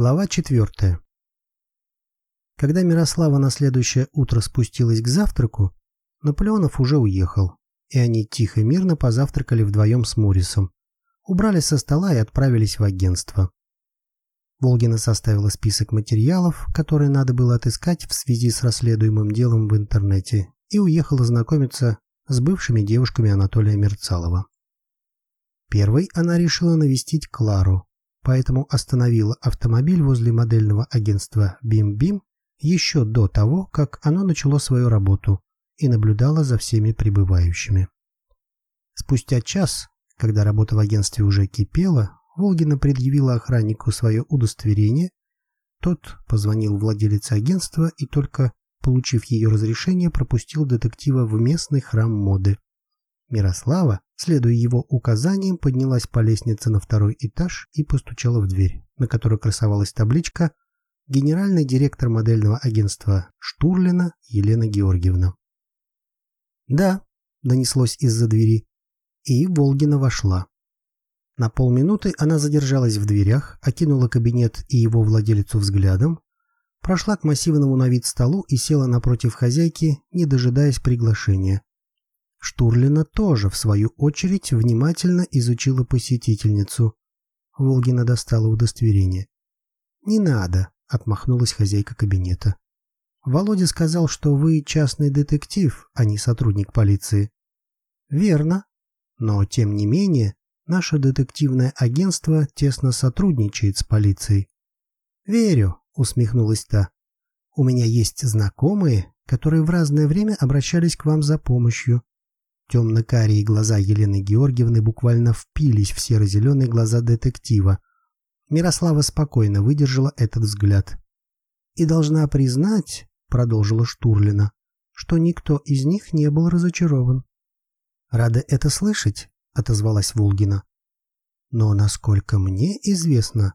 Глава четвертая. Когда Мирослава на следующее утро спустилась к завтраку, Наполеонов уже уехал, и они тихо и мирно позавтракали вдвоем с Моррисом, убрали со стола и отправились в агентство. Волгина составила список материалов, которые надо было отыскать в связи с расследуемым делом в интернете, и уехала знакомиться с бывшими девушками Анатолия Мерцалова. Первой она решила навестить Клару, поэтому остановила автомобиль возле модельного агентства «Бим-Бим» еще до того, как оно начало свою работу и наблюдала за всеми прибывающими. Спустя час, когда работа в агентстве уже кипела, Волгина предъявила охраннику свое удостоверение, тот позвонил владелице агентства и только получив ее разрешение, пропустил детектива в местный храм моды. Мирослава, следуя его указаниям, поднялась по лестнице на второй этаж и постучала в дверь, на которой красовалась табличка «Генеральный директор модельного агентства Штурлина Елена Георгиевна». «Да», — донеслось из-за двери, и Волгина вошла. На полминуты она задержалась в дверях, окинула кабинет и его владелицу взглядом, прошла к массивному на вид столу и села напротив хозяйки, не дожидаясь приглашения. Штурлина тоже, в свою очередь, внимательно изучила посетительницу. Волгина достала удостоверение. «Не надо», — отмахнулась хозяйка кабинета. «Володя сказал, что вы частный детектив, а не сотрудник полиции». «Верно. Но, тем не менее, наше детективное агентство тесно сотрудничает с полицией». «Верю», — усмехнулась та. «У меня есть знакомые, которые в разное время обращались к вам за помощью. Темно-карие глаза Елены Георгиевны буквально впились в серо-зеленые глаза детектива. Мирослава спокойно выдержала этот взгляд. «И должна признать», — продолжила Штурлина, — «что никто из них не был разочарован». «Рада это слышать», — отозвалась Волгина. «Но, насколько мне известно...»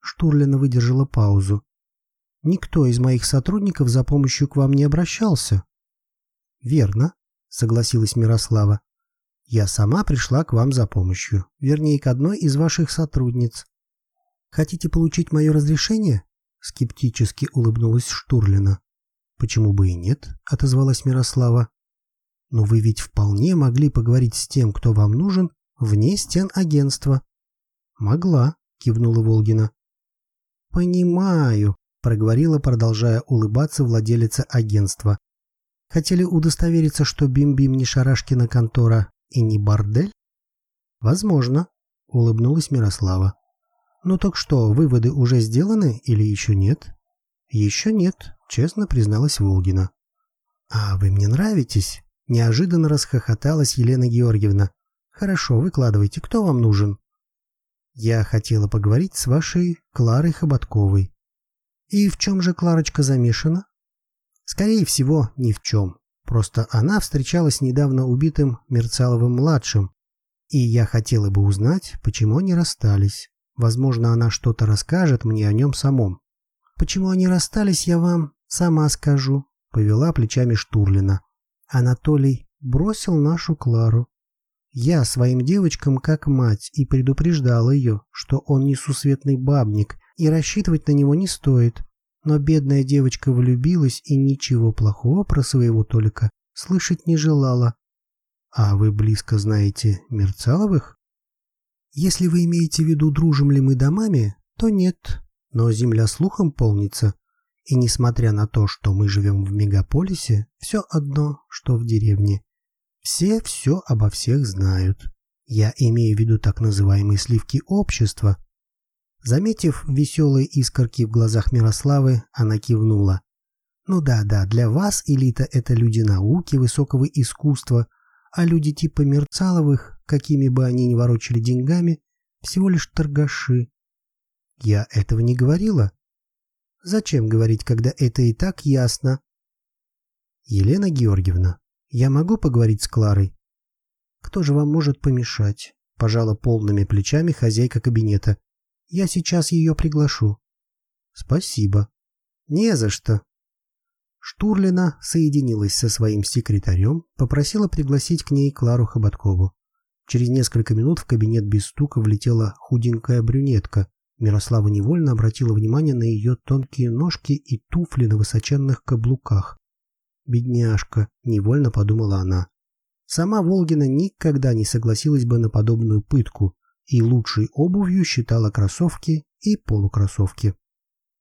Штурлина выдержала паузу. «Никто из моих сотрудников за помощью к вам не обращался». «Верно», согласилась Мирослава. Я сама пришла к вам за помощью, вернее, к одной из ваших сотрудниц. Хотите получить мое разрешение? Скептически улыбнулась Штурлина. Почему бы и нет? отозвалась Мирослава. Но вы ведь вполне могли поговорить с тем, кто вам нужен, вне стен агентства. Могла, кивнула Волгина. Понимаю, проговорила, продолжая улыбаться владелица агентства. Хотели удостовериться, что Бим-Бим не Шарашкина контора и не бордель? Возможно, улыбнулась Мирослава. Ну так что, выводы уже сделаны или еще нет? Еще нет, честно призналась Волгина. А вы мне нравитесь? Неожиданно расхохоталась Елена Георгиевна. Хорошо, выкладывайте, кто вам нужен? Я хотела поговорить с вашей Кларой Хоботковой. И в чем же Кларочка замешана? Скорее всего, ни в чем. Просто она встречалась недавно убитым Мерцаловым-младшим, и я хотела бы узнать, почему они расстались. Возможно, она что-то расскажет мне о нем самом. Почему они расстались, я вам сама скажу, повела плечами Штурлина. Анатолий бросил нашу Клару. Я своим девочкам как мать и предупреждала ее, что он несусветный бабник, и рассчитывать на него не стоит. Но бедная девочка влюбилась и ничего плохого про своего Толика слышать не желала. А вы близко знаете Мерцаловых? Если вы имеете в виду, дружим ли мы домами, то нет. Но земля слухом полнится. И несмотря на то, что мы живем в мегаполисе, все одно, что в деревне. Все все обо всех знают. Я имею в виду так называемые сливки общества, Заметив веселые искорки в глазах Мирославы, она кивнула. «Ну да, да, для вас элита — это люди науки, высокого искусства, а люди типа Мерцаловых, какими бы они ни ворочали деньгами, всего лишь торгаши». «Я этого не говорила». «Зачем говорить, когда это и так ясно?» «Елена Георгиевна, я могу поговорить с Кларой?» «Кто же вам может помешать?» — пожала полными плечами хозяйка кабинета. Я сейчас ее приглашу. Спасибо. Не за что. Штурлина соединилась со своим секретарем, попросила пригласить к ней Клару Хоботкову. Через несколько минут в кабинет без стука влетела худенькая брюнетка, Мирослава невольно обратила внимание на ее тонкие ножки и туфли на высоченных каблуках. «Бедняжка», — невольно подумала она. Сама Волгина никогда не согласилась бы на подобную пытку и лучшей обувью считала кроссовки и полукроссовки.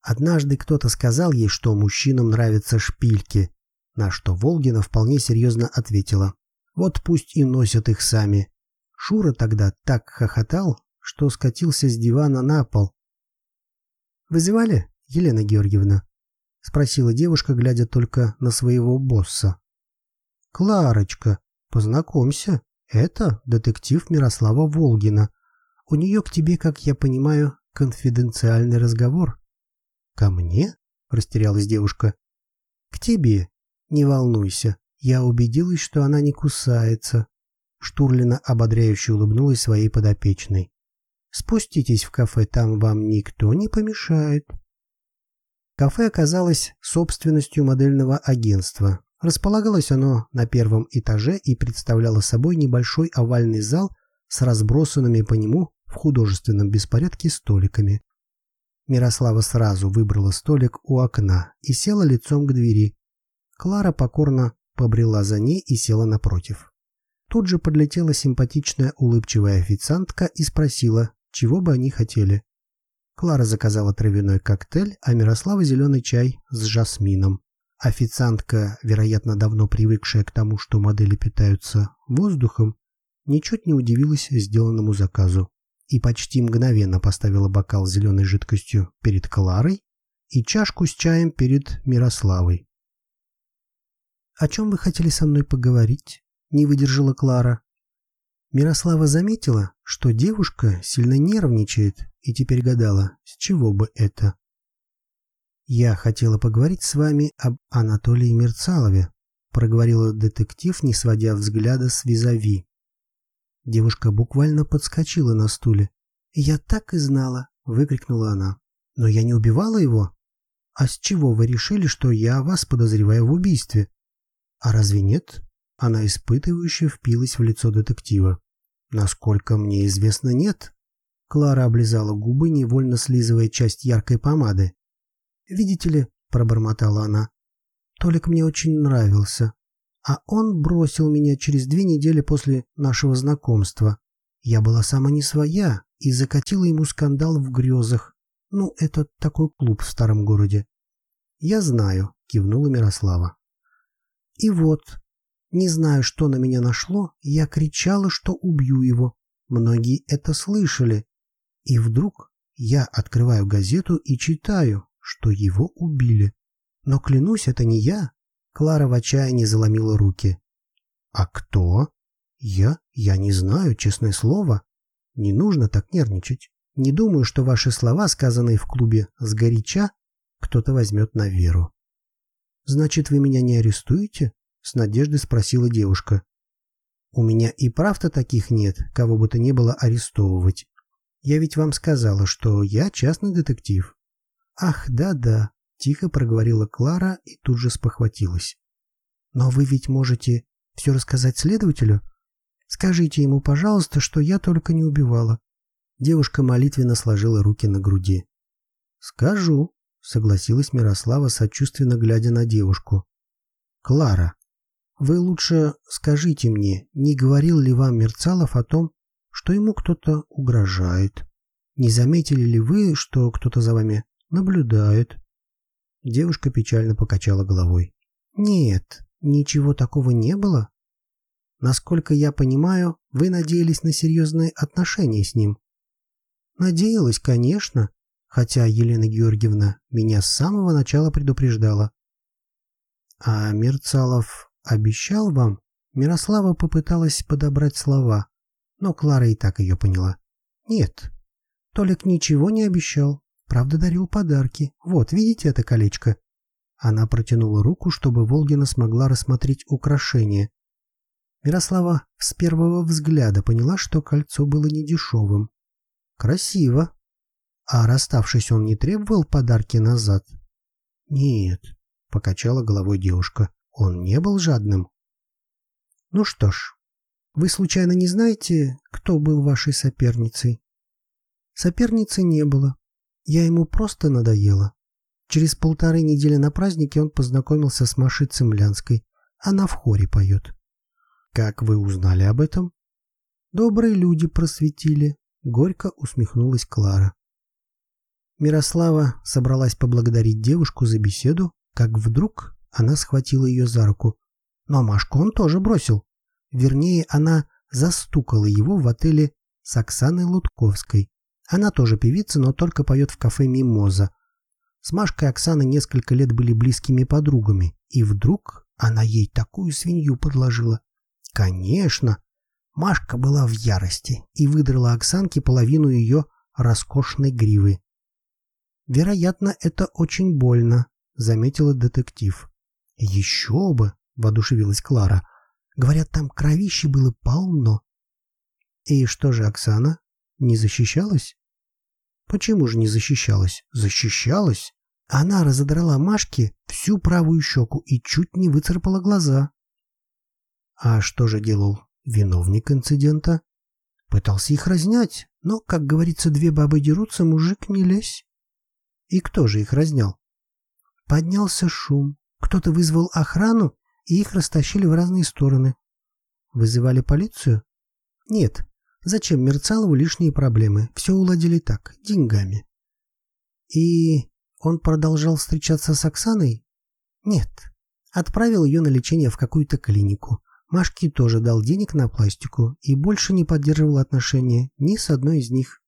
Однажды кто-то сказал ей, что мужчинам нравятся шпильки, на что Волгина вполне серьезно ответила. Вот пусть и носят их сами. Шура тогда так хохотал, что скатился с дивана на пол. «Вызывали, Елена Георгиевна?» — спросила девушка, глядя только на своего босса. «Кларочка, познакомься, это детектив Мирослава Волгина. У нее к тебе, как я понимаю, конфиденциальный разговор». «Ко мне?» — растерялась девушка. «К тебе. Не волнуйся. Я убедилась, что она не кусается». Штурлина ободряюще улыбнулась своей подопечной. Спуститесь в кафе, там вам никто не помешает. Кафе оказалось собственностью модельного агентства. Располагалось оно на первом этаже и представляло собой небольшой овальный зал с разбросанными по нему в художественном беспорядке столиками. Мирослава сразу выбрала столик у окна и села лицом к двери. Клара покорно побрела за ней и села напротив. Тут же подлетела симпатичная улыбчивая официантка и спросила, чего бы они хотели. Клара заказала травяной коктейль, а Мирослава зеленый чай с жасмином. Официантка, вероятно, давно привыкшая к тому, что модели питаются воздухом, ничуть не удивилась сделанному заказу и почти мгновенно поставила бокал с зеленой жидкостью перед Кларой и чашку с чаем перед Мирославой. «О чем вы хотели со мной поговорить?» — не выдержала Клара. Мирослава заметила, что девушка сильно нервничает и теперь гадала, с чего бы это. «Я хотела поговорить с вами об Анатолии Мерцалове», проговорила детектив, не сводя взгляда с визави. Девушка буквально подскочила на стуле. «Я так и знала!» — выкрикнула она. «Но я не убивала его. А с чего вы решили, что я вас подозреваю в убийстве?» «А разве нет?» Она испытывающе впилась в лицо детектива. «Насколько мне известно, нет». Клара облизала губы, невольно слизывая часть яркой помады. «Видите ли», — пробормотала она, — «Толик мне очень нравился. А он бросил меня через две недели после нашего знакомства. Я была сама не своя и закатила ему скандал в грезах. Ну, это такой клуб в старом городе». «Я знаю», — кивнула Мирослава. «И вот, не знаю, что на меня нашло, я кричала, что убью его. Многие это слышали. И вдруг я открываю газету и читаю, что его убили. Но клянусь, это не я. Клара в отчаянии заломила руки. А кто? Я? Я не знаю, честное слово. Не нужно так нервничать. Не думаю, что ваши слова, сказанные в клубе сгоряча, кто-то возьмет на веру. Значит, вы меня не арестуете? С надеждой спросила девушка. У меня и правда таких нет, кого бы то ни было арестовывать. Я ведь вам сказала, что я частный детектив. Ах, да-да, тихо проговорила Клара и тут же спохватилась. Но вы ведь можете все рассказать следователю? Скажите ему, пожалуйста, что я только не убивала. Девушка молитвенно сложила руки на груди. Скажу, согласилась Мирослава, сочувственно глядя на девушку. Клара, вы лучше скажите мне, не говорил ли вам Мерцалов о том, что ему кто-то угрожает? Не заметили ли вы, что кто-то за вами наблюдает?» Девушка печально покачала головой. «Нет, ничего такого не было. Насколько я понимаю, вы надеялись на серьезные отношения с ним». «Надеялась, конечно, хотя Елена Георгиевна меня с самого начала предупреждала». «А Мерцалов обещал вам?» Мирослава попыталась подобрать слова, но Клара и так ее поняла. «Нет, Толик ничего не обещал, правда дарил подарки. Вот, видите это колечко?» Она протянула руку, чтобы Волгина смогла рассмотреть украшение. Мирослава с первого взгляда поняла, что кольцо было недешевым. «Красиво. А расставшись, он не требовал подарки назад?» «Нет», — покачала головой девушка. Он не был жадным. Ну что ж, вы случайно не знаете, кто был вашей соперницей? Соперницы не было, Я ему просто надоела. Через полторы недели на празднике он познакомился с Машей Цемлянской. Она в хоре поет. Как вы узнали об этом? Добрые люди просветили. Горько усмехнулась Клара. Мирослава собралась поблагодарить девушку за беседу, как вдруг она схватила ее за руку. Но Машку он тоже бросил. Вернее, она застукала его в отеле с Оксаной Лутковской. Она тоже певица, но только поет в кафе «Мимоза». С Машкой Оксана несколько лет были близкими подругами, и вдруг она ей такую свинью подложила. Конечно, Машка была в ярости и выдрала Оксанке половину ее роскошной гривы. «Вероятно, это очень больно», — заметила детектив. «Еще бы!» — воодушевилась Клара. «Говорят, там кровищи было полно». «И что же Оксана? Не защищалась?» «Почему же не защищалась?» «Защищалась!» Она разодрала Машке всю правую щеку и чуть не выцарапала глаза. А что же делал виновник инцидента? Пытался их разнять, но, как говорится, две бабы дерутся, мужик не лезь. И кто же их разнял? Поднялся шум. Кто-то вызвал охрану, и их растащили в разные стороны. Вызывали полицию? Нет. Зачем Мерцалову лишние проблемы? Все уладили так, деньгами. И он продолжал встречаться с Оксаной? Нет. Отправил ее на лечение в какую-то клинику. Машке тоже дал денег на пластику и больше не поддерживал отношения ни с одной из них.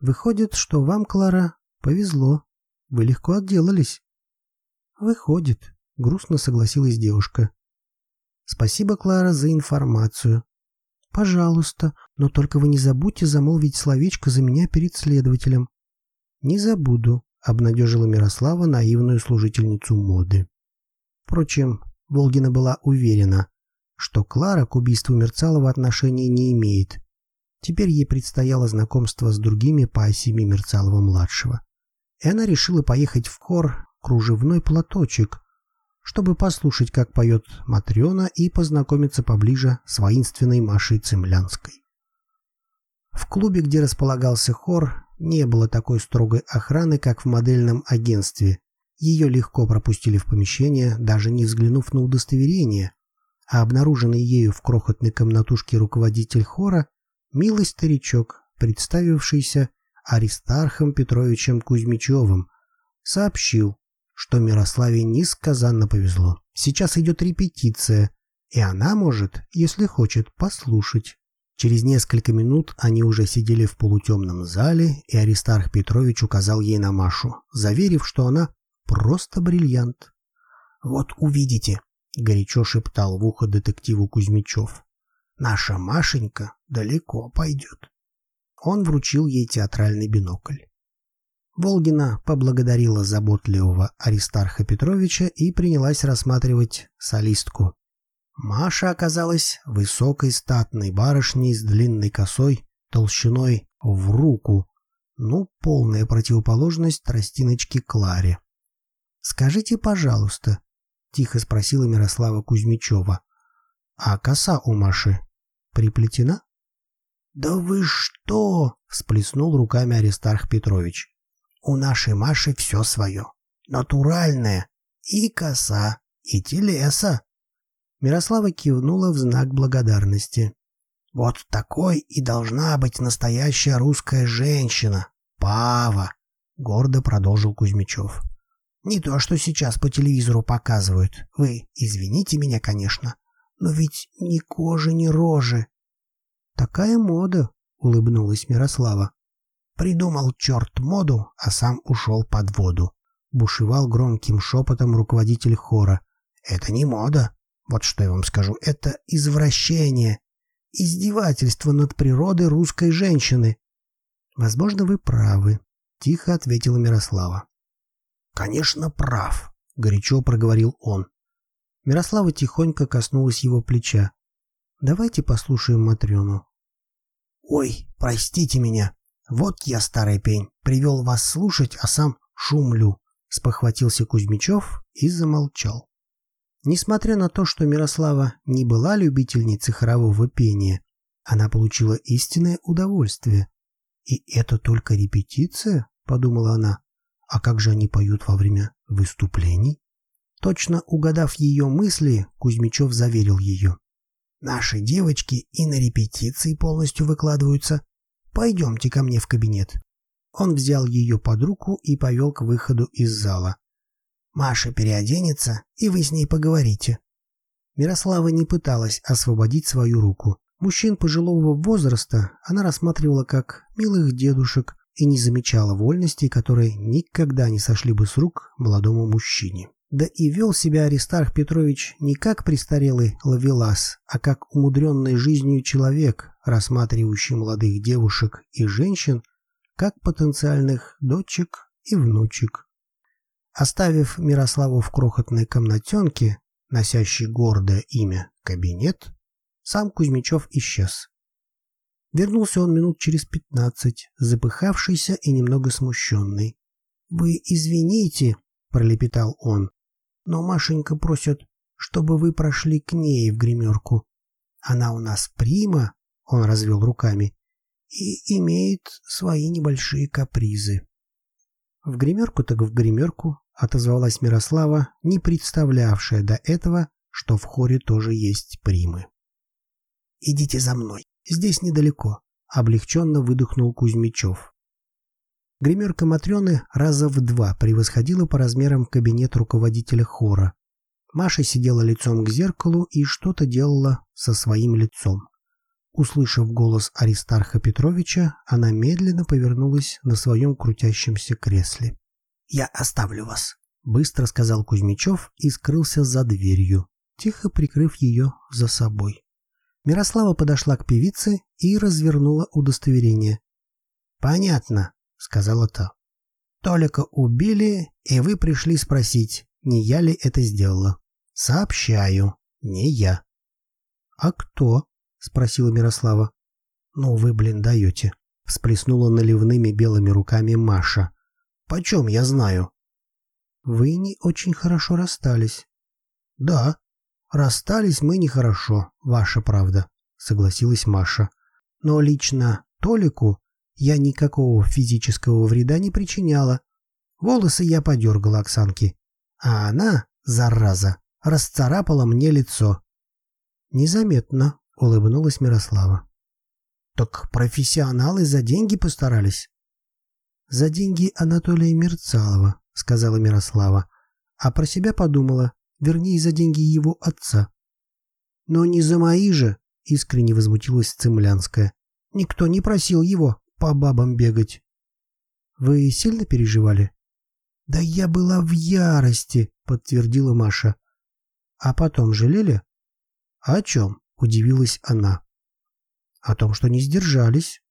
Выходит, что вам, Клара, повезло. Вы легко отделались. Выходит, грустно согласилась девушка. Спасибо, Клара, за информацию. Пожалуйста, но только вы не забудьте замолвить словечко за меня перед следователем. Не забуду, обнадежила Мирослава наивную служительницу моды. Впрочем, Волгина была уверена, что Клара к убийству Мерцалова отношения не имеет. Теперь ей предстояло знакомство с другими пассиями Мерцалова-младшего. И она решила поехать в хор «Кружевной платочек», чтобы послушать, как поет Матрена и познакомиться поближе с воинственной Машей Цемлянской. В клубе, где располагался хор, не было такой строгой охраны, как в модельном агентстве. Ее легко пропустили в помещение, даже не взглянув на удостоверение, а обнаруженный ею в крохотной комнатушке руководитель хора – милый старичок, представившийся Аристархом Петровичем Кузьмичевым, сообщил, что Мирославе несказанно повезло. Сейчас идет репетиция, и она может, если хочет, послушать. Через несколько минут они уже сидели в полутемном зале, и Аристарх Петрович указал ей на Машу, заверив, что она просто бриллиант. «Вот увидите, — горячо шептал в ухо детективу Кузьмичев. «Наша Машенька далеко пойдет». Он вручил ей театральный бинокль. Волгина поблагодарила заботливого Аристарха Петровича и принялась рассматривать солистку. Маша оказалась высокой статной барышней с длинной косой, толщиной в руку, ну, полная противоположность тростиночке Кларе. «Скажите, пожалуйста, Тихо спросила Мирослава Кузьмичева. А коса у Маши приплетена? Да вы что? всплеснул руками Аристарх Петрович. У нашей Маши все свое. Натуральное. И коса, и телеса. Мирослава кивнула в знак благодарности. Вот такой и должна быть настоящая русская женщина. Пава, гордо продолжил Кузьмичев. Не то, что сейчас по телевизору показывают. Вы извините меня, конечно, но ведь ни кожи, ни рожи. Такая мода, улыбнулась Мирослава. Придумал черт моду, а сам ушел под воду. Бушевал громким шепотом руководитель хора. Это не мода. Вот что я вам скажу, это извращение, издевательство над природой русской женщины. Возможно, вы правы, тихо ответила Мирослава. «Конечно, прав», — горячо проговорил он. Мирослава тихонько коснулась его плеча. «Давайте послушаем Матрёну». «Ой, простите меня. Вот я, старый пень, привел вас слушать, а сам шумлю», — спохватился Кузьмичев и замолчал. Несмотря на то, что Мирослава не была любительницей хорового пения, она получила истинное удовольствие. И это только репетиция? — подумала она. «А как же они поют во время выступлений?» Точно угадав ее мысли, Кузьмичев заверил ее. «Наши девочки и на репетиции полностью выкладываются. Пойдемте ко мне в кабинет». Он взял ее под руку и повел к выходу из зала. «Маша переоденется, и вы с ней поговорите». Мирослава не пыталась освободить свою руку. Мужчин пожилого возраста она рассматривала как милых дедушек и не замечала вольностей, которые никогда не сошли бы с рук молодому мужчине. Да и вел себя Аристарх Петрович не как престарелый лавелас, а как умудренный жизнью человек, рассматривающий молодых девушек и женщин как потенциальных дочек и внучек. Оставив Мирославу в крохотной комнатенке, носящей гордое имя «Кабинет», сам Кузьмичев исчез. Вернулся он минут через пятнадцать, запыхавшийся и немного смущенный. «Вы извините», — пролепетал он, — «но Машенька просит, чтобы вы прошли к ней в гримерку. Она у нас прима», — он развел руками, — «и имеет свои небольшие капризы». В гримерку так в гримерку отозвалась Мирослава, не представлявшая до этого, что в хоре тоже есть примы. «Идите за мной, здесь недалеко», — облегченно выдохнул Кузьмичев. Гримерка Матрены раза в два превосходила по размерам кабинет руководителя хора. Маша сидела лицом к зеркалу и что-то делала со своим лицом. Услышав голос Аристарха Петровича, она медленно повернулась на своем крутящемся кресле. «Я оставлю вас», — быстро сказал Кузьмичев и скрылся за дверью, тихо прикрыв ее за собой. Мирослава подошла к певице и развернула удостоверение. «Понятно», — сказала та. «Толика убили, и вы пришли спросить, не я ли это сделала. Сообщаю, не я». «А кто?» — спросила Мирослава. «Ну вы, блин, даете!» — всплеснула наливными белыми руками Маша. «Почем я знаю?» «Вы не очень хорошо расстались». «Да, расстались мы нехорошо, ваша правда», — согласилась Маша. «Но лично Толику я никакого физического вреда не причиняла. Волосы я подергала Оксанки, а она, зараза, расцарапала мне лицо». «Незаметно», — улыбнулась Мирослава. «Так профессионалы за деньги постарались?» «За деньги Анатолия Мерцалова», — сказала Мирослава, а про себя подумала, вернее, за деньги его отца. «Но не за мои же», — искренне возмутилась Цемлянская. «Никто не просил его по бабам бегать». «Вы сильно переживали?» «Да я была в ярости», — подтвердила Маша. «А потом жалели?» «О чем?» — удивилась она. «О том, что не сдержались».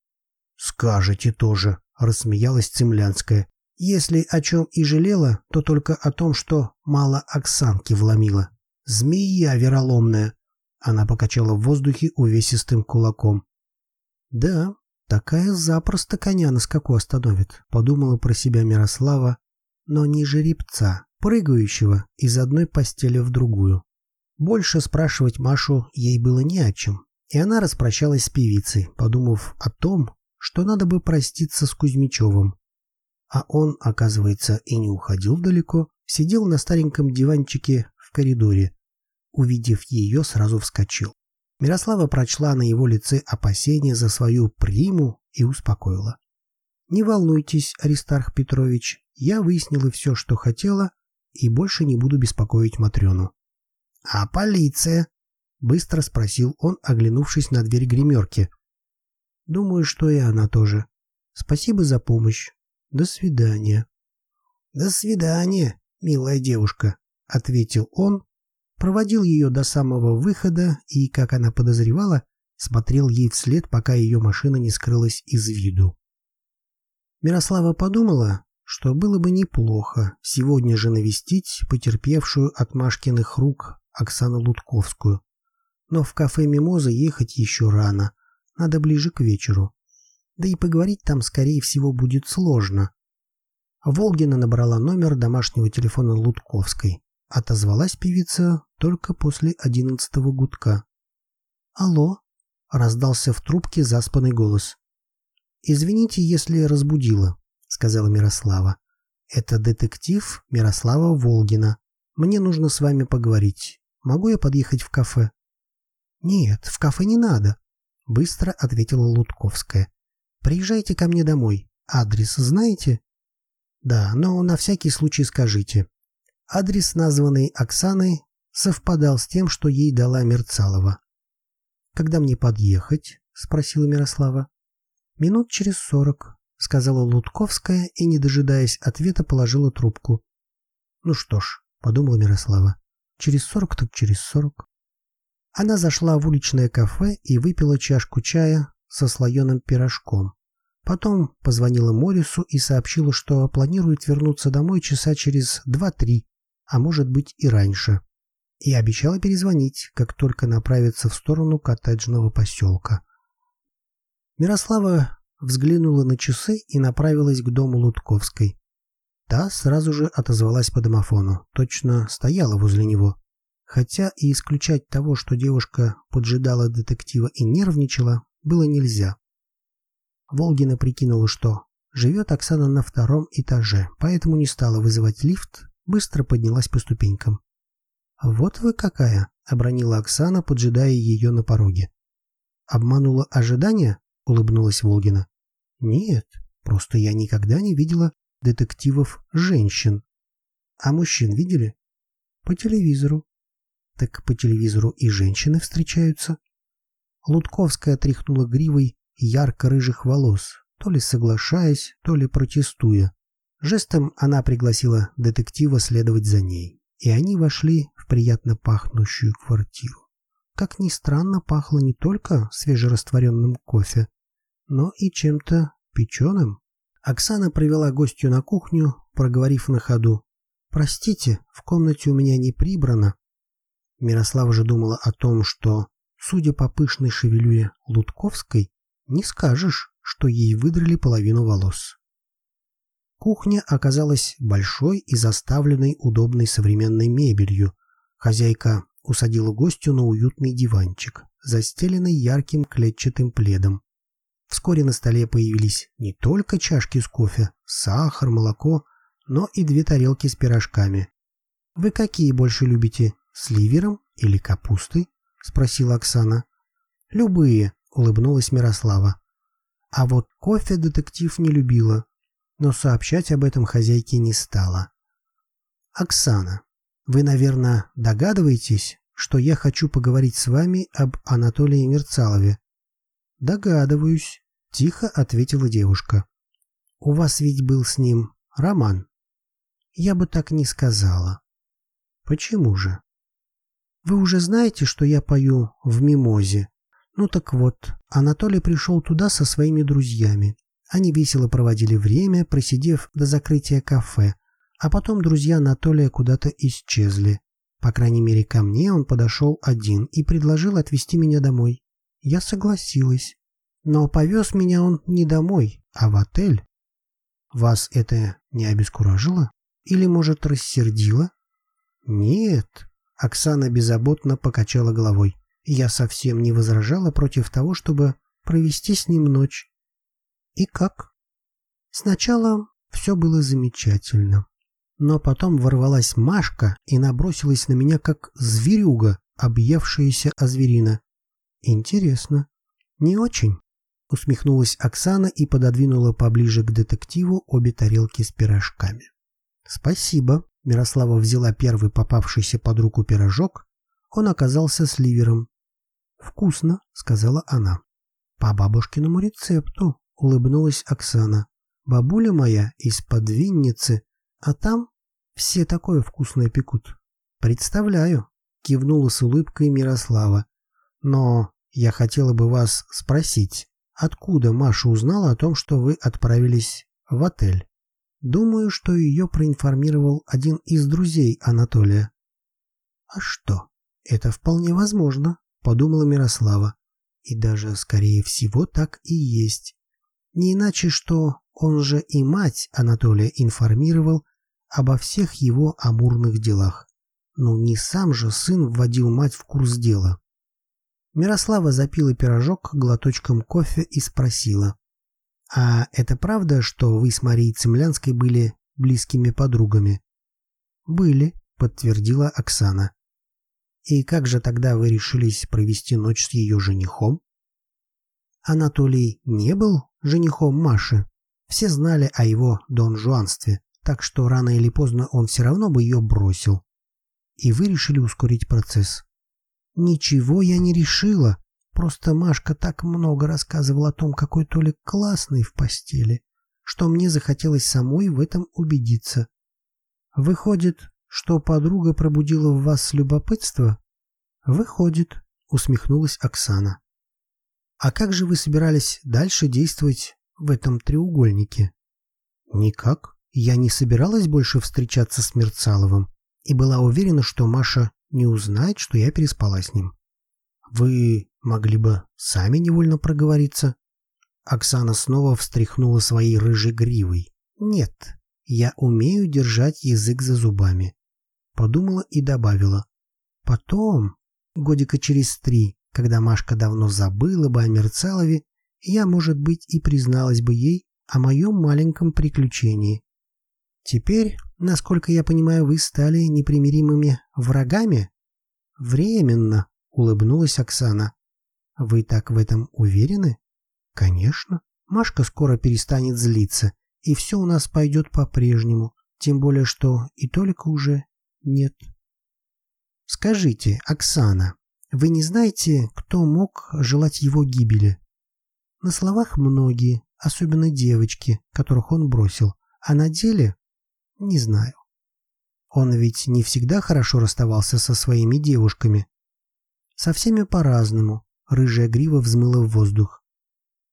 «Скажете тоже», — рассмеялась Цемлянская. «Если о чем и жалела, то только о том, что мало Оксанки вломила. Змея вероломная!» Она покачала в воздухе увесистым кулаком. «Да, такая запросто коня на скаку остановит», — подумала про себя Мирослава, но не жеребца, прыгающего из одной постели в другую. Больше спрашивать Машу ей было не о чем, и она распрощалась с певицей, подумав о том, что надо бы проститься с Кузьмичевым. А он, оказывается, и не уходил далеко, сидел на стареньком диванчике в коридоре. Увидев ее, сразу вскочил. Мирослава прочла на его лице опасения за свою приму и успокоила. «Не волнуйтесь, Аристарх Петрович, я выяснила все, что хотела, и больше не буду беспокоить Матрёну. «А полиция?» — быстро спросил он, оглянувшись на дверь гримерки. «Думаю, что и она тоже. Спасибо за помощь. До свидания». «До свидания, милая девушка», — ответил он, проводил ее до самого выхода и, как она подозревала, смотрел ей вслед, пока ее машина не скрылась из виду. Мирослава подумала, что было бы неплохо сегодня же навестить потерпевшую от Машкиных рук Оксану Лутковскую. Но в кафе «Мимоза» ехать еще рано, надо ближе к вечеру. Да и поговорить там, скорее всего, будет сложно. Волгина набрала номер домашнего телефона Лутковской. Отозвалась певица только после одиннадцатого гудка. «Алло?» — раздался в трубке заспанный голос. «Извините, если разбудила», — сказала Мирослава. «Это детектив Мирослава Волгина. Мне нужно с вами поговорить. Могу я подъехать в кафе?» «Нет, в кафе не надо», — быстро ответила Лутковская. «Приезжайте ко мне домой. Адрес знаете?» «Да, но на всякий случай скажите». Адрес, названный Оксаной, совпадал с тем, что ей дала Мерцалова. «Когда мне подъехать?» — спросила Мирослава. «Минут через сорок», — сказала Лутковская и, не дожидаясь ответа, положила трубку. «Ну что ж», — подумала Мирослава, — «через сорок так через сорок». Она зашла в уличное кафе и выпила чашку чая со слоеным пирожком. Потом позвонила Морису и сообщила, что планирует вернуться домой часа через два-три, а может быть и раньше. И обещала перезвонить, как только направится в сторону коттеджного поселка. Мирослава взглянула на часы и направилась к дому Лутковской. Та сразу же отозвалась по домофону, точно стояла возле него. Хотя и исключать того, что девушка поджидала детектива и нервничала, было нельзя. Волгина прикинула, что живет Оксана на втором этаже, поэтому не стала вызывать лифт, быстро поднялась по ступенькам. «Вот вы какая!» — обронила Оксана, поджидая ее на пороге. «Обманула ожидания?» — улыбнулась Волгина. «Нет, просто я никогда не видела детективов-женщин. А мужчин видели?» «По телевизору». «Так по телевизору и женщины встречаются?» Лутковская тряхнула гривой ярко-рыжих волос, то ли соглашаясь, то ли протестуя. Жестом она пригласила детектива следовать за ней, и они вошли в приятно пахнущую квартиру. Как ни странно, пахло не только свежерастворенным кофе, но и чем-то печеным. Оксана привела гостью на кухню, проговорив на ходу. «Простите, в комнате у меня не прибрано». Мирослава же думала о том, что, судя по пышной шевелюре Лутковской, не скажешь, что ей выдрали половину волос. Кухня оказалась большой и заставленной удобной современной мебелью. Хозяйка усадила гостю на уютный диванчик, застеленный ярким клетчатым пледом. Вскоре на столе появились не только чашки с кофе, сахар, молоко, но и две тарелки с пирожками. «Вы какие больше любите, с ливером или капустой?» — спросила Оксана. «Любые», — улыбнулась Мирослава. А вот кофе детектив не любила, но сообщать об этом хозяйке не стала. «Оксана, вы, наверное, догадываетесь, что я хочу поговорить с вами об Анатолии Мерцалове?» «Догадываюсь», Тихо ответила девушка. «У вас ведь был с ним роман?» «Я бы так не сказала». «Почему же?» «Вы уже знаете, что я пою в мимозе?» «Ну так вот, Анатолий пришел туда со своими друзьями. Они весело проводили время, просидев до закрытия кафе, а потом друзья Анатолия куда-то исчезли. По крайней мере, ко мне он подошел один и предложил отвезти меня домой. Я согласилась. Но повез меня он не домой, а в отель. Вас это не обескуражило? Или, может, рассердило? Нет. Оксана беззаботно покачала головой. Я совсем не возражала против того, чтобы провести с ним ночь. И как? Сначала все было замечательно. Но потом ворвалась Машка и набросилась на меня, как зверюга, объевшаяся озверина. Интересно. Не очень усмехнулась Оксана и пододвинула поближе к детективу обе тарелки с пирожками. «Спасибо», — Мирослава взяла первый попавшийся под руку пирожок. Он оказался с ливером. «Вкусно», — сказала она. «По бабушкиному рецепту», — улыбнулась Оксана. «Бабуля моя из-под Винницы, а там все такое вкусное пекут». «Представляю», — кивнула с улыбкой Мирослава. «Но я хотела бы вас спросить, Откуда Маша узнала о том, что вы отправились в отель? Думаю, что ее проинформировал один из друзей Анатолия. А что? Это вполне возможно, подумала Мирослава. И даже, скорее всего, так и есть. Не иначе, что он же и мать Анатолия информировал обо всех его амурных делах. Но не сам же сын вводил мать в курс дела. Мирослава запила пирожок глоточком кофе и спросила. «А это правда, что вы с Марией Цемлянской были близкими подругами?» «Были», — подтвердила Оксана. «И как же тогда вы решились провести ночь с ее женихом?» Анатолий не был женихом Маши. Все знали о его донжуанстве, так что рано или поздно он все равно бы ее бросил. И вы решили ускорить процесс. «Ничего я не решила», Просто Машка так много рассказывала о том, какой Толик классный в постели, что мне захотелось самой в этом убедиться. Выходит, что подруга пробудила в вас любопытство? Выходит, усмехнулась Оксана. А как же вы собирались дальше действовать в этом треугольнике? Никак. Я не собиралась больше встречаться с Мерцаловым и была уверена, что Маша не узнает, что я переспала с ним. Вы могли бы сами невольно проговориться. Оксана снова встряхнула своей рыжей гривой. Нет, я умею держать язык за зубами. Подумала и добавила. Потом, годика через три, когда Машка давно забыла бы о Мерцалове, я, может быть, и призналась бы ей о моем маленьком приключении. Теперь, насколько я понимаю, вы стали непримиримыми врагами? Временно, улыбнулась Оксана. Вы так в этом уверены? Конечно. Машка скоро перестанет злиться, и все у нас пойдет по-прежнему, тем более что и только уже нет. Скажите, Оксана, вы не знаете, кто мог желать его гибели? На словах многие, особенно девочки, которых он бросил, а на деле не знаю. Он ведь не всегда хорошо расставался со своими девушками, со всеми по-разному. Рыжая грива взмыла в воздух.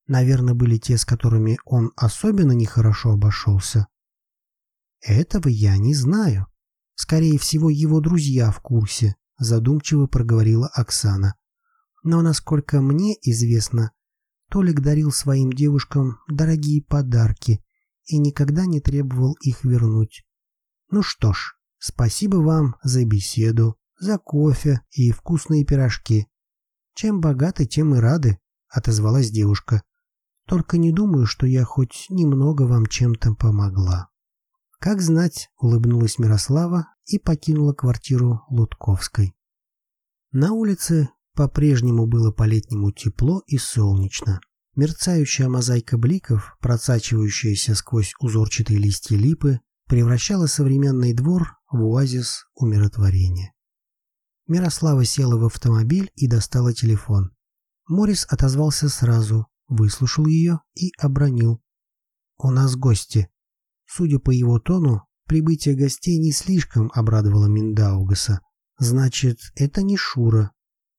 Наверное, были те, с которыми он особенно нехорошо обошелся. Этого я не знаю. Скорее всего, его друзья в курсе, задумчиво проговорила Оксана. Но, насколько мне известно, Толик дарил своим девушкам дорогие подарки и никогда не требовал их вернуть. Ну что ж, спасибо вам за беседу за кофе и вкусные пирожки. Чем богаты, тем и рады, отозвалась девушка. Только не думаю, что я хоть немного вам чем-то помогла. Как знать, улыбнулась Мирослава и покинула квартиру Лутковской. На улице по-прежнему было по-летнему тепло и солнечно. Мерцающая мозаика бликов, просачивающаяся сквозь узорчатые листья липы, превращала современный двор в оазис умиротворения. Мирослава села в автомобиль и достала телефон. Морис отозвался сразу, выслушал ее и обронил. «У нас гости». Судя по его тону, прибытие гостей не слишком обрадовало Миндаугаса. Значит, это не Шура.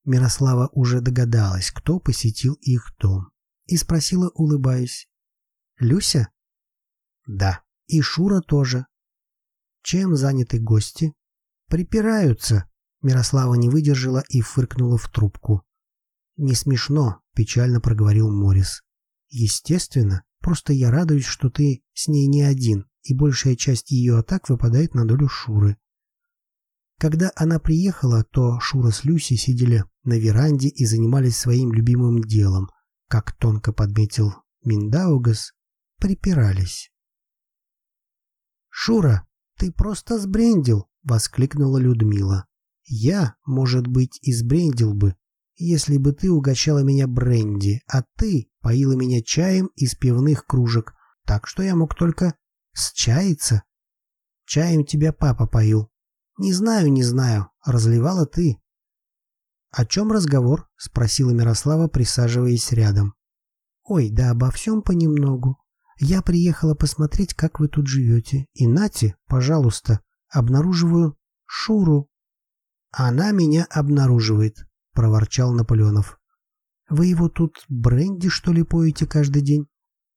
Мирослава уже догадалась, кто посетил их дом. И спросила, улыбаясь. «Люся?» «Да, и Шура тоже». «Чем заняты гости?» «Припираются», Мирослава не выдержала и фыркнула в трубку. «Не смешно», — печально проговорил Морис. «Естественно, просто я радуюсь, что ты с ней не один, и большая часть ее атак выпадает на долю Шуры». Когда она приехала, то Шура с Люси сидели на веранде и занимались своим любимым делом, как тонко подметил Миндаугас, припирались. «Шура, ты просто сбрендил!» — воскликнула Людмила. Я, может быть, избрендил бы, если бы ты угощала меня бренди, а ты поила меня чаем из пивных кружек, так что я мог только счаяться. Чаем тебя папа поил. Не знаю, не знаю, разливала ты. О чем разговор? Спросила Мирослава, присаживаясь рядом. Ой, да обо всем понемногу. Я приехала посмотреть, как вы тут живете. И нате, пожалуйста, обнаруживаю Шуру. «Она меня обнаруживает», — проворчал Наполеонов. «Вы его тут бренди, что ли, поете каждый день?»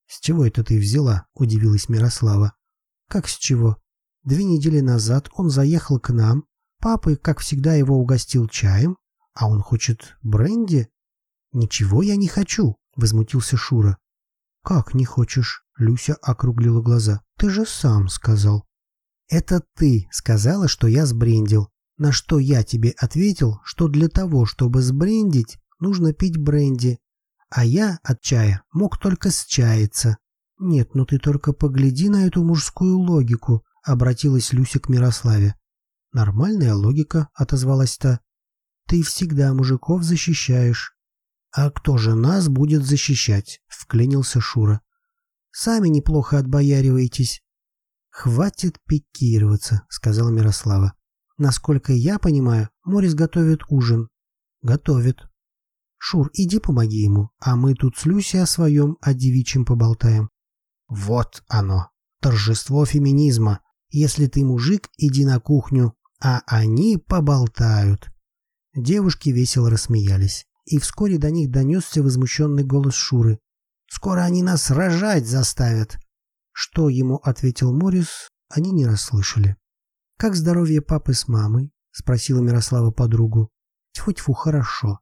«С чего это ты взяла?» — удивилась Мирослава. «Как с чего? Две недели назад он заехал к нам, папа, как всегда, его угостил чаем, а он хочет бренди?» «Ничего я не хочу», — возмутился Шура. «Как не хочешь?» — Люся округлила глаза. «Ты же сам сказал». «Это ты сказала, что я сбрендил. На что я тебе ответил, что для того, чтобы сбрендить, нужно пить бренди, а я от чая мог только счаяться. «Нет, ну ты только погляди на эту мужскую логику», — обратилась Люся к Мирославе. «Нормальная логика», — отозвалась та. «Ты всегда мужиков защищаешь». «А кто же нас будет защищать?» — вклинился Шура. «Сами неплохо отбояриваетесь». «Хватит пикироваться», — сказала Мирослава. «Насколько я понимаю, Морис готовит ужин». «Готовит». «Шур, иди помоги ему, а мы тут с Люсей о своем, о девичьем поболтаем». Вот оно, торжество феминизма. Если ты мужик, иди на кухню, а они поболтают. Девушки весело рассмеялись, и вскоре до них донесся возмущенный голос Шуры. «Скоро они нас рожать заставят!» Что ему ответил Морис, они не расслышали. «Как здоровье папы с мамой?» — спросила Мирослава подругу. «Тьфу-тьфу, хорошо».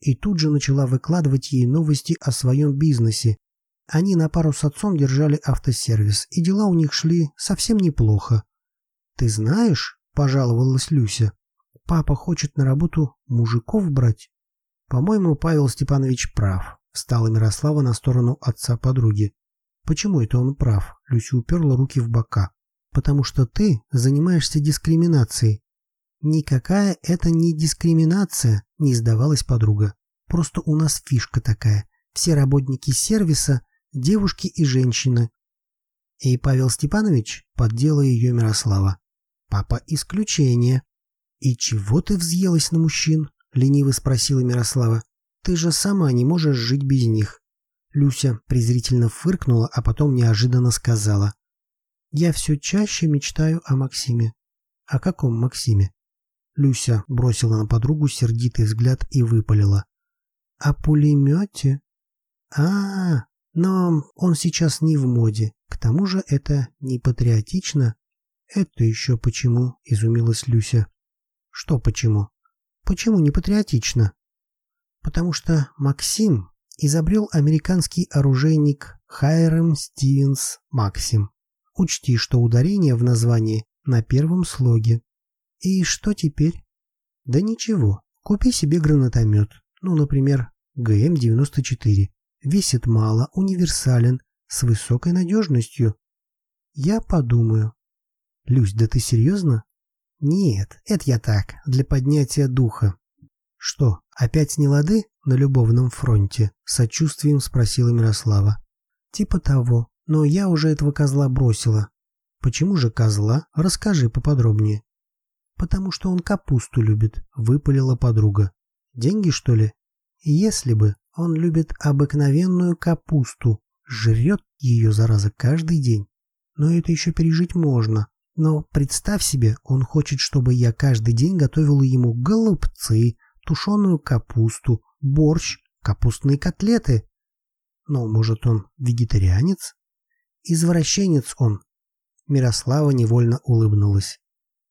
И тут же начала выкладывать ей новости о своем бизнесе, они на пару с отцом держали автосервис, и дела у них шли совсем неплохо. «Ты знаешь», — пожаловалась Люся, — «папа хочет на работу мужиков брать». «По-моему, Павел Степанович прав», — встала Мирослава на сторону отца подруги. «Почему это он прав?» — Люся уперла руки в бока. «Потому что ты занимаешься дискриминацией». «Никакая это не дискриминация», — не сдавалась подруга. «Просто у нас фишка такая. Все работники сервиса девушки и женщины. И Павел Степанович поддела ее Мирослава. Папа исключение. И чего ты взъелась на мужчин? Лениво спросила Мирослава. Ты же сама не можешь жить без них. Люся презрительно фыркнула, а потом неожиданно сказала. Я все чаще мечтаю о Максиме. О каком Максиме? Люся бросила на подругу сердитый взгляд и выпалила. О пулемете? А, -а, -а но он сейчас не в моде. К тому же это не патриотично. Это еще почему? Изумилась Люся. Что почему? Почему не патриотично? Потому что Максим изобрел американский оружейник Хайрам Стивенс Максим. Учти, что ударение в названии на первом слоге. И что теперь? Да ничего. Купи себе гранатомет. Ну, например, ГМ-94 весит мало, универсален, с высокой надежностью. Я подумаю. Люсь, да ты серьезно? Нет, это я так, для поднятия духа. Что, опять не лады на любовном фронте? Сочувствием спросила Мирослава. Типа того, но я уже этого козла бросила. Почему же козла? Расскажи поподробнее. Потому что он капусту любит, выпалила подруга. Деньги, что ли? Если бы. Он любит обыкновенную капусту, жрет ее, зараза, каждый день. Но это еще пережить можно. Но представь себе, он хочет, чтобы я каждый день готовила ему голубцы, тушеную капусту, борщ, капустные котлеты. Но, может, он вегетарианец? Извращенец он. Мирослава невольно улыбнулась.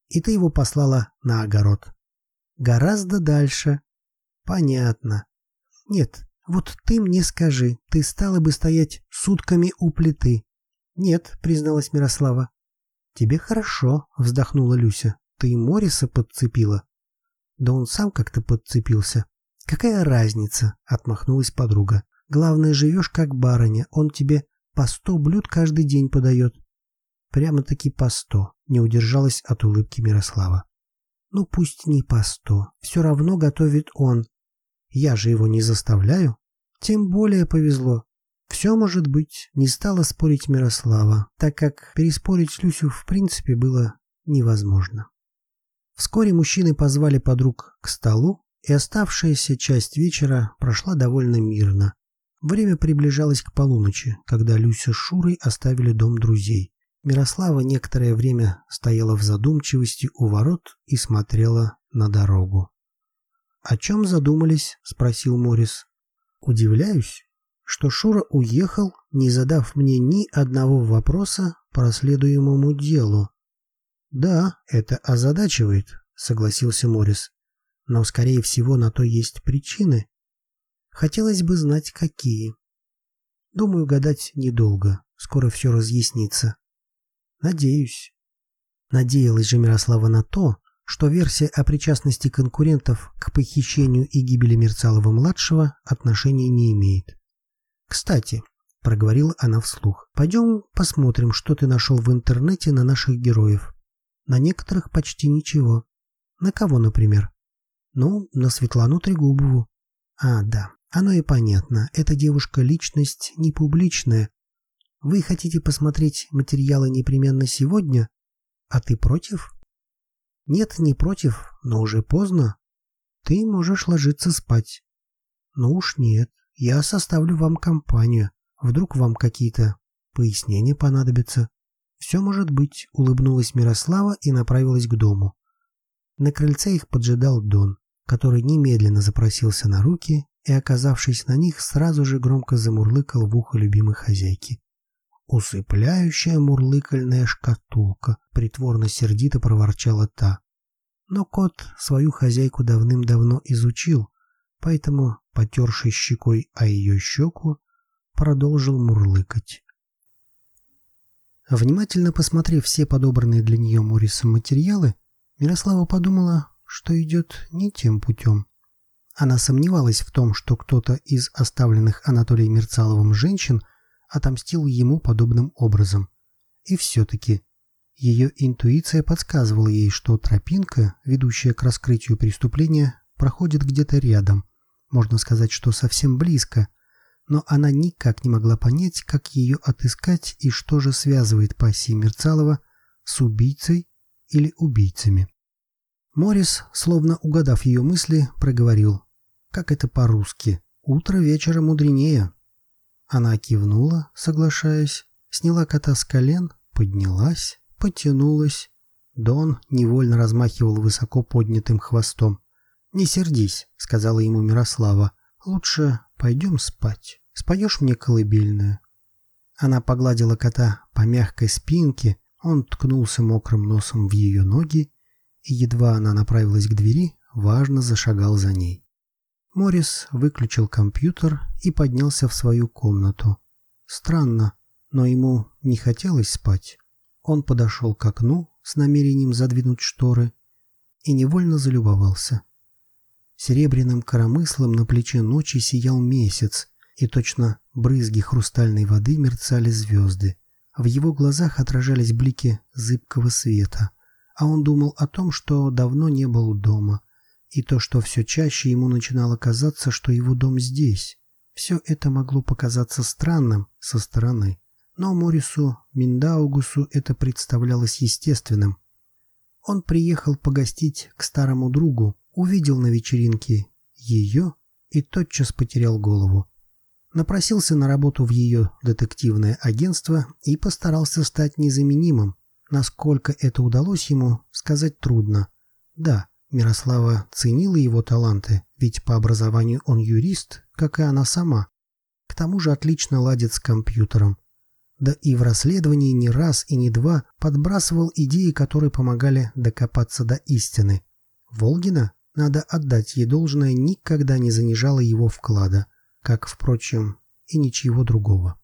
И ты его послала на огород. Гораздо дальше. Понятно. Нет, вот ты мне скажи, ты стала бы стоять сутками у плиты? Нет, призналась Мирослава. Тебе хорошо, вздохнула Люся. Ты и Мориса подцепила. Да он сам как-то подцепился. Какая разница, отмахнулась подруга. Главное, живешь как барыня, он тебе по сто блюд каждый день подает. Прямо-таки по сто, не удержалась от улыбки Мирослава. Ну пусть не по сто, все равно готовит он, я же его не заставляю. Тем более повезло. Все может быть, не стала спорить Мирослава, так как переспорить Люсю в принципе было невозможно. Вскоре мужчины позвали подруг к столу, и оставшаяся часть вечера прошла довольно мирно. Время приближалось к полуночи, когда Люся с Шурой оставили дом друзей. Мирослава некоторое время стояла в задумчивости у ворот и смотрела на дорогу. «О чем задумались?» — спросил Морис. «Удивляюсь, что Шура уехал, не задав мне ни одного вопроса по расследуемому делу». «Да, это озадачивает», — согласился Морис. «Но, скорее всего, на то есть причины. Хотелось бы знать, какие. Думаю, гадать недолго. Скоро все разъяснится. Надеюсь». Надеялась же Мирослава на то, что версия о причастности конкурентов к похищению и гибели Мерцалова-младшего отношения не имеет. Кстати, проговорила она вслух. «Пойдем посмотрим, что ты нашел в интернете на наших героев. На некоторых почти ничего. На кого, например?» «Ну, на Светлану Трегубову». «А, да, оно и понятно. Эта девушка – личность не публичная. Вы хотите посмотреть материалы непременно сегодня? А ты против?» «Нет, не против, но уже поздно. Ты можешь ложиться спать». «Ну уж нет, я составлю вам компанию. Вдруг вам какие-то пояснения понадобятся. Все может быть, улыбнулась Мирослава и направилась к дому. На крыльце их поджидал Дон, который немедленно запросился на руки и, оказавшись на них, сразу же громко замурлыкал в ухо любимой хозяйки. «Усыпляющая мурлыкальная шкатулка», — притворно-сердито проворчала та. Но кот свою хозяйку давным-давно изучил, поэтому, потерший щекой о ее щеку, продолжил мурлыкать. Внимательно посмотрев все подобранные для нее Морисом материалы, Мирослава подумала, что идет не тем путем. Она сомневалась в том, что кто-то из оставленных Анатолием Мерцаловым женщин отомстил ему подобным образом. И все-таки ее интуиция подсказывала ей, что тропинка, ведущая к раскрытию преступления, проходит где-то рядом, можно сказать, что совсем близко – но она никак не могла понять, как ее отыскать и что же связывает пассии Мерцалова с убийцей или убийцами. Морис, словно угадав ее мысли, проговорил, как это по-русски, «Утро вечера мудренее». Она кивнула, соглашаясь, сняла кота с колен, поднялась, потянулась. Дон невольно размахивал высоко поднятым хвостом. «Не сердись», — сказала ему Мирослава, — «лучше Пойдем спать. Споешь мне колыбельную?» Она погладила кота по мягкой спинке, он ткнулся мокрым носом в ее ноги, и едва она направилась к двери, важно зашагал за ней. Морис выключил компьютер и поднялся в свою комнату. Странно, но ему не хотелось спать. Он подошел к окну с намерением задвинуть шторы и невольно залюбовался. Серебряным коромыслом на плече ночи сиял месяц, и точно брызги хрустальной воды мерцали звезды. В его глазах отражались блики зыбкого света, а он думал о том, что давно не был дома, и то, что все чаще ему начинало казаться, что его дом здесь. Все это могло показаться странным со стороны, но Морису Миндаугусу это представлялось естественным. Он приехал погостить к старому другу, увидел на вечеринке ее и тотчас потерял голову. Напросился на работу в ее детективное агентство и постарался стать незаменимым. Насколько это удалось ему, сказать трудно. Да, Мирослава ценила его таланты, ведь по образованию он юрист, как и она сама. К тому же отлично ладит с компьютером. Да и в расследовании не раз и не два подбрасывал идеи, которые помогали докопаться до истины. Волгина надо отдать ей должное, никогда не занижала его вклада, как, впрочем, и ничего другого.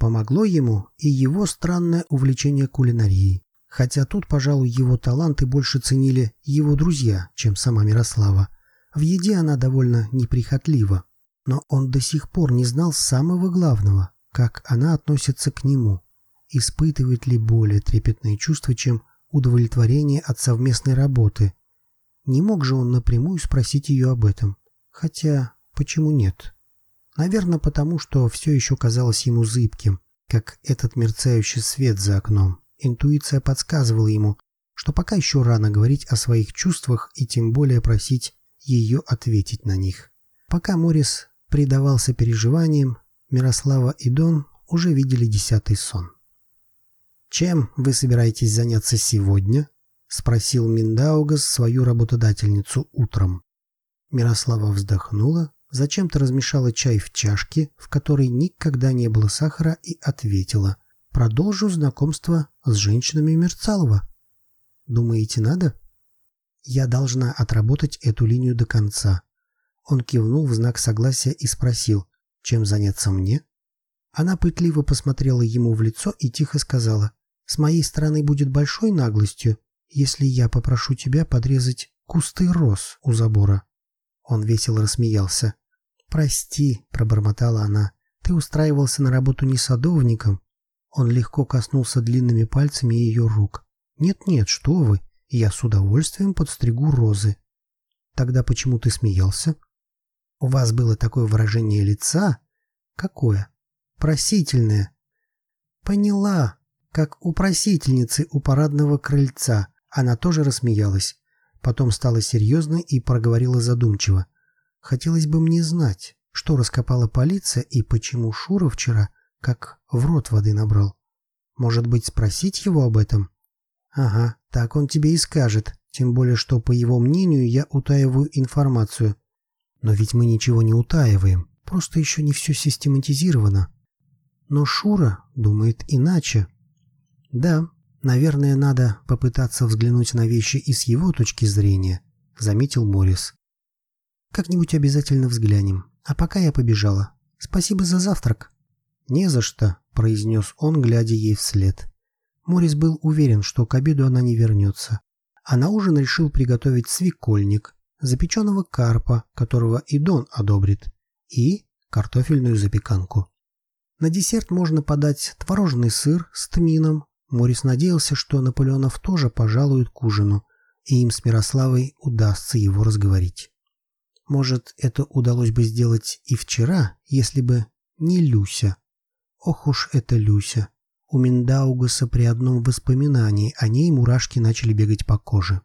Помогло ему и его странное увлечение кулинарией, хотя тут, пожалуй, его таланты больше ценили его друзья, чем сама Мирослава. В еде она довольно неприхотлива, но он до сих пор не знал самого главного, как она относится к нему, испытывает ли более трепетные чувства, чем удовлетворение от совместной работы – не мог же он напрямую спросить ее об этом. Хотя, почему нет? Наверное, потому что все еще казалось ему зыбким, как этот мерцающий свет за окном. Интуиция подсказывала ему, что пока еще рано говорить о своих чувствах и тем более просить ее ответить на них. Пока Морис предавался переживаниям, Мирослава и Дон уже видели десятый сон. «Чем вы собираетесь заняться сегодня?» — спросил Миндаугас свою работодательницу утром. Мирослава вздохнула, зачем-то размешала чай в чашке, в которой никогда не было сахара, и ответила. «Продолжу знакомство с женщинами Мерцалова». «Думаете, надо?» «Я должна отработать эту линию до конца». Он кивнул в знак согласия и спросил, чем заняться мне? Она пытливо посмотрела ему в лицо и тихо сказала, «С моей стороны будет большой наглостью если я попрошу тебя подрезать кусты роз у забора?» Он весело рассмеялся. «Прости», — пробормотала она, — ты устраивался на работу не садовником, он легко коснулся длинными пальцами ее рук. Нет-нет, что вы, я с удовольствием подстригу розы. Тогда почему ты смеялся? У вас было такое выражение лица. Какое? Просительное. Поняла, как у просительницы у парадного крыльца. Она тоже рассмеялась. Потом стала серьезной и проговорила задумчиво. Хотелось бы мне знать, что раскопала полиция и почему Шура вчера как в рот воды набрал. Может быть, спросить его об этом? Ага, так он тебе и скажет, тем более, что, по его мнению, я утаиваю информацию. Но ведь мы ничего не утаиваем, просто еще не все систематизировано. Но Шура думает иначе. Да, наверное, надо попытаться взглянуть на вещи и с его точки зрения, заметил Морис. Как-нибудь обязательно взглянем. А пока я побежала. Спасибо за завтрак. Не за что, произнес он, глядя ей вслед. Морис был уверен, что к обеду она не вернется. А на ужин решил приготовить свекольник, запеченного карпа, которого и Дон одобрит, и картофельную запеканку. На десерт можно подать творожный сыр с тмином. Морис надеялся, что Наполеонов тоже пожалуют к ужину, и им с Мирославой удастся его разговорить. Может, это удалось бы сделать и вчера, если бы не Люся. Ох уж эта Люся. У Миндаугаса при одном воспоминании о ней мурашки начали бегать по коже.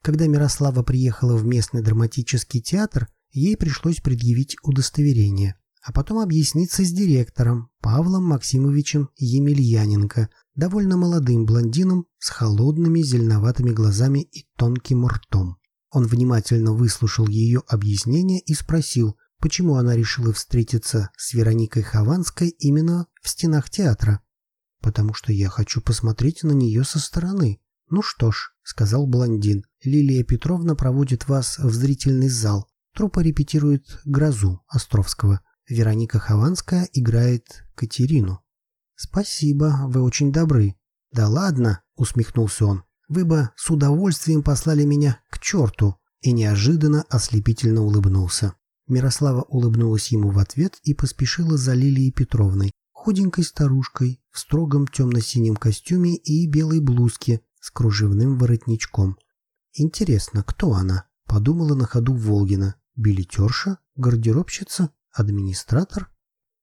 Когда Мирослава приехала в местный драматический театр, ей пришлось предъявить удостоверение, а потом объясниться с директором Павлом Максимовичем Емельяненко, довольно молодым блондином с холодными зеленоватыми глазами и тонким ртом. Он внимательно выслушал ее объяснение и спросил, почему она решила встретиться с Вероникой Хованской именно в стенах театра. «Потому что я хочу посмотреть на нее со стороны». «Ну что ж», — сказал блондин, — «Лилия Петровна проводит вас в зрительный зал. Труппа репетирует «Грозу» Островского. Вероника Хованская играет Катерину». «Спасибо, вы очень добры». «Да ладно», — усмехнулся он, — «вы бы с удовольствием послали меня к черту». И неожиданно ослепительно улыбнулся. Мирослава улыбнулась ему в ответ и поспешила за Лилией Петровной, худенькой старушкой в строгом темно-синем костюме и белой блузке с кружевным воротничком. «Интересно, кто она?» — подумала на ходу Волгина. «Билетерша? Гардеробщица? Администратор?»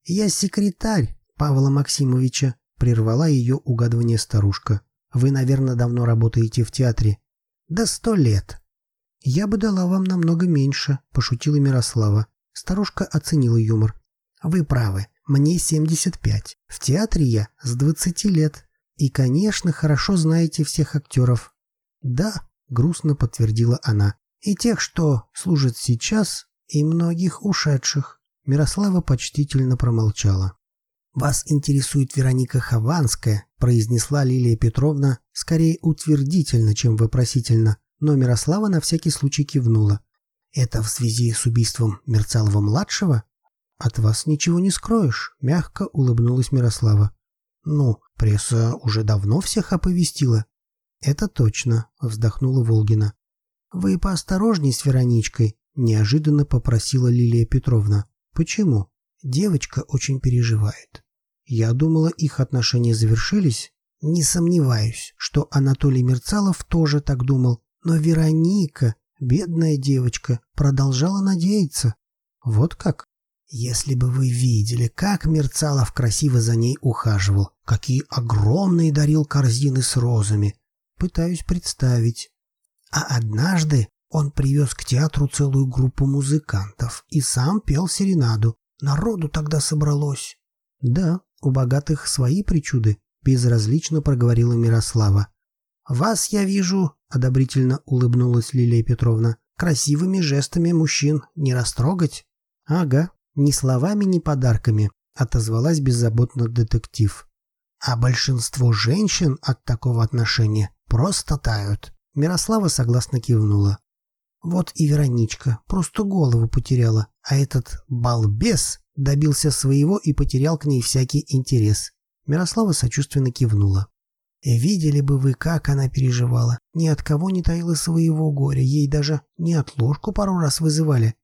«Я секретарь Павла Максимовича», — прервала ее угадывание старушка. «Вы, наверное, давно работаете в театре?» «Да сто лет», «Я бы дала вам намного меньше», – пошутила Мирослава. Старушка оценила юмор. «Вы правы, мне 75. В театре я с 20 лет. И, конечно, хорошо знаете всех актеров». «Да», – грустно подтвердила она. «И тех, что служат сейчас, и многих ушедших». Мирослава почтительно промолчала. «Вас интересует Вероника Хованская», – произнесла Лилия Петровна скорее утвердительно, чем вопросительно но Мирослава на всякий случай кивнула. «Это в связи с убийством Мерцалова-младшего?» «От вас ничего не скроешь», — мягко улыбнулась Мирослава. «Ну, пресса уже давно всех оповестила». «Это точно», — вздохнула Волгина. «Вы поосторожней с Вероничкой», — неожиданно попросила Лилия Петровна. «Почему?» «Девочка очень переживает». «Я думала, их отношения завершились». «Не сомневаюсь, что Анатолий Мерцалов тоже так думал. Но Вероника, бедная девочка, продолжала надеяться. Вот как? Если бы вы видели, как Мерцалов красиво за ней ухаживал, какие огромные дарил корзины с розами. Пытаюсь представить. А однажды он привез к театру целую группу музыкантов и сам пел серенаду. Народу тогда собралось. Да, у богатых свои причуды, безразлично проговорила Мирослава. «Вас я вижу», — одобрительно улыбнулась Лилия Петровна, «красивыми жестами мужчин не растрогать». «Ага, ни словами, ни подарками», — отозвалась беззаботно детектив. «А большинство женщин от такого отношения просто тают». Мирослава согласно кивнула. Вот и Вероничка просто голову потеряла, а этот балбес добился своего и потерял к ней всякий интерес. Мирослава сочувственно кивнула. Видели бы вы, как она переживала. Ни от кого не таила своего горя, ей даже не отложку пару раз вызывали.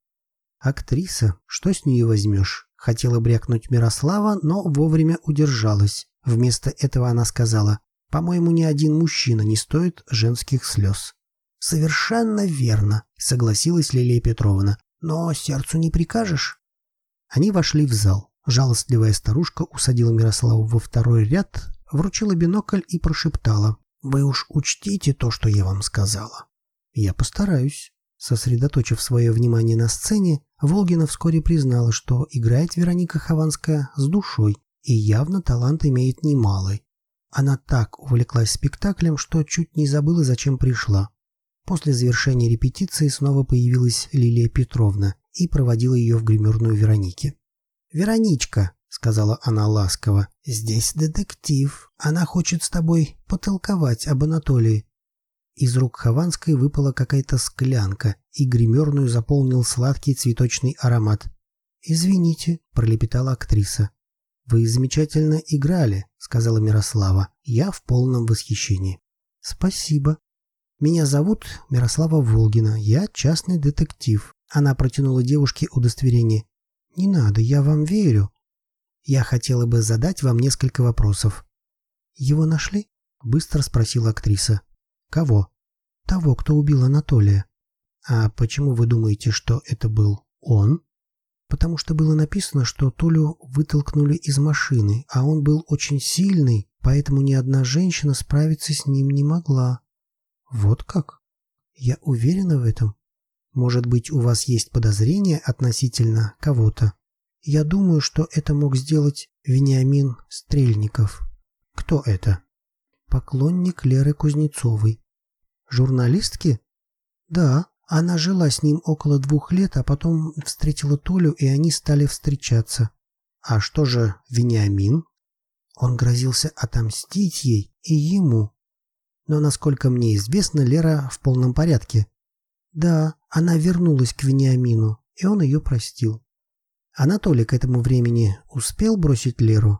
Актриса, что с нее возьмешь? Хотела брякнуть Мирослава, но вовремя удержалась. Вместо этого она сказала, «По-моему, ни один мужчина не стоит женских слез». «Совершенно верно», — согласилась Лилия Петровна. «Но сердцу не прикажешь». Они вошли в зал. Жалостливая старушка усадила Мирославу во второй ряд, вручила бинокль и прошептала. «Вы уж учтите то, что я вам сказала». «Я постараюсь». Сосредоточив свое внимание на сцене, Волгина вскоре признала, что играет Вероника Хованская с душой и явно талант имеет немалый. Она так увлеклась спектаклем, что чуть не забыла, зачем пришла. После завершения репетиции снова появилась Лилия Петровна и проводила ее в гримерную Вероники. «Вероничка», — сказала она ласково, — «здесь детектив. Она хочет с тобой потолковать об Анатолии. Из рук Хованской выпала какая-то склянка, и гримерную заполнил сладкий цветочный аромат. «Извините», — пролепетала актриса. «Вы замечательно играли», — сказала Мирослава. «Я в полном восхищении». «Спасибо». «Меня зовут Мирослава Волгина. Я частный детектив». Она протянула девушке удостоверение. «Не надо, я вам верю. Я хотела бы задать вам несколько вопросов». «Его нашли?» — быстро спросила актриса. Кого? Того, кто убил Анатолия. А почему вы думаете, что это был он? Потому что было написано, что Толю вытолкнули из машины, а он был очень сильный, поэтому ни одна женщина справиться с ним не могла. Вот как? Я уверена в этом. Может быть, у вас есть подозрения относительно кого-то? Я думаю, что это мог сделать Вениамин Стрельников. Кто это? Поклонник Леры Кузнецовой. Журналистки? Да, она жила с ним около двух лет, а потом встретила Толю, и они стали встречаться. А что же Вениамин? Он грозился отомстить ей и ему. Но, насколько мне известно, Лера в полном порядке. Да, она вернулась к Вениамину, и он ее простил. Анатолий к этому времени успел бросить Леру?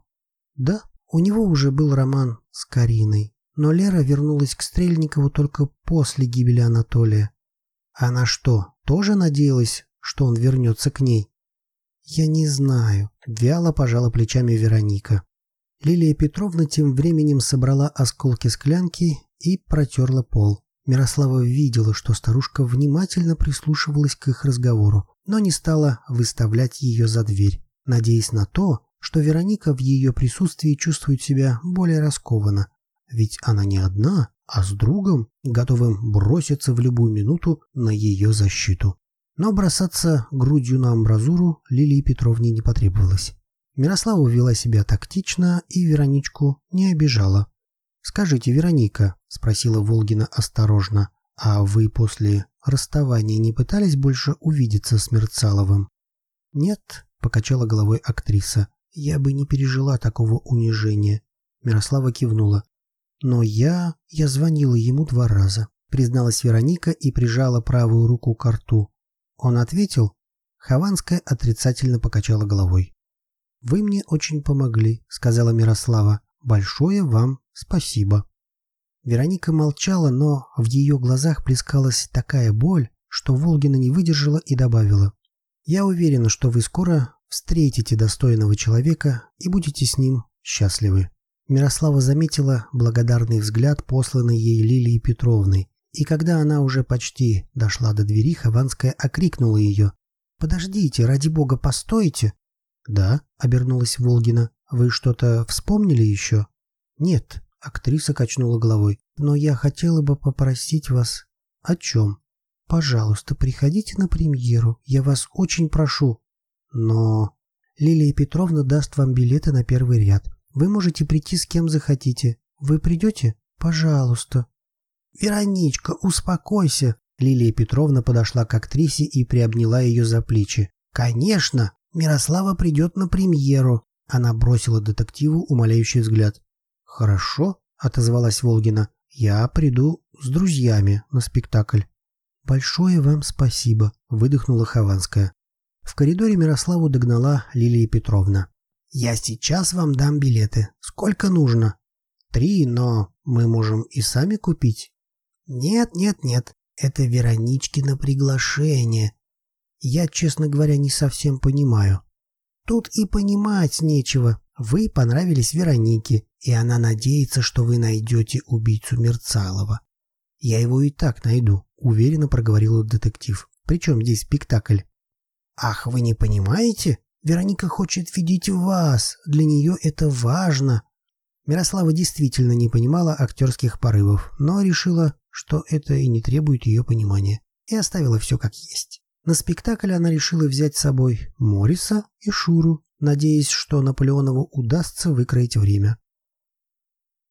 Да, у него уже был роман с Кариной. Но Лера вернулась к Стрельникову только после гибели Анатолия. Она что, тоже надеялась, что он вернется к ней? Я не знаю, вяло пожала плечами Вероника. Лилия Петровна тем временем собрала осколки склянки и протерла пол. Мирослава видела, что старушка внимательно прислушивалась к их разговору, но не стала выставлять ее за дверь, надеясь на то, что Вероника в ее присутствии чувствует себя более раскованно, ведь она не одна, а с другом, готовым броситься в любую минуту на ее защиту. Но бросаться грудью на амбразуру Лилии Петровне не потребовалось. Мирослава вела себя тактично и Вероничку не обижала. «Скажите, Вероника», — спросила Волгина осторожно, «а вы после расставания не пытались больше увидеться с Мерцаловым?» «Нет», — покачала головой актриса, «я бы не пережила такого унижения». Мирослава кивнула. Но я... я звонила ему два раза, призналась Вероника и прижала правую руку к рту. Он ответил. Хованская отрицательно покачала головой. «Вы мне очень помогли», — сказала Мирослава. «Большое вам спасибо». Вероника молчала, но в ее глазах плескалась такая боль, что Волгина не выдержала и добавила. «Я уверена, что вы скоро встретите достойного человека и будете с ним счастливы». Мирослава заметила благодарный взгляд, посланный ей Лилией Петровной, и когда она уже почти дошла до двери, Хованская окрикнула ее. «Подождите, ради бога, постойте!» «Да», — обернулась Волгина, — «вы что-то вспомнили еще?» «Нет», — актриса качнула головой, — «но я хотела бы попросить вас...» «О чем?» «Пожалуйста, приходите на премьеру, я вас очень прошу». «Но...» «Лилия Петровна даст вам билеты на первый ряд. Вы можете прийти с кем захотите. Вы придете? Пожалуйста. Вероничка, успокойся. Лилия Петровна подошла к актрисе и приобняла ее за плечи. Конечно, Мирослава придет на премьеру. Она бросила детективу умоляющий взгляд. Хорошо, отозвалась Волгина. Я приду с друзьями на спектакль. Большое вам спасибо, выдохнула Хованская. В коридоре Мирославу догнала Лилия Петровна. Я сейчас вам дам билеты. Сколько нужно? Три, но мы можем и сами купить. Нет, нет, нет. Это Вероничкино приглашение. Я, честно говоря, не совсем понимаю. Тут и понимать нечего. Вы понравились Веронике, и она надеется, что вы найдете убийцу Мерцалова. Я его и так найду, уверенно проговорил детектив. Причем здесь спектакль? Ах, вы не понимаете? Вероника хочет видеть вас. Для нее это важно. Мирослава действительно не понимала актерских порывов, но решила, что это и не требует ее понимания, и оставила все как есть. На спектакль она решила взять с собой Мориса и Шуру, надеясь, что Наполеонову удастся выкроить время.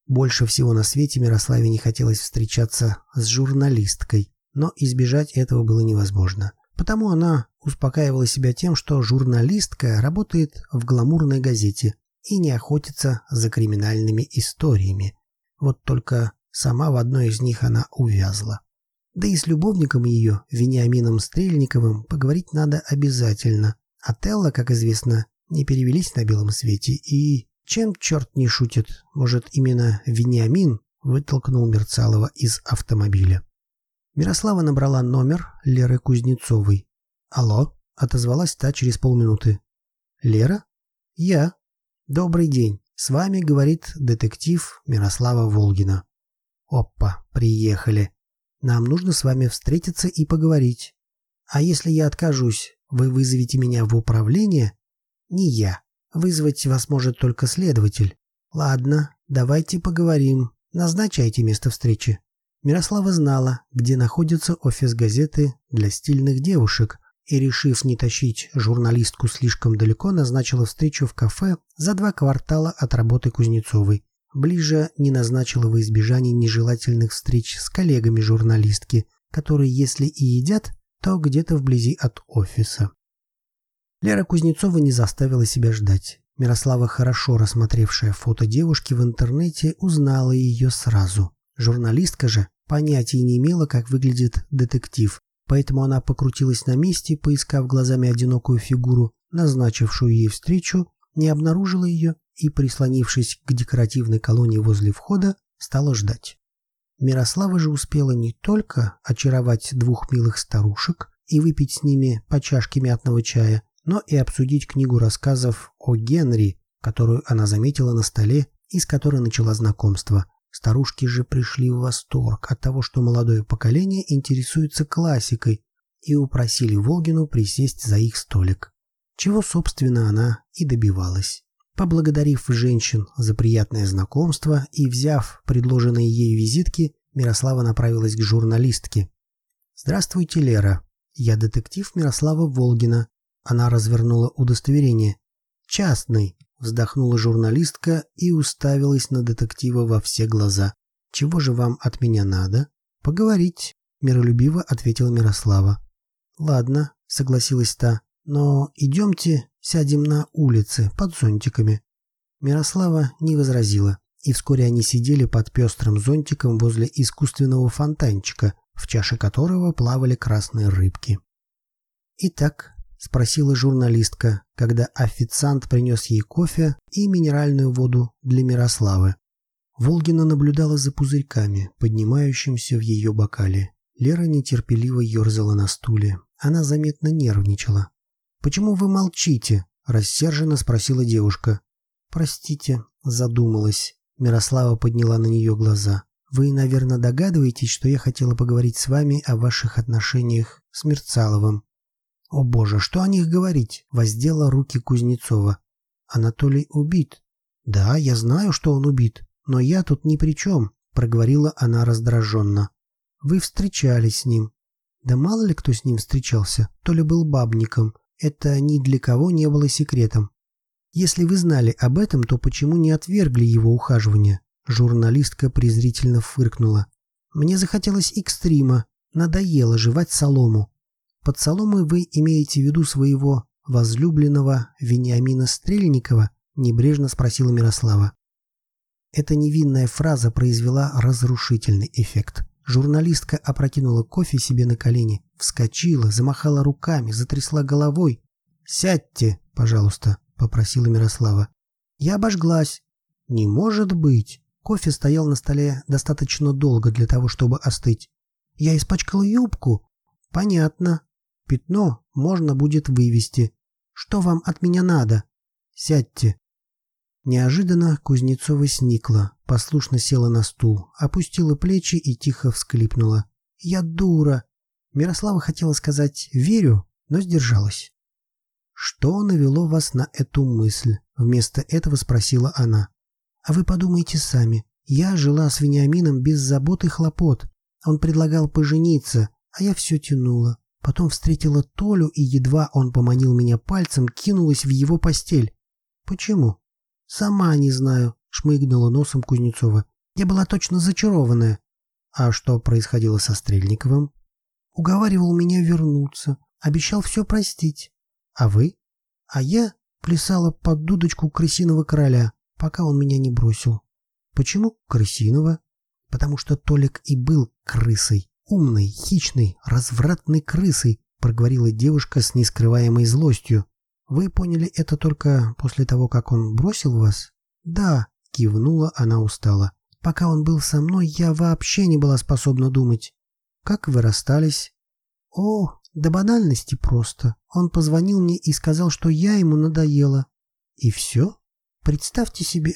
Больше всего на свете Мирославе не хотелось встречаться с журналисткой, но избежать этого было невозможно. Потому она успокаивала себя тем, что журналистка работает в гламурной газете и не охотится за криминальными историями. Вот только сама в одной из них она увязла. Да и с любовником ее, Вениамином Стрельниковым, поговорить надо обязательно. А Телла, как известно, не перевелись на белом свете. И чем черт не шутит, может, именно Вениамин вытолкнул Мерцалова из автомобиля. Мирослава набрала номер Леры Кузнецовой. «Алло», — отозвалась та через полминуты. «Лера?» «Я». «Добрый день. С вами, — говорит детектив Мирослава Волгина». «Опа, приехали. Нам нужно с вами встретиться и поговорить. А если я откажусь, вы вызовете меня в управление? Не я. Вызвать вас может только следователь. Ладно, давайте поговорим. Назначайте место встречи. Мирослава знала, где находится офис газеты для стильных девушек, и, решив не тащить журналистку слишком далеко, назначила встречу в кафе за два квартала от работы Кузнецовой. Ближе не назначила во избежание нежелательных встреч с коллегами журналистки, которые, если и едят, то где-то вблизи от офиса. Лера Кузнецова не заставила себя ждать. Мирослава, хорошо рассмотревшая фото девушки в интернете, узнала ее сразу. Журналистка же понятия не имела, как выглядит детектив, поэтому она покрутилась на месте, поискав глазами одинокую фигуру, назначившую ей встречу, не обнаружила ее и, прислонившись к декоративной колонне возле входа, стала ждать. Мирослава же успела не только очаровать двух милых старушек и выпить с ними по чашке мятного чая, но и обсудить книгу рассказов о Генри, которую она заметила на столе и с которой начала знакомство. Старушки же пришли в восторг от того, что молодое поколение интересуется классикой, и упросили Волгину присесть за их столик. Чего, собственно, она и добивалась. Поблагодарив женщин за приятное знакомство и взяв предложенные ей визитки, Мирослава направилась к журналистке. «Здравствуйте, Лера. Я детектив Мирослава Волгина». Она развернула удостоверение. «Частный», — вздохнула журналистка и уставилась на детектива во все глаза. «Чего же вам от меня надо?» «Поговорить», — миролюбиво ответила Мирослава. «Ладно», — согласилась та. Но идемте сядем на улице под зонтиками. Мирослава не возразила, и вскоре они сидели под пестрым зонтиком возле искусственного фонтанчика, в чаше которого плавали красные рыбки. «Итак», — спросила журналистка, когда официант принес ей кофе и минеральную воду для Мирославы. Волгина наблюдала за пузырьками, поднимающимся в ее бокале. Лера нетерпеливо ерзала на стуле. Она заметно нервничала. «Почему вы молчите?» – рассерженно спросила девушка. «Простите», – задумалась. Мирослава подняла на нее глаза. «Вы, наверное, догадываетесь, что я хотела поговорить с вами о ваших отношениях с Мерцаловым». «О боже, что о них говорить?» – воздела руки Кузнецова. «Анатолий убит». «Да, я знаю, что он убит, но я тут ни при чем», – проговорила она раздраженно. «Вы встречались с ним». «Да мало ли кто с ним встречался, то ли был бабником, это ни для кого не было секретом. Если вы знали об этом, то почему не отвергли его ухаживание? Журналистка презрительно фыркнула. Мне захотелось экстрима, надоело жевать солому. Под соломой вы имеете в виду своего возлюбленного Вениамина Стрельникова? Небрежно спросила Мирослава. Эта невинная фраза произвела разрушительный эффект. Журналистка опрокинула кофе себе на колени, вскочила, замахала руками, затрясла головой. «Сядьте, пожалуйста», — попросила Мирослава. Я обожглась. «Не может быть!» Кофе стоял на столе достаточно долго для того, чтобы остыть. Я испачкала юбку. Понятно. Пятно можно будет вывести. Что вам от меня надо? Сядьте. Неожиданно Кузнецова сникла, послушно села на стул, опустила плечи и тихо всклипнула. «Я дура!» Мирослава хотела сказать «верю», но сдержалась. «Что навело вас на эту мысль?» Вместо этого спросила она. «А вы подумайте сами. Я жила с Вениамином без забот и хлопот. Он предлагал пожениться, а я все тянула. Потом встретила Толю, и едва он поманил меня пальцем, кинулась в его постель. Почему? Сама не знаю, шмыгнула носом Кузнецова. Я была точно зачарованная. А что происходило со Стрельниковым? Уговаривал меня вернуться, обещал все простить. А вы? А я плясала под дудочку крысиного короля, пока он меня не бросил. Почему крысиного? Потому что Толик и был крысой умной, хищной, развратной крысой, проговорила девушка с нескрываемой злостью. Вы поняли это только после того, как он бросил вас? Да, кивнула она устало. Пока он был со мной, я вообще не была способна думать. Как вы расстались? О, до банальности просто. Он позвонил мне и сказал, что я ему надоела. И все? Представьте себе.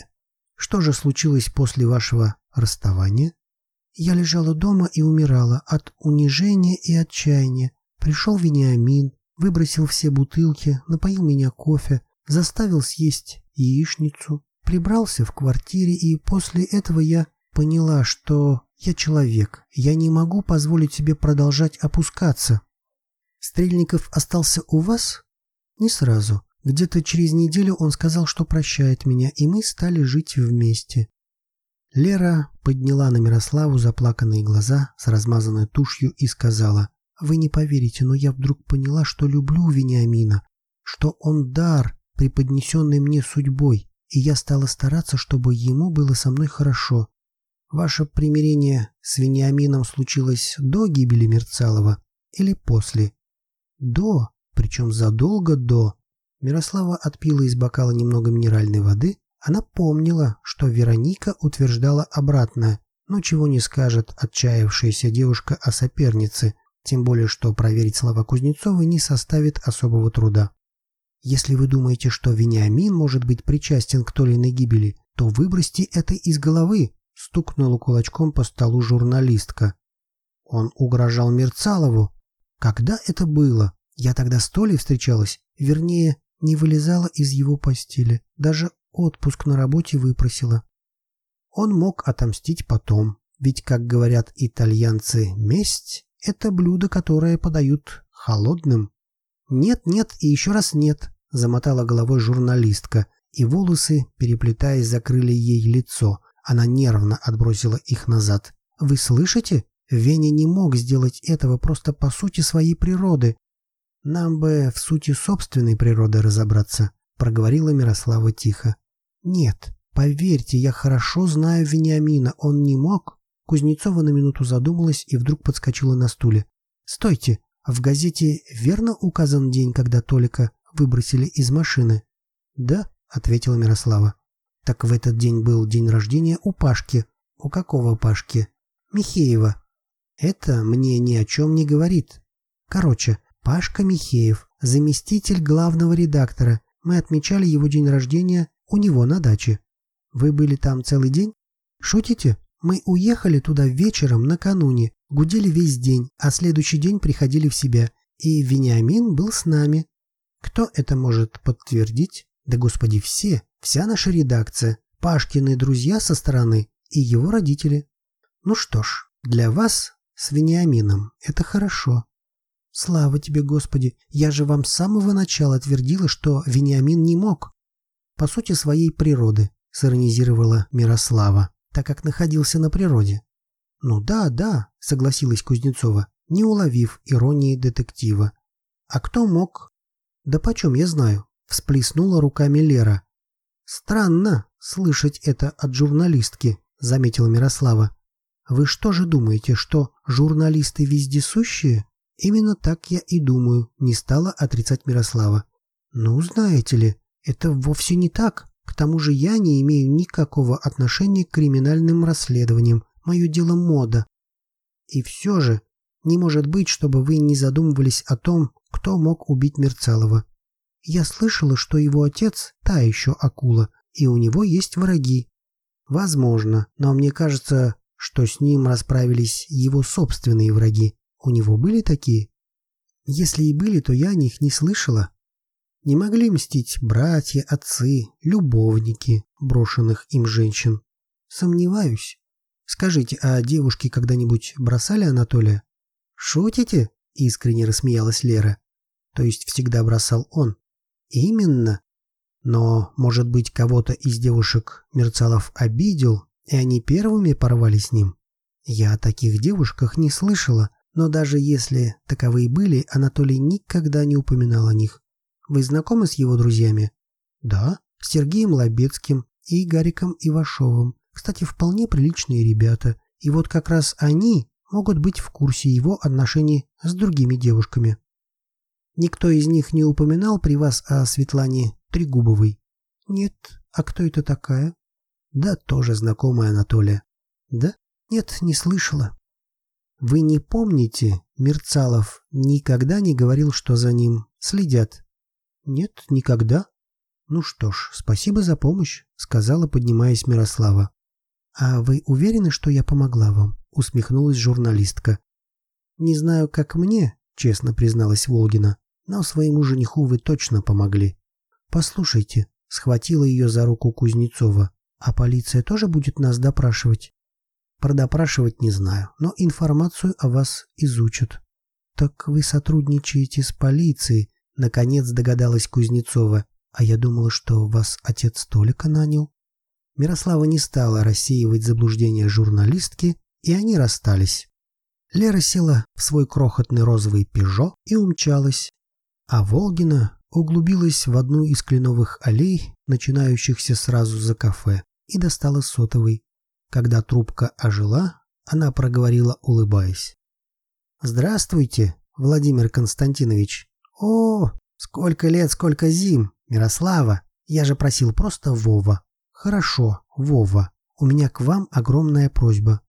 Что же случилось после вашего расставания? Я лежала дома и умирала от унижения и отчаяния. Пришел Вениамин, выбросил все бутылки, напоил меня кофе, заставил съесть яичницу, прибрался в квартире, и после этого я поняла, что я человек, я не могу позволить себе продолжать опускаться. Стрельников остался у вас? Не сразу. Где-то через неделю он сказал, что прощает меня, и мы стали жить вместе. Лера подняла на Мирославу заплаканные глаза с размазанной тушью и сказала, «Вы не поверите, но я вдруг поняла, что люблю Вениамина, что он дар, преподнесенный мне судьбой, и я стала стараться, чтобы ему было со мной хорошо. Ваше примирение с Вениамином случилось до гибели Мерцалова или после? До, причем задолго до. Мирослава отпила из бокала немного минеральной воды, она помнила, что Вероника утверждала обратное, но чего не скажет отчаявшаяся девушка о сопернице, тем более что проверить слова Кузнецовой не составит особого труда. Если вы думаете, что Вениамин может быть причастен к Толиной гибели, то выбросьте это из головы, стукнула кулачком по столу журналистка. Он угрожал Мерцалову. Когда это было? Я тогда с Толей встречалась, вернее, не вылезала из его постели. Даже отпуск на работе выпросила. Он мог отомстить потом, ведь, как говорят итальянцы, месть — это блюдо, которое подают холодным. «Нет, нет и еще раз нет», — замотала головой журналистка, и волосы, переплетаясь, закрыли ей лицо. Она нервно отбросила их назад. «Вы слышите? Веня не мог сделать этого просто по сути своей природы. Нам бы в сути собственной природы разобраться», — проговорила Мирослава тихо. Нет, поверьте, я хорошо знаю Вениамина, он не мог. Кузнецова на минуту задумалась и вдруг подскочила на стуле. Стойте, в газете верно указан день, когда Толика выбросили из машины? Да, ответила Мирослава. Так в этот день был день рождения у Пашки. У какого Пашки? Михеева. Это мне ни о чем не говорит. Короче, Пашка Михеев, заместитель главного редактора. Мы отмечали его день рождения у него на даче. Вы были там целый день? Шутите? Мы уехали туда вечером накануне, гудели весь день, а следующий день приходили в себя. И Вениамин был с нами. Кто это может подтвердить? Да господи, все, вся наша редакция, Пашкины друзья со стороны и его родители. Ну что ж, для вас с Вениамином это хорошо. Слава тебе, Господи, я же вам с самого начала твердила, что Вениамин не мог по сути своей природы, сиронизировала Мирослава, так как находился на природе. Ну да, да, согласилась Кузнецова, не уловив иронии детектива. А кто мог? Да почем я знаю, всплеснула руками Лера. Странно слышать это от журналистки, заметила Мирослава. Вы что же думаете, что журналисты вездесущие? Именно так я и думаю, не стала отрицать Мирослава. Ну, знаете ли, это вовсе не так. К тому же я не имею никакого отношения к криминальным расследованиям. Мое дело мода. И все же, не может быть, чтобы вы не задумывались о том, кто мог убить Мерцалова. Я слышала, что его отец – та еще акула, и у него есть враги. Возможно, но мне кажется, что с ним расправились его собственные враги. У него были такие? Если и были, то я о них не слышала. Не могли мстить братья, отцы, любовники брошенных им женщин. Сомневаюсь. Скажите, а девушки когда-нибудь бросали Анатолия? Шутите? Искренне рассмеялась Лера. То есть всегда бросал он. Именно. Но, может быть, кого-то из девушек Мерцалов обидел, и они первыми порвали с ним? Я о таких девушках не слышала, но даже если таковые были, Анатолий никогда не упоминал о них. Вы знакомы с его друзьями? Да, с Сергеем Лобецким и Гариком Ивашовым. Кстати, вполне приличные ребята. И вот как раз они могут быть в курсе его отношений с другими девушками. Никто из них не упоминал при вас о Светлане Трегубовой? Нет. А кто это такая? Да, тоже знакомая Анатолия. Да? Нет, не слышала. Вы не помните, Мерцалов никогда не говорил, что за ним следят? Нет, никогда. Ну что ж, спасибо за помощь, сказала, поднимаясь Мирослава. А вы уверены, что я помогла вам? усмехнулась журналистка. Не знаю, как мне, честно призналась Волгина, но своему жениху вы точно помогли. Послушайте, схватила ее за руку Кузнецова. А полиция тоже будет нас допрашивать? Продопрашивать не знаю, но информацию о вас изучат. Так вы сотрудничаете с полицией, наконец догадалась Кузнецова. А я думала, что вас отец Толика нанял. Мирослава не стала рассеивать заблуждения журналистки, и они расстались. Лера села в свой крохотный розовый «Пежо» и умчалась, а Волгина углубилась в одну из кленовых аллей, начинающихся сразу за кафе, и достала сотовый. Когда трубка ожила, она проговорила, улыбаясь. «Здравствуйте, Владимир Константинович. О, сколько лет, сколько зим, Мирослава. Я же просил просто Вова. Хорошо, Вова, у меня к вам огромная просьба.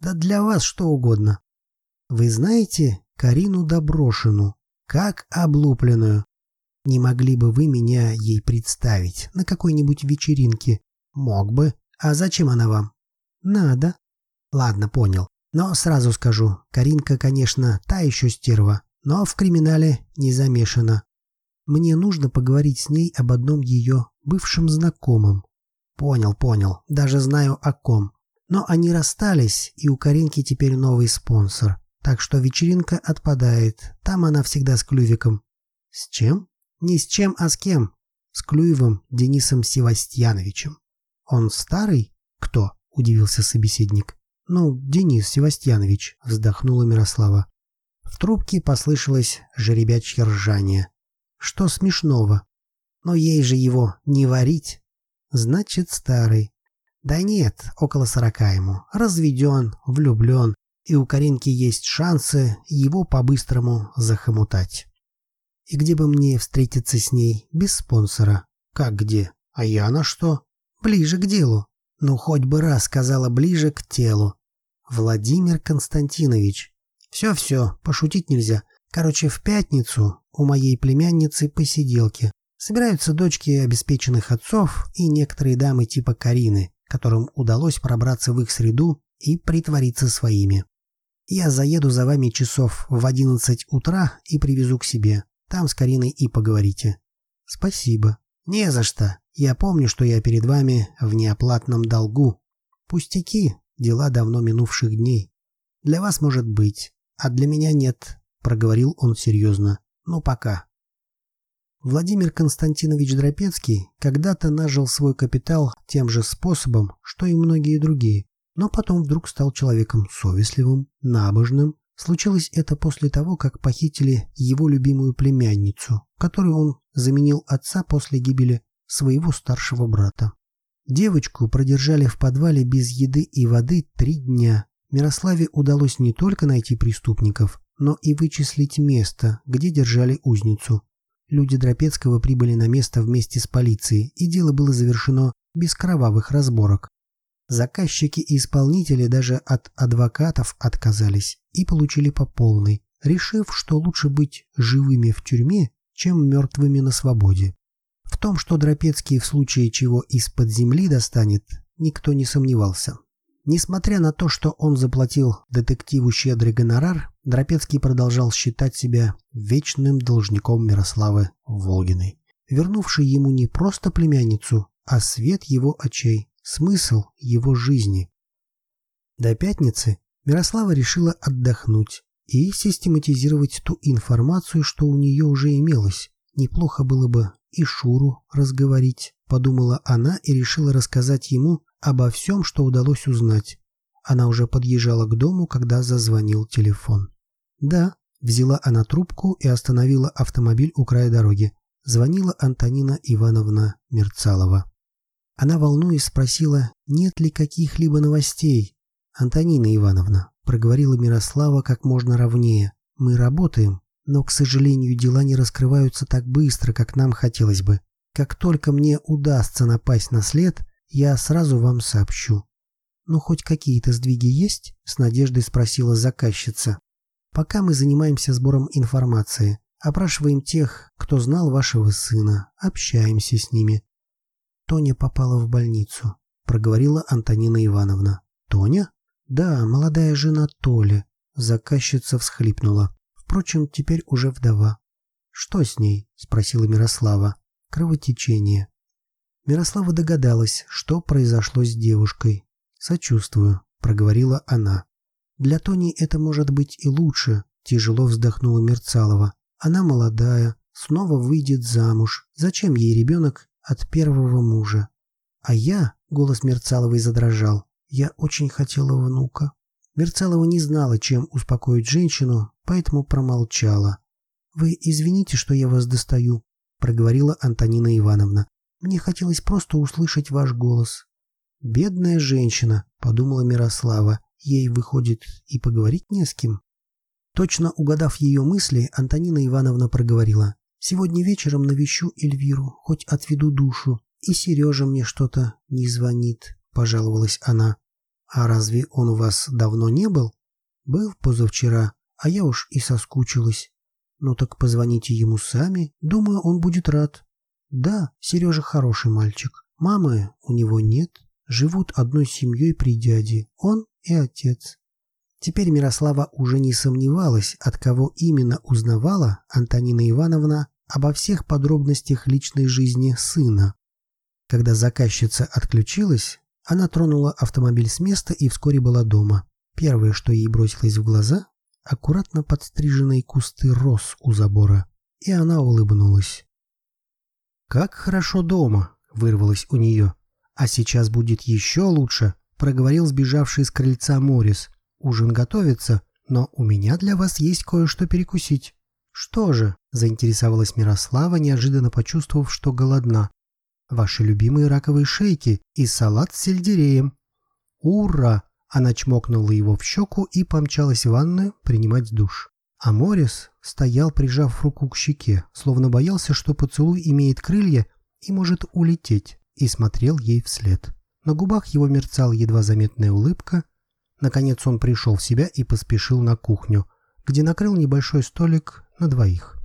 Да для вас что угодно. Вы знаете Карину Доброшину, как облупленную? Не могли бы вы меня ей представить на какой-нибудь вечеринке? Мог бы. А зачем она вам? Надо. Ладно, понял. Но сразу скажу, Каринка, конечно, та еще стерва, но в криминале не замешана. Мне нужно поговорить с ней об одном ее бывшем знакомом. Понял, понял. Даже знаю о ком. Но они расстались, и у Каринки теперь новый спонсор. Так что вечеринка отпадает. Там она всегда с Клювиком. С чем? Не с чем, а с кем? С Клюевым Денисом Севастьяновичем. Он старый? Кто? Удивился собеседник. Ну, Денис Севастьянович, вздохнула Мирослава. В трубке послышалось жеребячье ржание. Что смешного? Но ей же его не варить. Значит, старый. Да нет, около сорока ему. Разведен, влюблен, и у Каринки есть шансы его по-быстрому захомутать. И где бы мне встретиться с ней без спонсора? Как где? А я на что? Ближе к делу. Ну, хоть бы раз сказала ближе к телу. Владимир Константинович. Все-все, пошутить нельзя. Короче, в пятницу у моей племянницы посиделки. Собираются дочки обеспеченных отцов и некоторые дамы типа Карины, которым удалось пробраться в их среду и притвориться своими. Я заеду за вами часов в одиннадцать утра и привезу к себе. Там с Кариной и поговорите. Спасибо. Не за что. Я помню, что я перед вами в неоплатном долгу. Пустяки, дела давно минувших дней. Для вас может быть, а для меня нет, проговорил он серьезно. Ну пока. Владимир Константинович Дропецкий когда-то нажил свой капитал тем же способом, что и многие другие но потом вдруг стал человеком совестливым, набожным. Случилось это после того, как похитили его любимую племянницу, которую он заменил отца после гибели своего старшего брата. Девочку продержали в подвале без еды и воды три дня. Мирославе удалось не только найти преступников, но и вычислить место, где держали узницу. Люди Дропецкого прибыли на место вместе с полицией, и дело было завершено без кровавых разборок. Заказчики и исполнители даже от адвокатов отказались и получили по полной, решив, что лучше быть живыми в тюрьме, чем мертвыми на свободе. В том, что Драпецкий в случае чего из-под земли достанет, никто не сомневался. Несмотря на то, что он заплатил детективу щедрый гонорар, Драпецкий продолжал считать себя вечным должником Мирославы Волгиной, вернувшей ему не просто племянницу, а свет его очей, смысл его жизни. До пятницы Мирослава решила отдохнуть и систематизировать ту информацию, что у нее уже имелось. Неплохо было бы и Шуру разговорить, подумала она и решила рассказать ему обо всем, что удалось узнать. Она уже подъезжала к дому, когда зазвонил телефон. «Да», — взяла она трубку и остановила автомобиль у края дороги. Звонила Антонина Ивановна Мерцалова. Она, волнуясь, спросила, нет ли каких-либо новостей. «Антонина Ивановна», — проговорила Мирослава как можно ровнее, — «мы работаем, но, к сожалению, дела не раскрываются так быстро, как нам хотелось бы. Как только мне удастся напасть на след, я сразу вам сообщу. «Ну, хоть какие-то сдвиги есть?» — с надеждой спросила заказчица. «Пока мы занимаемся сбором информации, опрашиваем тех, кто знал вашего сына, общаемся с ними». «Тоня попала в больницу», — проговорила Антонина Ивановна. «Тоня?» «Да, молодая жена Толи». Заказчица всхлипнула. Впрочем, теперь уже вдова. «Что с ней?» — спросила Мирослава. «Кровотечение». Мирослава догадалась, что произошло с девушкой. «Сочувствую», — проговорила она. «Для Тони это может быть и лучше», — тяжело вздохнула Мерцалова. «Она молодая, снова выйдет замуж. Зачем ей ребенок от первого мужа?» «А я», — голос Мерцаловой задрожал, — «я очень хотела внука». Мерцалова не знала, чем успокоить женщину, поэтому промолчала. «Вы извините, что я вас достаю», — проговорила Антонина Ивановна. Мне хотелось просто услышать ваш голос. «Бедная женщина», — подумала Мирослава, — «ей, выходит, и поговорить не с кем». Точно угадав ее мысли, Антонина Ивановна проговорила. «Сегодня вечером навещу Эльвиру, хоть отведу душу, и Сережа мне что-то не звонит», — пожаловалась она. «А разве он у вас давно не был?» «Был позавчера, а я уж и соскучилась». «Ну так позвоните ему сами, думаю, он будет рад». Да, Сережа хороший мальчик. Мамы у него нет. Живут одной семьей при дяде. Он и отец. Теперь Мирослава уже не сомневалась, от кого именно узнавала Антонина Ивановна обо всех подробностях личной жизни сына. Когда заказчица отключилась, она тронула автомобиль с места и вскоре была дома. Первое, что ей бросилось в глаза – аккуратно подстриженные кусты роз у забора, и она улыбнулась. «Как хорошо дома!» — вырвалось у нее. «А сейчас будет еще лучше!» — проговорил сбежавший с крыльца Морис. «Ужин готовится, но у меня для вас есть кое-что перекусить». «Что же?» — заинтересовалась Мирослава, неожиданно почувствовав, что голодна. «Ваши любимые раковые шейки и салат с сельдереем». «Ура!» — она чмокнула его в щеку и помчалась в ванную принимать душ. А Морис стоял, прижав руку к щеке, словно боялся, что поцелуй имеет крылья и может улететь, и смотрел ей вслед. На губах его мерцала едва заметная улыбка. Наконец он пришел в себя и поспешил на кухню, где накрыл небольшой столик на двоих.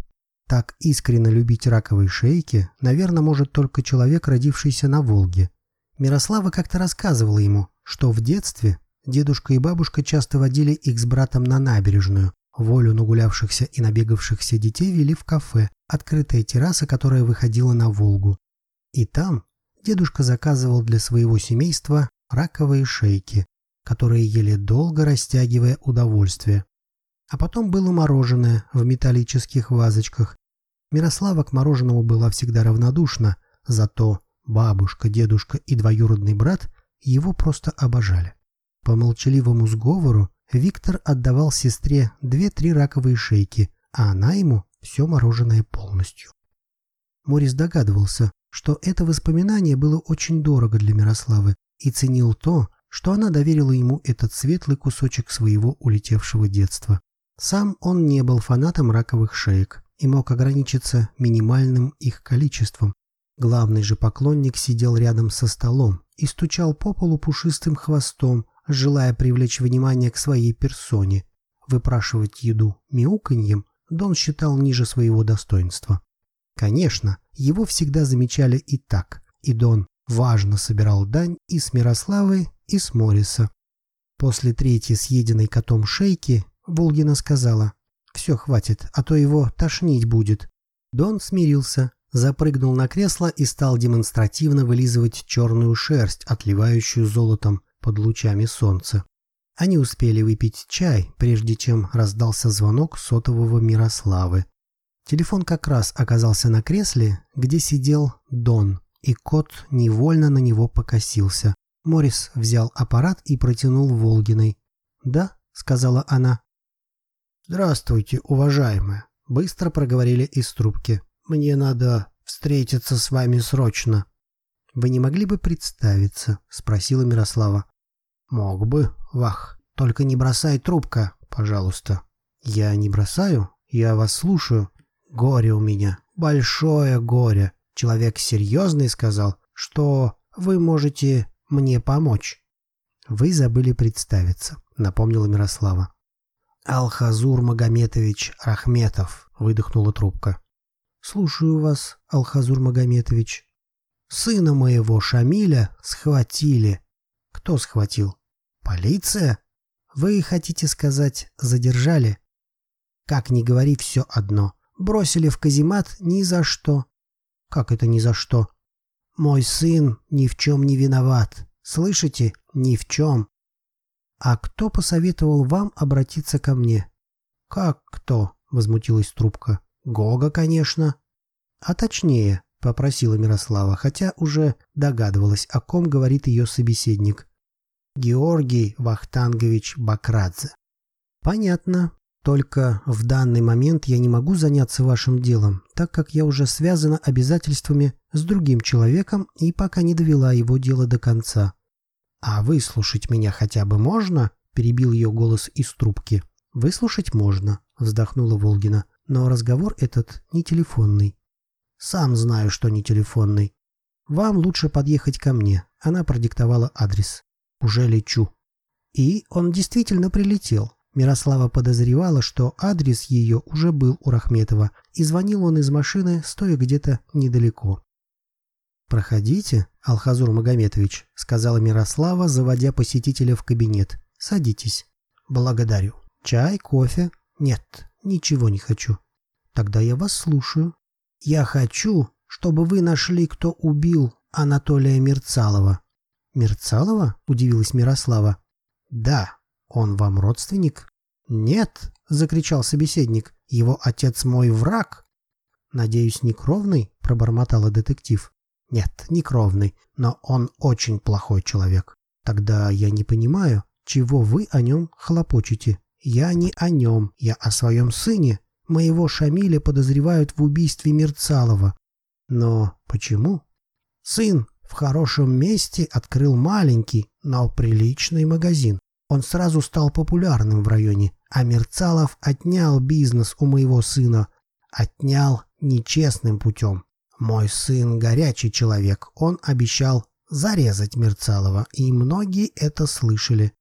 Так искренне любить раковые шейки, наверное, может только человек, родившийся на Волге. Мирослава как-то рассказывала ему, что в детстве дедушка и бабушка часто водили их с братом на набережную, Волю нагулявшихся и набегавшихся детей вели в кафе, открытая терраса, которая выходила на Волгу. И там дедушка заказывал для своего семейства раковые шейки, которые ели долго, растягивая удовольствие. А потом было мороженое в металлических вазочках. Мирослава к мороженому была всегда равнодушна, зато бабушка, дедушка и двоюродный брат его просто обожали. По молчаливому сговору Виктор отдавал сестре две-три раковые шейки, а она ему все мороженое полностью. Морис догадывался, что это воспоминание было очень дорого для Мирославы и ценил то, что она доверила ему этот светлый кусочек своего улетевшего детства. Сам он не был фанатом раковых шеек и мог ограничиться минимальным их количеством. Главный же поклонник сидел рядом со столом и стучал по полу пушистым хвостом, желая привлечь внимание к своей персоне. Выпрашивать еду мяуканьем Дон считал ниже своего достоинства. Конечно, его всегда замечали и так, и Дон важно собирал дань и с Мирославы, и с Мориса. После третьей съеденной котом шейки Булгина сказала «Все, хватит, а то его тошнить будет». Дон смирился, запрыгнул на кресло и стал демонстративно вылизывать черную шерсть, отливающую золотом под лучами солнца. Они успели выпить чай, прежде чем раздался звонок сотового Мирославы. Телефон как раз оказался на кресле, где сидел Дон, и кот невольно на него покосился. Морис взял аппарат и протянул Волгиной. «Да», — сказала она. «Здравствуйте, уважаемая», — быстро проговорили из трубки. «Мне надо встретиться с вами срочно». «Вы не могли бы представиться?» — спросила Мирослава. «Мог бы, вах, только не бросай трубка, пожалуйста». «Я не бросаю, я вас слушаю. Горе у меня, большое горе. Человек серьезный сказал, что вы можете мне помочь». «Вы забыли представиться», — напомнила Мирослава. «Алхазур Магометович Рахметов», — выдохнула трубка. «Слушаю вас, Алхазур Магометович». «Сына моего Шамиля схватили». «Кто схватил?» «Полиция?» «Вы хотите сказать, задержали?» «Как ни говори, все одно. Бросили в каземат ни за что». «Как это ни за что?» «Мой сын ни в чем не виноват. Слышите? Ни в чем». «А кто посоветовал вам обратиться ко мне?» «Как кто?» — возмутилась трубка. «Гога, конечно». «А точнее», — попросила Мирослава, хотя уже догадывалась, о ком говорит ее собеседник. «Георгий Вахтангович Бакрадзе». «Понятно. Только в данный момент я не могу заняться вашим делом, так как я уже связана обязательствами с другим человеком и пока не довела его дело до конца. А выслушать меня хотя бы можно?» — перебил ее голос из трубки. «Выслушать можно», — вздохнула Волгина, — «но разговор этот не телефонный». «Сам знаю, что не телефонный. Вам лучше подъехать ко мне». Она продиктовала адрес. «Уже лечу». И он действительно прилетел. Мирослава подозревала, что адрес ее уже был у Рахметова, и звонил он из машины, стоя где-то недалеко. «Проходите, Алхазур Магометович», — сказала Мирослава, заводя посетителя в кабинет. «Садитесь». «Благодарю. Чай, кофе?» «Нет, ничего не хочу». «Тогда я вас слушаю». «Я хочу, чтобы вы нашли, кто убил Анатолия Мерцалова». «Мерцалова?» — удивилась Мирослава. «Да, он вам родственник?» «Нет», — закричал собеседник, — «его отец мой враг». «Надеюсь, не кровный?» — пробормотала детектив. «Нет, не кровный, но он очень плохой человек. Тогда я не понимаю, чего вы о нем хлопочете. Я не о нем, я о своем сыне. Моего Шамиля подозревают в убийстве Мерцалова. Но почему? Сын в хорошем месте открыл маленький, но приличный магазин. Он сразу стал популярным в районе, а Мерцалов отнял бизнес у моего сына. Отнял нечестным путем. Мой сын горячий человек, он обещал зарезать Мерцалова, и многие это слышали.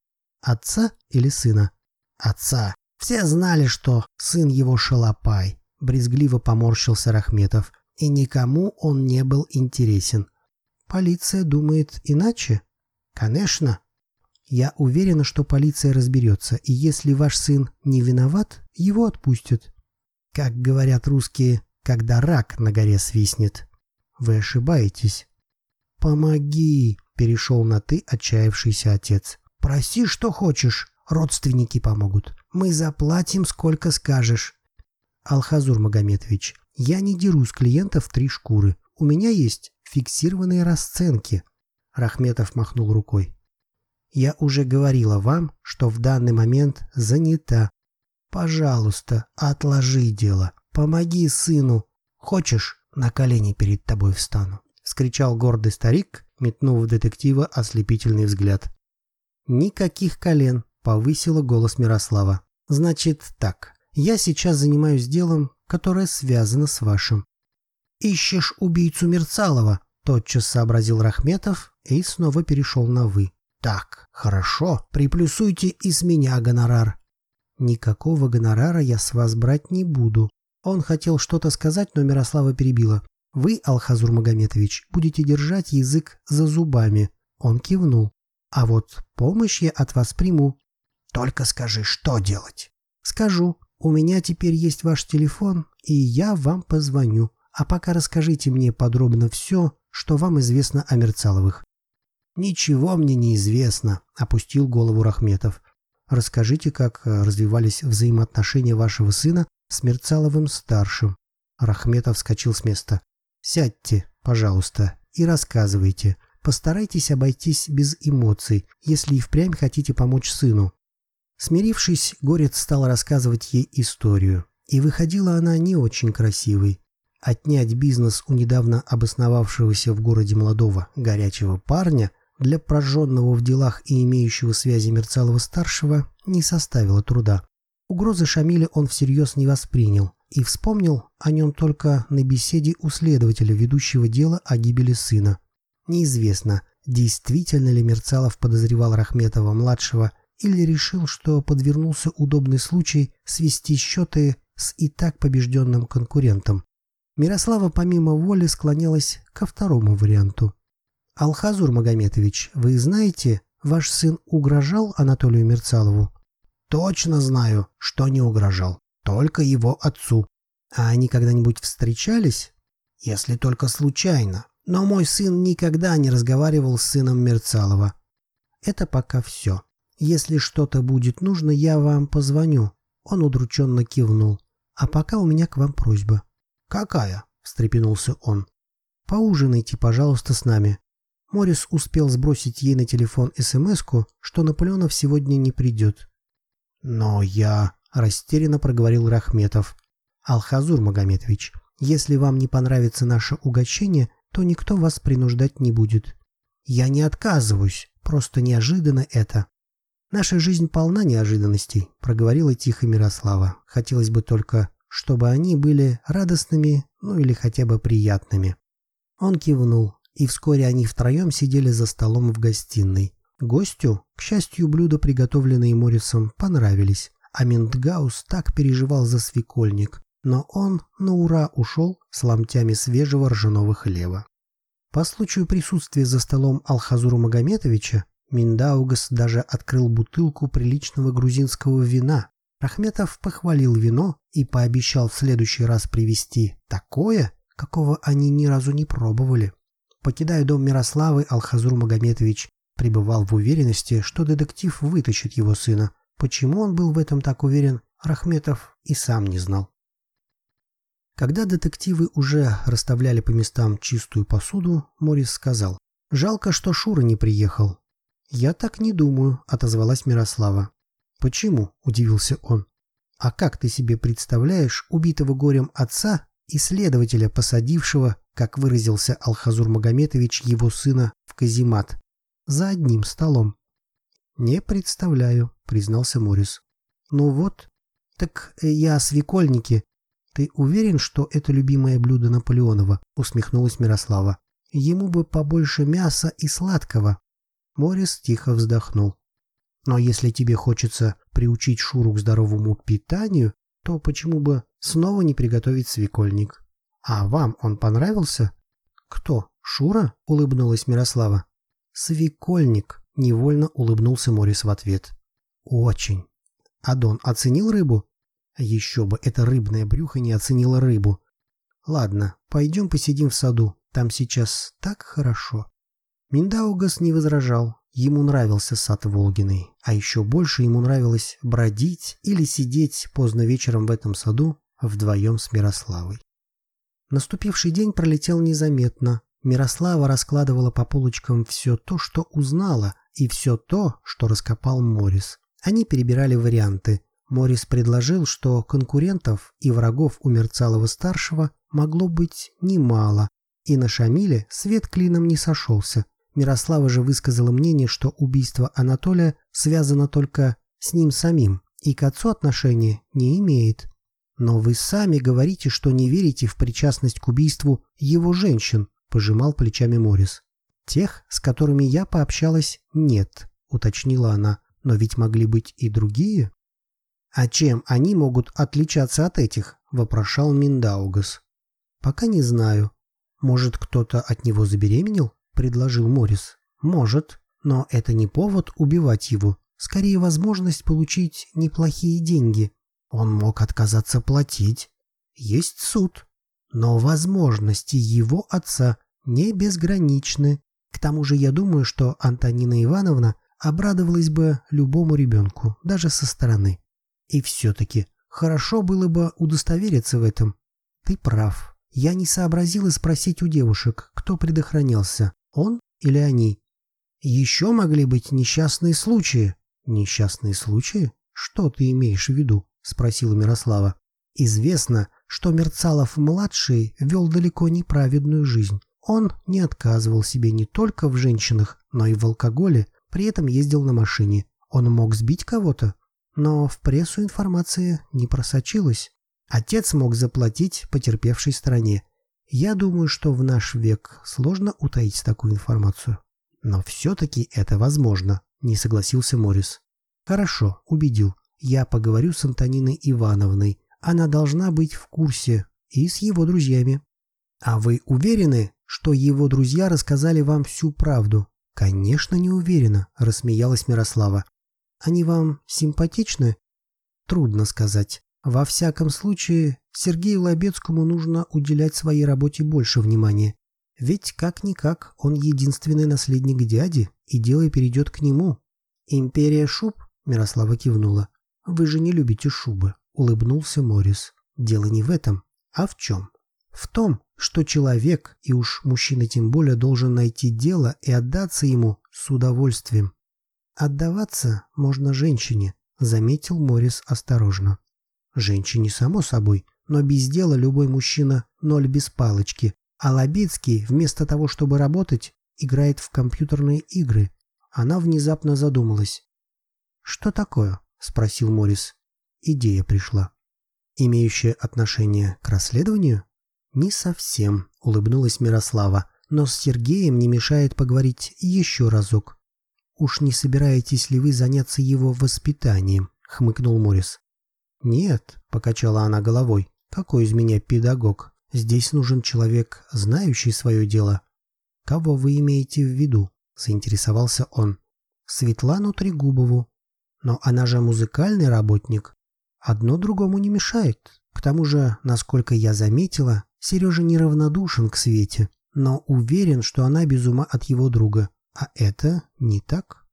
Отца или сына? Отца. Все знали, что сын его шалопай. Брезгливо поморщился Рахметов. И никому он не был интересен. Полиция думает иначе? Конечно. Я уверена, что полиция разберется, и если ваш сын не виноват, его отпустят. Как говорят русские, когда рак на горе свистнет. Вы ошибаетесь. «Помоги!» — перешел на «ты» отчаявшийся отец. «Проси, что хочешь. Родственники помогут. Мы заплатим, сколько скажешь». «Алхазур Магометович, я не деру с клиентов три шкуры. У меня есть фиксированные расценки». Рахметов махнул рукой. Я уже говорила вам, что в данный момент занята. Пожалуйста, отложи дело. Помоги сыну. Хочешь, на колени перед тобой встану?» — скричал гордый старик, метнув в детектива ослепительный взгляд. «Никаких колен», — повысила голос Мирослава. «Значит так, я сейчас занимаюсь делом, которое связано с вашим». «Ищешь убийцу Мерцалова», — тотчас сообразил Рахметов и снова перешел на «вы». Так, хорошо, приплюсуйте из меня гонорар. Никакого гонорара я с вас брать не буду. Он хотел что-то сказать, но Мирослава перебила. «Вы, Алхазур Магометович, будете держать язык за зубами». Он кивнул. «А вот помощь я от вас приму». «Только скажи, что делать?» «Скажу. У меня теперь есть ваш телефон, и я вам позвоню. А пока расскажите мне подробно все, что вам известно о Мерцаловых». «Ничего мне не известно», — опустил голову Рахметов. «Расскажите, как э, развивались взаимоотношения вашего сына с Мерцаловым-старшим». Рахметов вскочил с места. «Сядьте, пожалуйста, и рассказывайте. Постарайтесь обойтись без эмоций, если и впрямь хотите помочь сыну». Смирившись, Горец стал рассказывать ей историю. И выходила она не очень красивой. Отнять бизнес у недавно обосновавшегося в городе молодого горячего парня для прожженного в делах и имеющего связи Мерцалова-старшего не составило труда. Угрозы Шамиля он всерьез не воспринял и вспомнил о нем только на беседе у следователя, ведущего дело о гибели сына. Неизвестно, действительно ли Мерцалов подозревал Рахметова-младшего или решил, что подвернулся удобный случай свести счеты с и так побежденным конкурентом. Мирослава помимо воли склонялась ко второму варианту. «Алхазур Магометович, вы знаете, ваш сын угрожал Анатолию Мерцалову?» «Точно знаю, что не угрожал. Только его отцу. А они когда-нибудь встречались?» «Если только случайно. Но мой сын никогда не разговаривал с сыном Мерцалова». «Это пока все. Если что-то будет нужно, я вам позвоню». Он удрученно кивнул. «А пока у меня к вам просьба». «Какая?» – встрепенулся он. «Поужинайте, пожалуйста, с нами. Морис успел сбросить ей на телефон смс что Наполеонов сегодня не придет. «Но я...» — растерянно проговорил Рахметов. «Алхазур Магометович, если вам не понравится наше угощение, то никто вас принуждать не будет. Я не отказываюсь, просто неожиданно это». «Наша жизнь полна неожиданностей», — проговорила тихо Мирослава. «Хотелось бы только, чтобы они были радостными, ну или хотя бы приятными». Он кивнул, и вскоре они втроем сидели за столом в гостиной. Гостю, к счастью, блюда, приготовленные Моррисом, понравились, а Минтгаус так переживал за свекольник, но он на ура ушел с ломтями свежего ржаного хлеба. По случаю присутствия за столом Алхазура Магометовича Миндаугас даже открыл бутылку приличного грузинского вина. Рахметов похвалил вино и пообещал в следующий раз привезти такое, какого они ни разу не пробовали. Покидая дом Мирославы, Алхазур Магометович пребывал в уверенности, что детектив вытащит его сына. Почему он был в этом так уверен, Рахметов и сам не знал. Когда детективы уже расставляли по местам чистую посуду, Морис сказал, «Жалко, что Шура не приехал». «Я так не думаю», — отозвалась Мирослава. «Почему?» — удивился он. «А как ты себе представляешь убитого горем отца и следователя, посадившего как выразился Алхазур Магометович его сына в каземат, за одним столом. «Не представляю», — признался Морис. «Ну вот, так я о свекольнике. Ты уверен, что это любимое блюдо Наполеонова?» — усмехнулась Мирослава. «Ему бы побольше мяса и сладкого». Морис тихо вздохнул. «Но если тебе хочется приучить Шуру к здоровому питанию, то почему бы снова не приготовить свекольник?» «А вам он понравился?» «Кто? Шура?» — улыбнулась Мирослава. «Свекольник», — невольно улыбнулся Морис в ответ. «Очень». «Адон оценил рыбу?» «Еще бы, это рыбное брюхо не оценило рыбу». «Ладно, пойдем посидим в саду, там сейчас так хорошо». Миндаугас не возражал, ему нравился сад Волгиной, а еще больше ему нравилось бродить или сидеть поздно вечером в этом саду вдвоем с Мирославой. Наступивший день пролетел незаметно. Мирослава раскладывала по полочкам все то, что узнала, и все то, что раскопал Морис. Они перебирали варианты. Морис предложил, что конкурентов и врагов у Мерцалова-старшего могло быть немало, и на Шамиле свет клином не сошелся. Мирослава же высказала мнение, что убийство Анатолия связано только с ним самим и к отцу отношения не имеет. «Но вы сами говорите, что не верите в причастность к убийству его женщин», — пожимал плечами Морис. «Тех, с которыми я пообщалась, нет», — уточнила она. «Но ведь могли быть и другие». «А чем они могут отличаться от этих?» – вопрошал Миндаугас. «Пока не знаю. Может, кто-то от него забеременел?» – предложил Морис. «Может, но это не повод убивать его. Скорее, возможность получить неплохие деньги. Он мог отказаться платить. Есть суд. Но возможности его отца не безграничны. К тому же я думаю, что Антонина Ивановна обрадовалась бы любому ребенку, даже со стороны. И все-таки хорошо было бы удостовериться в этом. Ты прав. Я не сообразила спросить у девушек, кто предохранялся, он или они. Еще могли быть несчастные случаи. Несчастные случаи? Что ты имеешь в виду? Спросила Мирослава. Известно, что Мерцалов-младший вел далеко не праведную жизнь. Он не отказывал себе не только в женщинах, но и в алкоголе, при этом ездил на машине. Он мог сбить кого-то, но в прессу информация не просочилась. Отец мог заплатить потерпевшей стороне. Я думаю, что в наш век сложно утаить такую информацию. Но все-таки это возможно, не согласился Морис. Хорошо, убедил. Я поговорю с Антониной Ивановной. Она должна быть в курсе и с его друзьями. А вы уверены, что его друзья рассказали вам всю правду? Конечно, не уверена, рассмеялась Мирослава. Они вам симпатичны? Трудно сказать. Во всяком случае, Сергею Лобецкому нужно уделять своей работе больше внимания. Ведь как-никак он единственный наследник дяди, и дело перейдет к нему. «Империя шуб?» – Мирослава кивнула. «Вы же не любите шубы», – улыбнулся Морис. «Дело не в этом, а в чем? В том, что человек, и уж мужчина тем более, должен найти дело и отдаться ему с удовольствием. Отдаваться можно женщине, заметил Морис осторожно. Женщине, само собой, но без дела любой мужчина ноль без палочки, а Лобецкий, вместо того, чтобы работать, играет в компьютерные игры. Она внезапно задумалась. «Что такое?» – спросил Морис. Идея пришла. «Имеющая отношение к расследованию?» «Не совсем», — улыбнулась Мирослава, «но с Сергеем не мешает поговорить еще разок». «Уж не собираетесь ли вы заняться его воспитанием?» — хмыкнул Морис. «Нет», — покачала она головой, — «какой из меня педагог? Здесь нужен человек, знающий свое дело». «Кого вы имеете в виду?» — заинтересовался он. «Светлану Трегубову. Но она же музыкальный работник. Одно другому не мешает. К тому же, насколько я заметила, Сережа неравнодушен к Свете, но уверен, что она без ума от его друга. А это не так.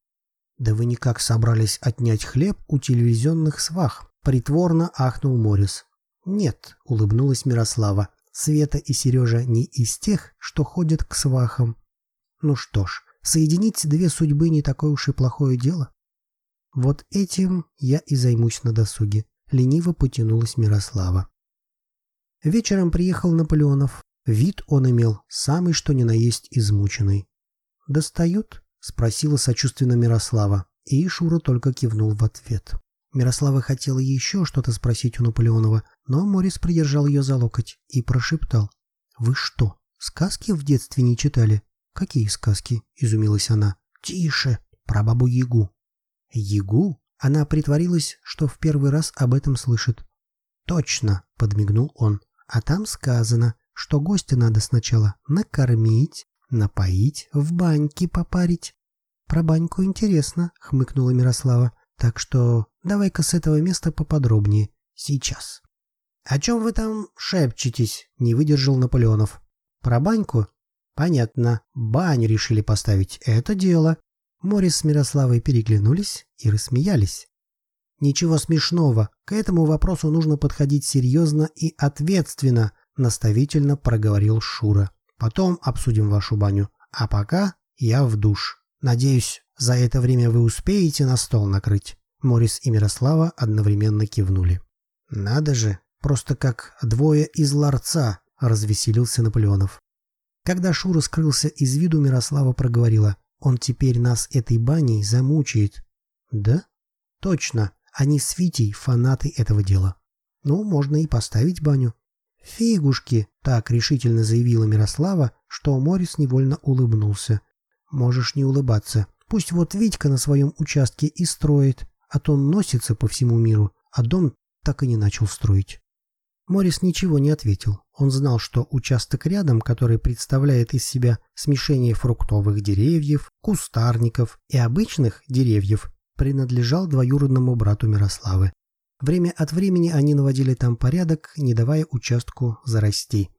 Да вы никак собрались отнять хлеб у телевизионных свах, притворно ахнул Морис. Нет, улыбнулась Мирослава. Света и Сережа не из тех, что ходят к свахам. Ну что ж, соединить две судьбы не такое уж и плохое дело. Вот этим я и займусь на досуге. Лениво потянулась Мирослава. Вечером приехал Наполеонов. Вид он имел самый что ни на есть измученный. «Достают?» — спросила сочувственно Мирослава, и Шура только кивнул в ответ. Мирослава хотела еще что-то спросить у Наполеонова, но Морис придержал ее за локоть и прошептал. «Вы что, сказки в детстве не читали?» «Какие сказки?» — изумилась она. «Тише! Про бабу Ягу». «Ягу?» Она притворилась, что в первый раз об этом слышит. «Точно!» — подмигнул он. А там сказано, что гостя надо сначала накормить, напоить, в баньке попарить. Про баньку интересно, хмыкнула Мирослава. Так что давай-ка с этого места поподробнее. Сейчас. О чем вы там шепчетесь? Не выдержал Наполеонов. Про баньку? Понятно. Баню решили поставить. Это дело. Морис с Мирославой переглянулись и рассмеялись. Ничего смешного, к этому вопросу нужно подходить серьезно и ответственно, наставительно проговорил Шура. Потом обсудим вашу баню. А пока я в душ. Надеюсь, за это время вы успеете на стол накрыть. Морис и Мирослава одновременно кивнули. Надо же, просто как двое из ларца, развеселился Наполеонов. Когда Шура скрылся из виду, Мирослава проговорила. Он теперь нас этой баней замучает. Да? Точно. Они с Витей фанаты этого дела. Ну, можно и поставить баню. «Фигушки!» — так решительно заявила Мирослава, что Морис невольно улыбнулся. «Можешь не улыбаться. Пусть вот Витька на своем участке и строит, а то носится по всему миру, а дом так и не начал строить. Морис ничего не ответил. Он знал, что участок рядом, который представляет из себя смешение фруктовых деревьев, кустарников и обычных деревьев, принадлежал двоюродному брату Мирославы. Время от времени они наводили там порядок, не давая участку зарасти.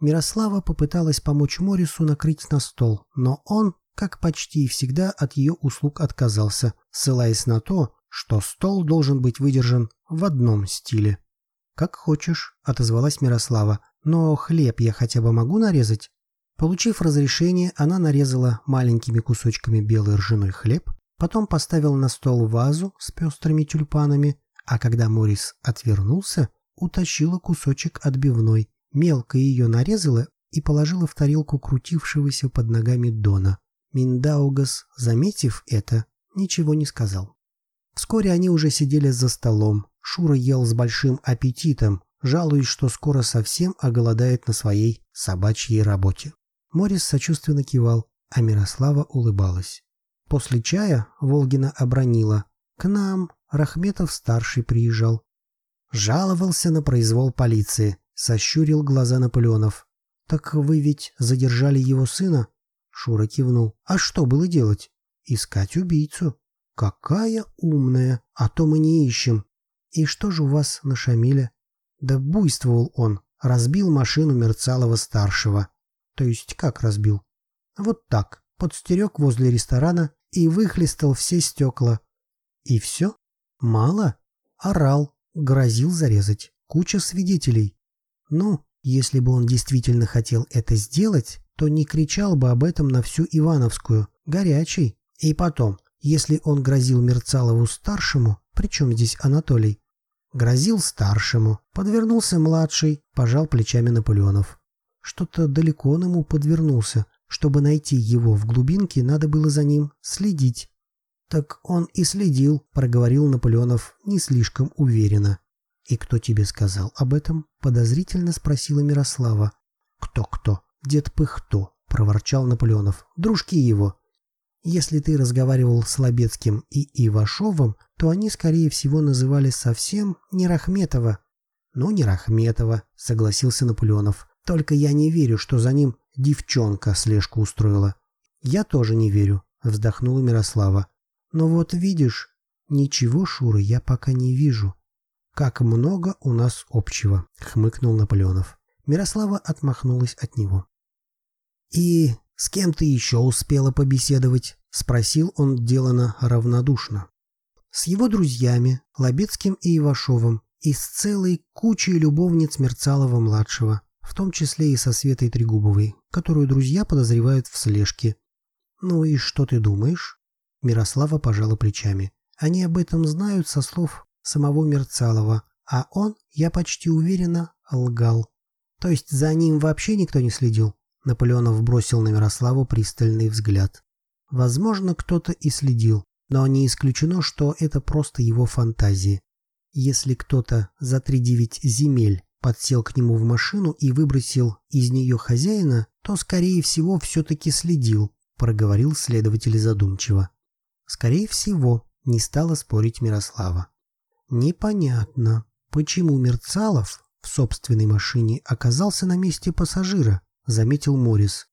Мирослава попыталась помочь Морису накрыть на стол, но он, как почти всегда, от ее услуг отказался, ссылаясь на то, что стол должен быть выдержан в одном стиле. «Как хочешь», — отозвалась Мирослава, — «но хлеб я хотя бы могу нарезать?» Получив разрешение, она нарезала маленькими кусочками белый ржаной хлеб, потом поставила на стол вазу с пестрыми тюльпанами, а когда Морис отвернулся, утащила кусочек отбивной, мелко ее нарезала и положила в тарелку крутившегося под ногами Дона. Миндаугас, заметив это, ничего не сказал. Вскоре они уже сидели за столом. Шура ел с большим аппетитом, жалуясь, что скоро совсем оголодает на своей собачьей работе. Морис сочувственно кивал, а Мирослава улыбалась. После чая Волгина обронила. «К нам Рахметов-старший приезжал». Жаловался на произвол полиции, сощурил глаза Наполеонов. «Так вы ведь задержали его сына?» Шура кивнул. «А что было делать?» «Искать убийцу». «Какая умная! А то мы не ищем!» «И что же у вас на Шамиле?» «Да буйствовал он, разбил машину Мерцалова-старшего». «То есть как разбил?» «Вот так, подстерег возле ресторана и выхлестал все стекла». «И все? Мало?» «Орал, грозил зарезать. Куча свидетелей». «Ну, если бы он действительно хотел это сделать, то не кричал бы об этом на всю Ивановскую. Горячий. И потом, если он грозил Мерцалову-старшему, причем здесь Анатолий? Грозил старшему, подвернулся младший, пожал плечами Наполеонов. Что-то далеко он ему подвернулся. Чтобы найти его в глубинке, надо было за ним следить. «Так он и следил», — проговорил Наполеонов не слишком уверенно. «И кто тебе сказал об этом?» — подозрительно спросила Мирослава. «Кто-кто? Дед Пыхто», — проворчал Наполеонов. «Дружки его. Если ты разговаривал с Лобецким и Ивашовым, то они, скорее всего, называли совсем не Рахметова. Ну, не Рахметова, согласился Наполеонов. Только я не верю, что за ним девчонка слежку устроила. Я тоже не верю, вздохнула Мирослава. Но вот видишь, ничего, Шура, я пока не вижу. Как много у нас общего, хмыкнул Наполеонов. Мирослава отмахнулась от него. И «С кем ты еще успела побеседовать?» — спросил он делано равнодушно. «С его друзьями, Лобецким и Ивашовым, и с целой кучей любовниц Мерцалова-младшего, в том числе и со Светой Трегубовой, которую друзья подозревают в слежке. «Ну и что ты думаешь?» Мирослава пожала плечами. «Они об этом знают со слов самого Мерцалова, а он, я почти уверена, лгал. То есть за ним вообще никто не следил?» Наполеонов бросил на Мирославу пристальный взгляд. Возможно, кто-то и следил, но не исключено, что это просто его фантазии. Если кто-то за три девять земель подсел к нему в машину и выбросил из нее хозяина, то, скорее всего, все-таки следил, проговорил следователь задумчиво. Скорее всего, не стала спорить Мирослава. Непонятно, почему Мерцалов в собственной машине оказался на месте пассажира, заметил Морис.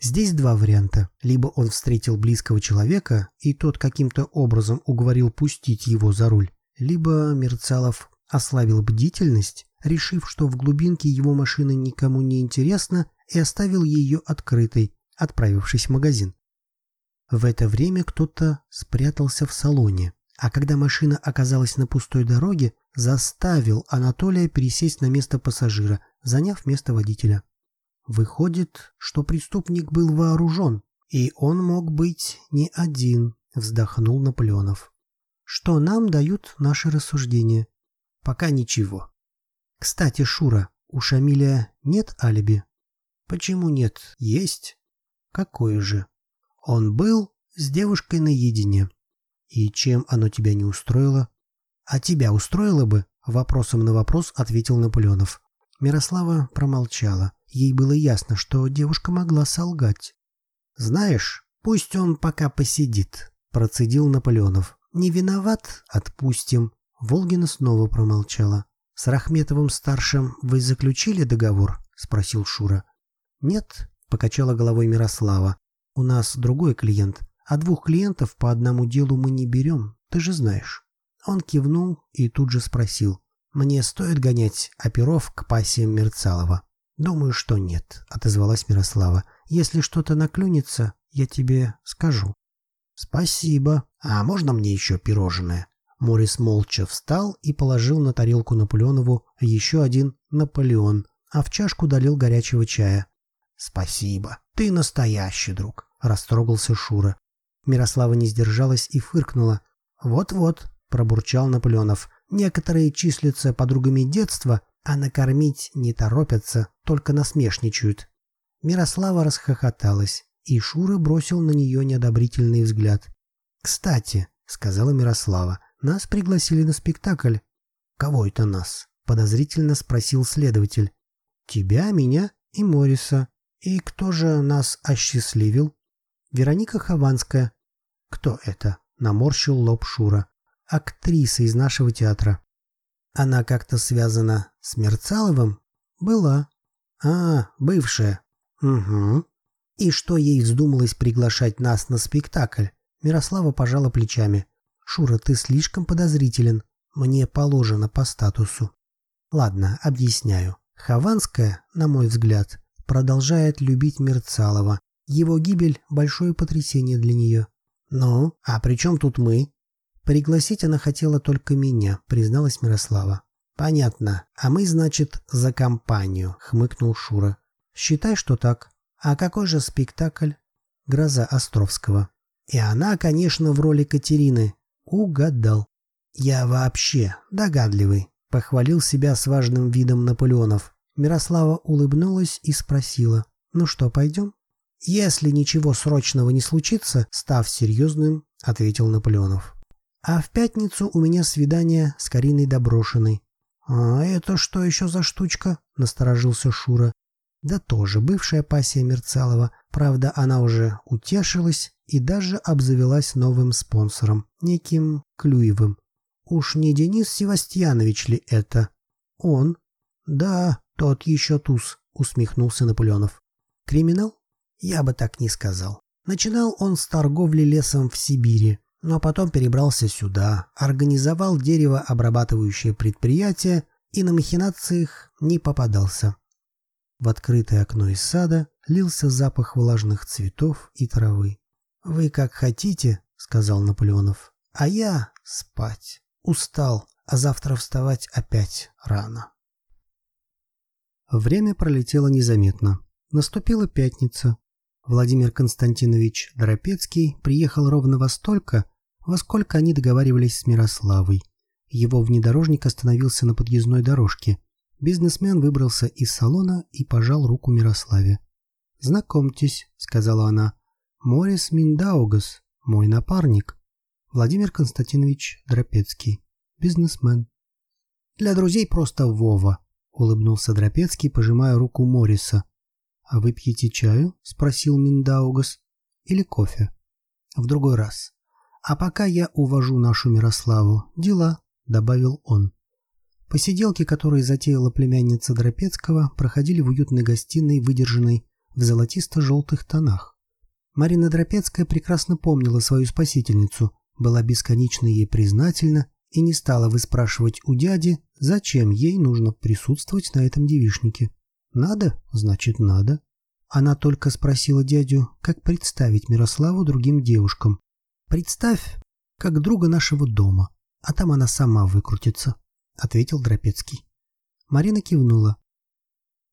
Здесь два варианта. Либо он встретил близкого человека, и тот каким-то образом уговорил пустить его за руль, либо Мерцалов ослабил бдительность, решив, что в глубинке его машины никому не интересна, и оставил ее открытой, отправившись в магазин. В это время кто-то спрятался в салоне, а когда машина оказалась на пустой дороге, заставил Анатолия пересесть на место пассажира, заняв место водителя. Выходит, что преступник был вооружен, и он мог быть не один, вздохнул Наполеонов. Что нам дают наши рассуждения? Пока ничего. Кстати, Шура, у Шамиля нет алиби? Почему нет? Есть. Какое же? Он был с девушкой наедине. И чем оно тебя не устроило? А тебя устроило бы? Вопросом на вопрос ответил Наполеонов. Мирослава промолчала. Ей было ясно, что девушка могла солгать. «Знаешь, пусть он пока посидит», — процедил Наполеонов. «Не виноват? Отпустим. Волгина снова промолчала. «С Рахметовым-старшим вы заключили договор?» — спросил Шура. «Нет», — покачала головой Мирослава. «У нас другой клиент, а двух клиентов по одному делу мы не берем, ты же знаешь». Он кивнул и тут же спросил. «Мне стоит гонять оперов к пассиям Мерцалова?» «Думаю, что нет», — отозвалась Мирослава. «Если что-то наклюнется, я тебе скажу». «Спасибо. А можно мне еще пирожное?» Морис молча встал и положил на тарелку Наполеонову еще один Наполеон, а в чашку долил горячего чая. «Спасибо. Ты настоящий друг», — растрогался Шура. Мирослава не сдержалась и фыркнула. «Вот-вот», — пробурчал Наполеонов, — «некоторые числятся подругами детства, а накормить не торопятся, только насмешничают». Мирослава расхохоталась, и Шура бросил на нее неодобрительный взгляд. «Кстати», — сказала Мирослава, — «нас пригласили на спектакль». «Кого это нас?» — подозрительно спросил следователь. «Тебя, меня и Мориса. И кто же нас осчастливил?» «Вероника Хованская». «Кто это?» — наморщил лоб Шура. «Актриса из нашего театра». «Она как-то связана с Мерцаловым?» «Была». «А, бывшая». «Угу». «И что ей вздумалось приглашать нас на спектакль?» Мирослава пожала плечами. «Шура, ты слишком подозрителен. Мне положено по статусу». «Ладно, объясняю. Хованская, на мой взгляд, продолжает любить Мерцалова. Его гибель – большое потрясение для нее». «Ну, а при чем тут мы?» «Пригласить она хотела только меня», – призналась Мирослава. «Понятно. А мы, значит, за компанию», – хмыкнул Шура. «Считай, что так. А какой же спектакль? Гроза Островского. И она, конечно, в роли Катерины. Угадал. Я вообще догадливый. Похвалил себя с важным видом Наполеонов. Мирослава улыбнулась и спросила. «Ну что, пойдем?» «Если ничего срочного не случится, став серьезным», — ответил Наполеонов. «А в пятницу у меня свидание с Кариной Доброшиной». «А это что еще за штучка?» — насторожился Шура. Да тоже бывшая пассия Мерцалова. Правда, она уже утешилась и даже обзавелась новым спонсором, неким Клюевым. Уж не Денис Севастьянович ли это? Он? Да, тот еще туз, усмехнулся Наполеонов. Криминал? Я бы так не сказал. Начинал он с торговли лесом в Сибири, но потом перебрался сюда, организовал деревообрабатывающее предприятие и на махинациях не попадался. В открытое окно из сада лился запах влажных цветов и травы. «Вы как хотите», — сказал Наполеонов, — «а я спать. Устал, а завтра вставать опять рано». Время пролетело незаметно. Наступила пятница. Владимир Константинович Доропецкий приехал ровно во столько, во сколько они договаривались с Мирославой. Его внедорожник остановился на подъездной дорожке, Бизнесмен выбрался из салона и пожал руку Мирославе. «Знакомьтесь», — сказала она, — «Морис Миндаугас, мой напарник, Владимир Константинович Дропецкий, бизнесмен». «Для друзей просто Вова», — улыбнулся Дропецкий, пожимая руку Мориса. «А вы пьете чаю?» — спросил Миндаугас. «Или кофе?» «В другой раз. А пока я увожу нашу Мирославу. Дела», — добавил он. Посиделки, которые затеяла племянница Дропецкого, проходили в уютной гостиной, выдержанной в золотисто-желтых тонах. Марина Дропецкая прекрасно помнила свою спасительницу, была бесконечно ей признательна и не стала выспрашивать у дяди, зачем ей нужно присутствовать на этом девишнике. Надо, значит надо. Она только спросила дядю, как представить Мирославу другим девушкам. «Представь, как друга нашего дома, а там она сама выкрутится». — ответил Дропецкий. Марина кивнула.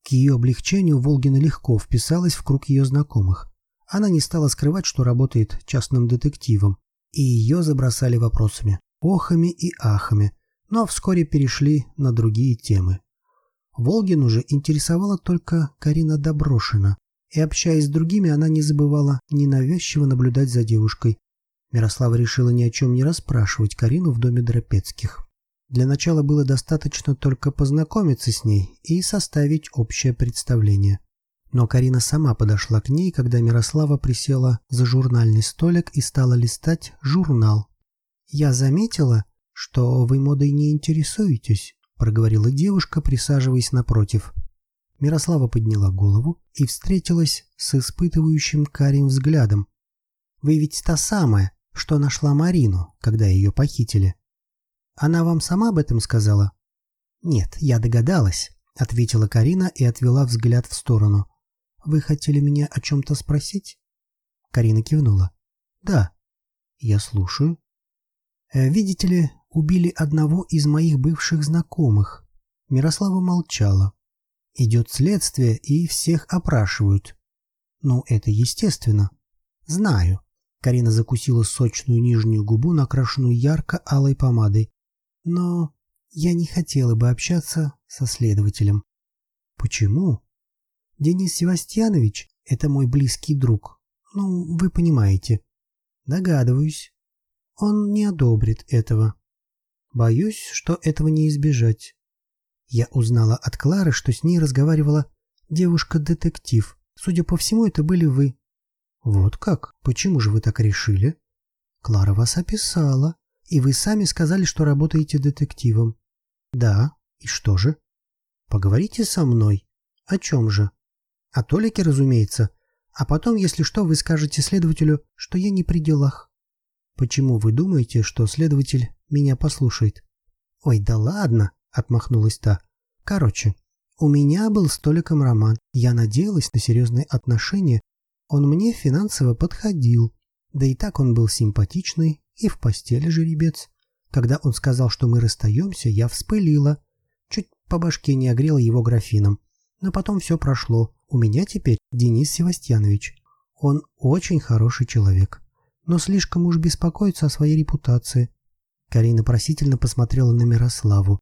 К ее облегчению Волгина легко вписалась в круг ее знакомых. Она не стала скрывать, что работает частным детективом, и ее забросали вопросами, охами и ахами, но вскоре перешли на другие темы. Волгин уже интересовала только Карина Доброшина, и, общаясь с другими, она не забывала ненавязчиво наблюдать за девушкой. Мирослава решила ни о чем не расспрашивать Карину в доме Дропецких. Для начала было достаточно только познакомиться с ней и составить общее представление. Но Карина сама подошла к ней, когда Мирослава присела за журнальный столик и стала листать журнал. «Я заметила», что вы модой не интересуетесь», — проговорила девушка, присаживаясь напротив. Мирослава подняла голову и встретилась с испытывающим карим взглядом. «Вы ведь та самая, что нашла Марину, когда ее похитили. Она вам сама об этом сказала?» «Нет, я догадалась», — ответила Карина и отвела взгляд в сторону. «Вы хотели меня о чем-то спросить?» Карина кивнула. «Да». «Я слушаю». «Э, «Видите ли, убили одного из моих бывших знакомых». Мирослава молчала. «Идет следствие, и всех опрашивают». «Ну, это естественно». «Знаю». Карина закусила сочную нижнюю губу, накрашенную ярко-алой помадой. «Но я не хотела бы общаться со следователем». «Почему?» «Денис Севастьянович — это мой близкий друг. Ну, вы понимаете». «Догадываюсь. Он не одобрит этого. Боюсь, что этого не избежать. Я узнала от Клары, что с ней разговаривала девушка-детектив. Судя по всему, это были вы. Вот как? Почему же вы так решили? Клара вас описала, и вы сами сказали, что работаете детективом. Да, и что же? Поговорите со мной. О чем же? О Толике, разумеется. А потом, если что, вы скажете следователю, что я не при делах. Почему вы думаете, что следователь меня послушает? Ой, да ладно, отмахнулась та. Короче, у меня был с Толиком роман. Я надеялась на серьезные отношения. Он мне финансово подходил. Да и так он был симпатичный и в постели жеребец. Когда он сказал, что мы расстаемся, я вспылила. Чуть по башке не огрела его графином. Но потом все прошло. У меня теперь Денис Севастьянович. Он очень хороший человек но слишком уж беспокоится о своей репутации. Карина просительно посмотрела на Мирославу.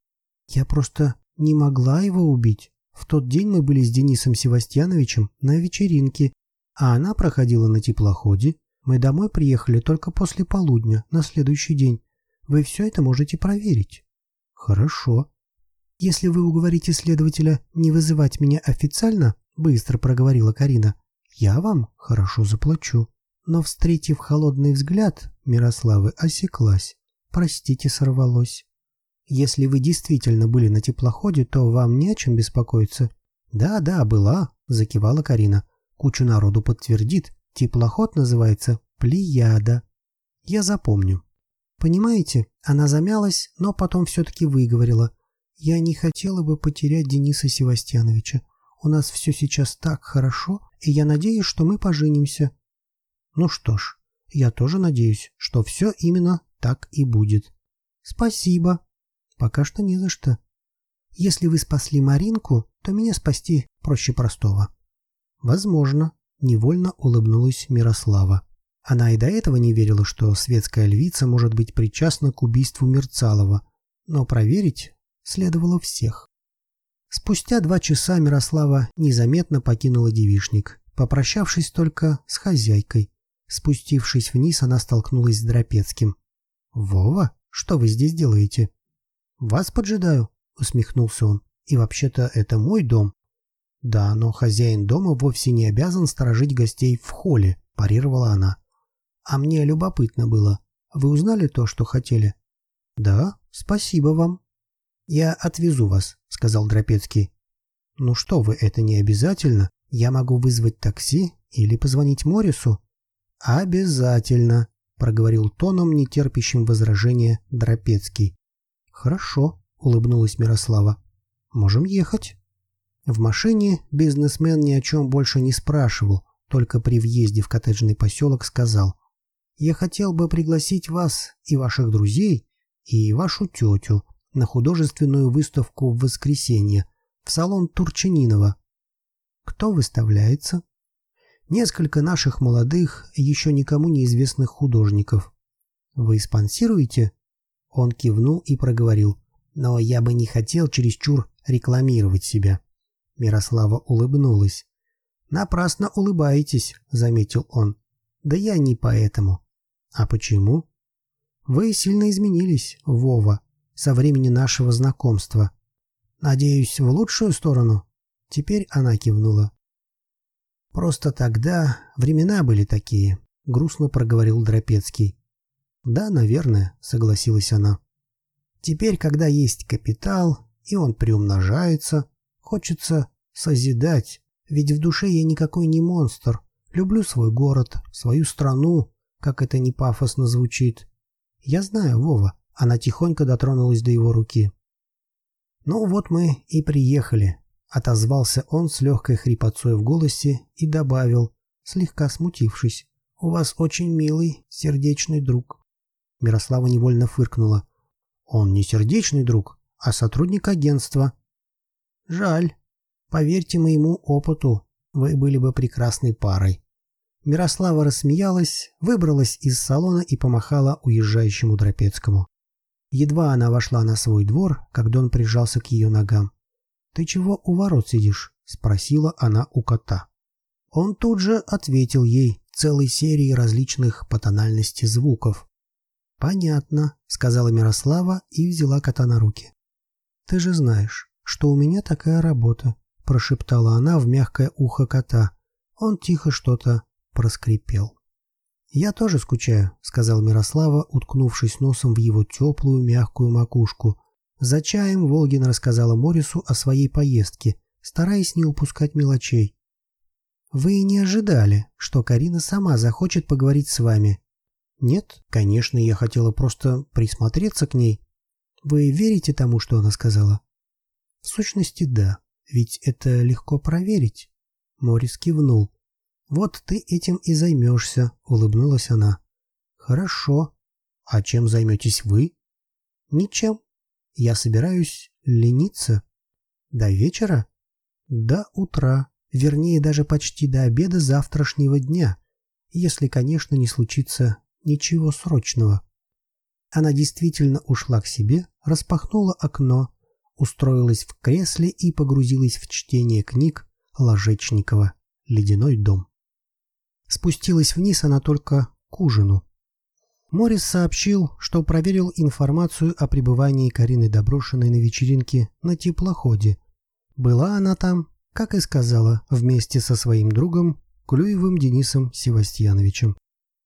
Я просто не могла его убить. В тот день мы были с Денисом Севастьяновичем на вечеринке, а она проходила на теплоходе. Мы домой приехали только после полудня, на следующий день. Вы все это можете проверить. Хорошо. Если вы уговорите следователя не вызывать меня официально, быстро проговорила Карина, я вам хорошо заплачу но, встретив холодный взгляд, Мирославы осеклась. «Простите, сорвалось. Если вы действительно были на теплоходе, то вам не о чем беспокоиться». «Да, да, была», — закивала Карина. «Кучу народу подтвердит. Теплоход называется Плеяда. Я запомню». «Понимаете, она замялась, но потом все-таки выговорила. Я не хотела бы потерять Дениса Севастьяновича. У нас все сейчас так хорошо, и я надеюсь, что мы поженимся. Ну что ж, я тоже надеюсь, что все именно так и будет. Спасибо. Пока что не за что. Если вы спасли Маринку, то меня спасти проще простого. Возможно, невольно улыбнулась Мирослава. Она и до этого не верила, что светская львица может быть причастна к убийству Мерцалова, но проверить следовало всех. Спустя два часа Мирослава незаметно покинула девишник, попрощавшись только с хозяйкой, Спустившись вниз, она столкнулась с Дропецким. «Вова, что вы здесь делаете?» «Вас поджидаю», — усмехнулся он. «И вообще-то это мой дом». «Да, но хозяин дома вовсе не обязан сторожить гостей в холле», — парировала она. «А мне любопытно было. Вы узнали то, что хотели?» «Да, спасибо вам». «Я отвезу вас», — сказал Дропецкий. «Ну что вы, это не обязательно. Я могу вызвать такси или позвонить Морису. «Обязательно», — проговорил тоном, нетерпящим возражения Дропецкий. «Хорошо», — улыбнулась Мирослава. «Можем ехать». В машине бизнесмен ни о чем больше не спрашивал, только при въезде в коттеджный поселок сказал. «Я хотел бы пригласить вас и ваших друзей, и вашу тетю на художественную выставку в воскресенье в салон Турчининова. Кто выставляется?» Несколько наших молодых, еще никому неизвестных художников. Вы спонсируете? Он кивнул и проговорил. Но я бы не хотел чересчур рекламировать себя. Мирослава улыбнулась. «Напрасно улыбаетесь», — заметил он. «Да я не поэтому». «А почему?» «Вы сильно изменились, Вова, со времени нашего знакомства. Надеюсь, в лучшую сторону?» Теперь она кивнула. «Просто тогда времена были такие», — грустно проговорил Дропецкий. «Да, наверное», — согласилась она. Теперь, когда есть капитал, и он приумножается, хочется созидать, ведь в душе я никакой не монстр. Люблю свой город, свою страну, как это не пафосно звучит. Я знаю, Вова. Она тихонько дотронулась до его руки. «Ну вот мы и приехали», — отозвался он с легкой хрипотцой в голосе и добавил, слегка смутившись. «У вас очень милый, сердечный друг». Мирослава невольно фыркнула. «Он не сердечный друг, а сотрудник агентства». «Жаль. Поверьте моему опыту, вы были бы прекрасной парой». Мирослава рассмеялась, выбралась из салона и помахала уезжающему Дропецкому. Едва она вошла на свой двор, как Дон прижался к ее ногам. «Ты чего у ворот сидишь?» — спросила она у кота. Он тут же ответил ей целой серией различных по тональности звуков. «Понятно», — сказала Мирослава и взяла кота на руки. «Ты же знаешь, что у меня такая работа», — прошептала она в мягкое ухо кота. Он тихо что-то проскрипел. «Я тоже скучаю», — сказал Мирослава, уткнувшись носом в его теплую, мягкую макушку. За чаем Волгин рассказала Морису о своей поездке, стараясь не упускать мелочей. «Вы не ожидали, что Карина сама захочет поговорить с вами?» «Нет, конечно, я хотела просто присмотреться к ней. Вы верите тому, что она сказала?» «В сущности, да, ведь это легко проверить». Морис кивнул. «Вот ты этим и займешься», — улыбнулась она. «Хорошо. А чем займетесь вы?» «Ничем. Я собираюсь лениться. До вечера?» «До утра. Вернее, даже почти до обеда завтрашнего дня. Если, конечно, не случится ничего срочного». Она действительно ушла к себе, распахнула окно, устроилась в кресле и погрузилась в чтение книг Ложечникова «Ледяной дом». Спустилась вниз она только к ужину. Морис сообщил, что проверил информацию о пребывании Карины Доброшиной на вечеринке на теплоходе. Была она там, как и сказала, вместе со своим другом Клюевым Денисом Севастьяновичем.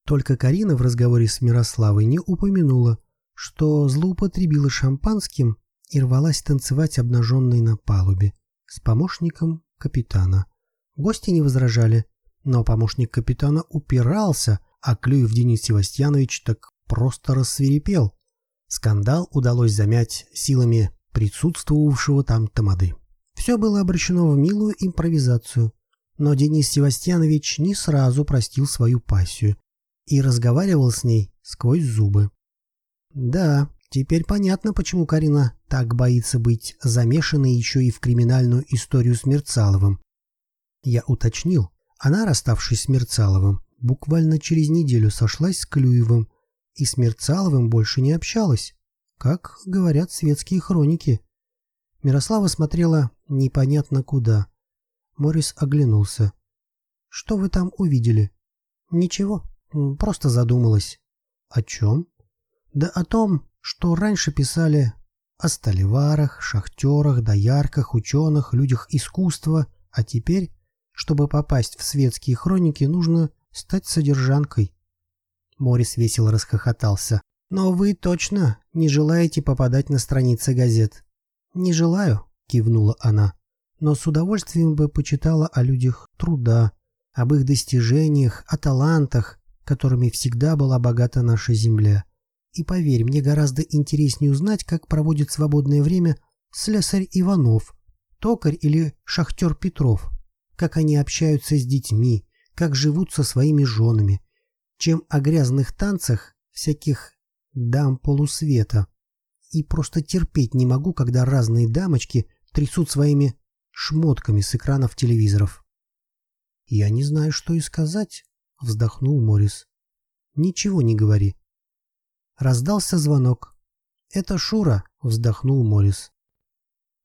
Только Карина в разговоре с Мирославой не упомянула, что злоупотребила шампанским и рвалась танцевать обнаженной на палубе с помощником капитана. Гости не возражали, но помощник капитана упирался, а Клюев Денис Севастьянович так просто рассверепел. Скандал удалось замять силами присутствовавшего там тамады. Все было обращено в милую импровизацию, но Денис Севастьянович не сразу простил свою пассию и разговаривал с ней сквозь зубы. Да, теперь понятно, почему Карина так боится быть замешанной еще и в криминальную историю с Мерцаловым. Я уточнил, она, расставшись с Мерцаловым, буквально через неделю сошлась с Клюевым и с Мерцаловым больше не общалась, как говорят светские хроники. Мирослава смотрела непонятно куда. Морис оглянулся. «Что вы там увидели?» «Ничего, просто задумалась». «О чем?» «Да о том, что раньше писали о столеварах, шахтерах, доярках, ученых, людях искусства, а теперь чтобы попасть в светские хроники, нужно стать содержанкой. Морис весело расхохотался. «Но вы точно не желаете попадать на страницы газет?» «Не желаю», — кивнула она. «Но с удовольствием бы почитала о людях труда, об их достижениях, о талантах, которыми всегда была богата наша земля. И поверь, мне гораздо интереснее узнать, как проводит свободное время слесарь Иванов, токарь или шахтер Петров, как они общаются с детьми, как живут со своими женами, чем о грязных танцах всяких дам полусвета. И просто терпеть не могу, когда разные дамочки трясут своими шмотками с экранов телевизоров. «Я не знаю, что и сказать», — вздохнул Морис. «Ничего не говори». Раздался звонок. «Это Шура», — вздохнул Морис.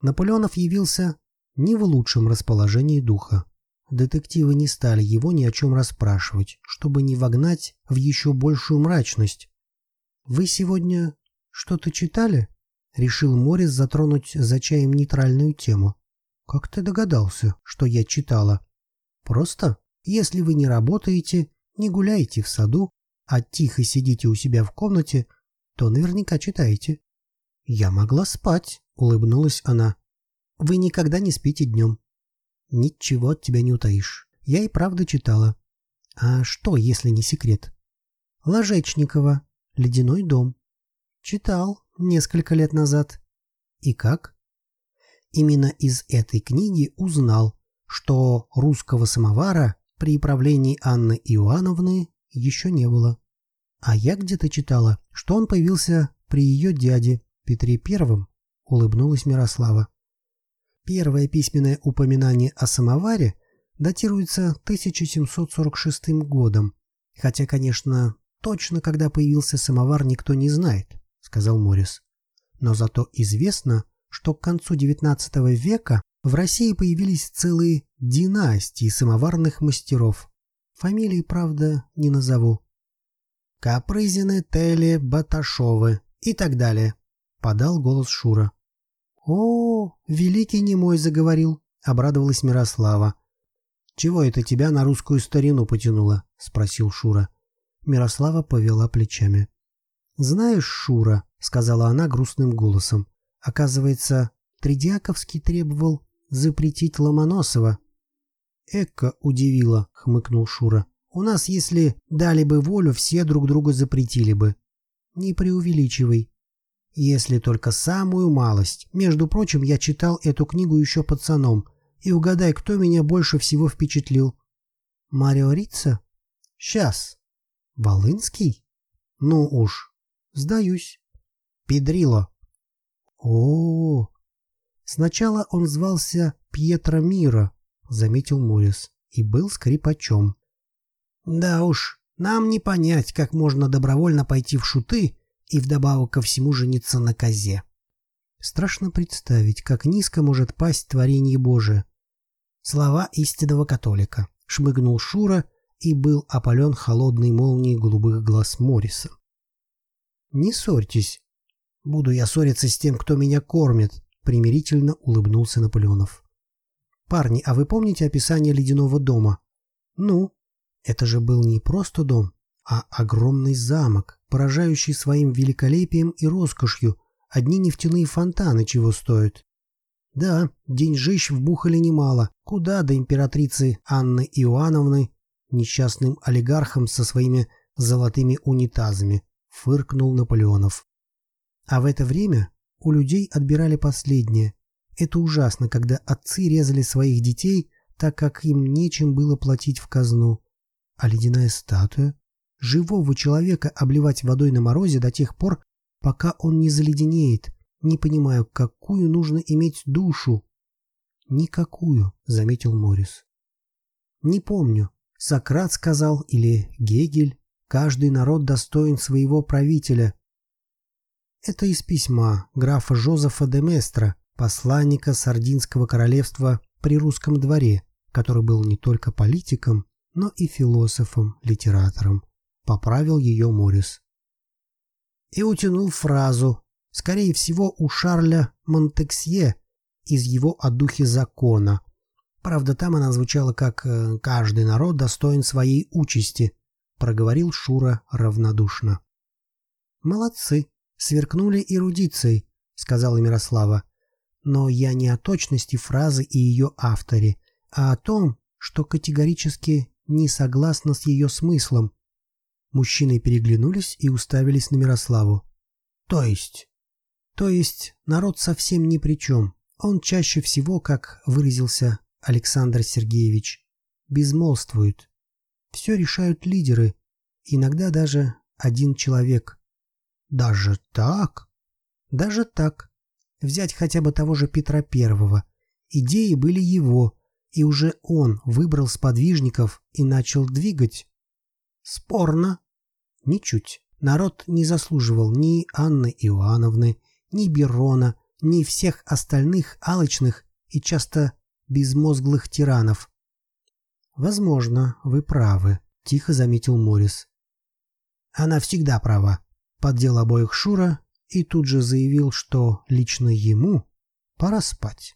Наполеонов явился не в лучшем расположении духа. Детективы не стали его ни о чем расспрашивать, чтобы не вогнать в еще большую мрачность. «Вы сегодня что-то читали?» — решил Морис затронуть за чаем нейтральную тему. «Как ты догадался, что я читала?» «Просто, если вы не работаете, не гуляете в саду, а тихо сидите у себя в комнате, то наверняка читаете». «Я могла спать», — улыбнулась она. «Вы никогда не спите днем». «Ничего от тебя не утаишь. Я и правда читала». «А что, если не секрет?» «Ложечникова. Ледяной дом». «Читал несколько лет назад». «И как?» Именно из этой книги узнал, что русского самовара при правлении Анны Иоанновны еще не было. А я где-то читала, что он появился при ее дяде Петре Первом, улыбнулась Мирослава. Первое письменное упоминание о самоваре датируется 1746 годом, хотя, конечно, точно когда появился самовар никто не знает, сказал Морис. Но зато известно, что к концу XIX века в России появились целые династии самоварных мастеров. Фамилии, правда, не назову. Капрызины, Тели, Баташовы и так далее, подал голос Шура. О, великий немой заговорил, обрадовалась Мирослава. Чего это тебя на русскую старину потянуло? спросил Шура. Мирослава повела плечами. Знаешь, Шура, сказала она грустным голосом. Оказывается, Тридиаковский требовал запретить Ломоносова. Эка удивило, хмыкнул Шура. У нас, если дали бы волю, все друг друга запретили бы. Не преувеличивай. Если только самую малость. Между прочим, я читал эту книгу еще пацаном. И угадай, кто меня больше всего впечатлил. Марио Рица? Сейчас. Волынский? Ну уж. Сдаюсь. Педрило. О, -о, -о. Сначала он звался Пьетро Мира, заметил Морис, и был скрипачом. Да уж, нам не понять, как можно добровольно пойти в шуты и вдобавок ко всему жениться на козе. Страшно представить, как низко может пасть творение Божие. Слова истинного католика. Шмыгнул Шура и был опален холодной молнией голубых глаз Морриса. «Не ссорьтесь», «Буду я ссориться с тем, кто меня кормит», — примирительно улыбнулся Наполеонов. «Парни, а вы помните описание ледяного дома?» «Ну?» Это же был не просто дом, а огромный замок, поражающий своим великолепием и роскошью. Одни нефтяные фонтаны чего стоят. Да, деньжищ вбухали немало. Куда до императрицы Анны Иоанновны, несчастным олигархам со своими золотыми унитазами, фыркнул Наполеонов. А в это время у людей отбирали последнее. Это ужасно, когда отцы резали своих детей, так как им нечем было платить в казну. А ледяная статуя? Живого человека обливать водой на морозе до тех пор, пока он не заледенеет. Не понимаю, какую нужно иметь душу. Никакую, заметил Морис. Не помню, Сократ сказал или Гегель, каждый народ достоин своего правителя, это из письма графа Жозефа де Местра, посланника Сардинского королевства при русском дворе, который был не только политиком, но и философом, литератором. Поправил ее Морис. И утянул фразу, скорее всего, у Шарля Монтексье из его «О духе закона». Правда, там она звучала как э, «каждый народ достоин своей участи», проговорил Шура равнодушно. «Молодцы», сверкнули эрудицией, сказала Мирослава. Но я не о точности фразы и ее авторе, а о том, что категорически не согласна с ее смыслом. Мужчины переглянулись и уставились на Мирославу. То есть? То есть народ совсем ни при чем. Он чаще всего, как выразился Александр Сергеевич, безмолвствует. Все решают лидеры, иногда даже один человек. Даже так? Даже так. Взять хотя бы того же Петра Первого. Идеи были его, и уже он выбрал сподвижников и начал двигать. Спорно. Ничуть. Народ не заслуживал ни Анны Иоанновны, ни Берона, ни всех остальных алчных и часто безмозглых тиранов. «Возможно, вы правы», — тихо заметил Морис. «Она всегда права», поддел обоих Шура и тут же заявил, что лично ему пора спать.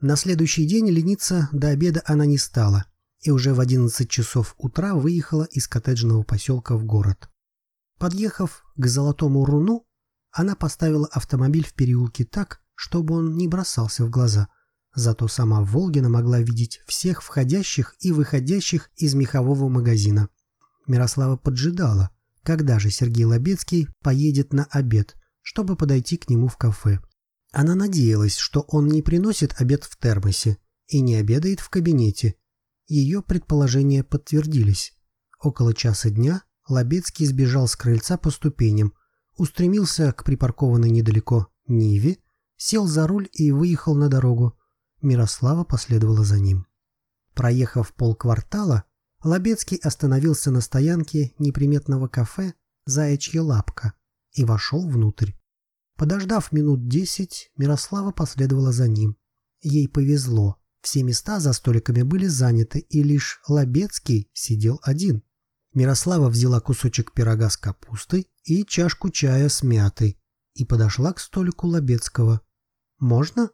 На следующий день лениться до обеда она не стала, и уже в 11 часов утра выехала из коттеджного поселка в город. Подъехав к Золотому Руну, Она поставила автомобиль в переулке так, чтобы он не бросался в глаза. Зато сама Волгина могла видеть всех входящих и выходящих из мехового магазина. Мирослава поджидала, когда же Сергей Лобецкий поедет на обед, чтобы подойти к нему в кафе. Она надеялась, что он не приносит обед в термосе и не обедает в кабинете. Ее предположения подтвердились. Около часа дня Лобецкий сбежал с крыльца по ступеням, устремился к припаркованной недалеко Ниве, сел за руль и выехал на дорогу. Мирослава последовала за ним. Проехав полквартала, Лобецкий остановился на стоянке неприметного кафе «Заячья лапка» и вошел внутрь. Подождав минут десять, Мирослава последовала за ним. Ей повезло. Все места за столиками были заняты, и лишь Лобецкий сидел один. Мирослава взяла кусочек пирога с капустой и чашку чая с мятой и подошла к столику Лобецкого. «Можно?»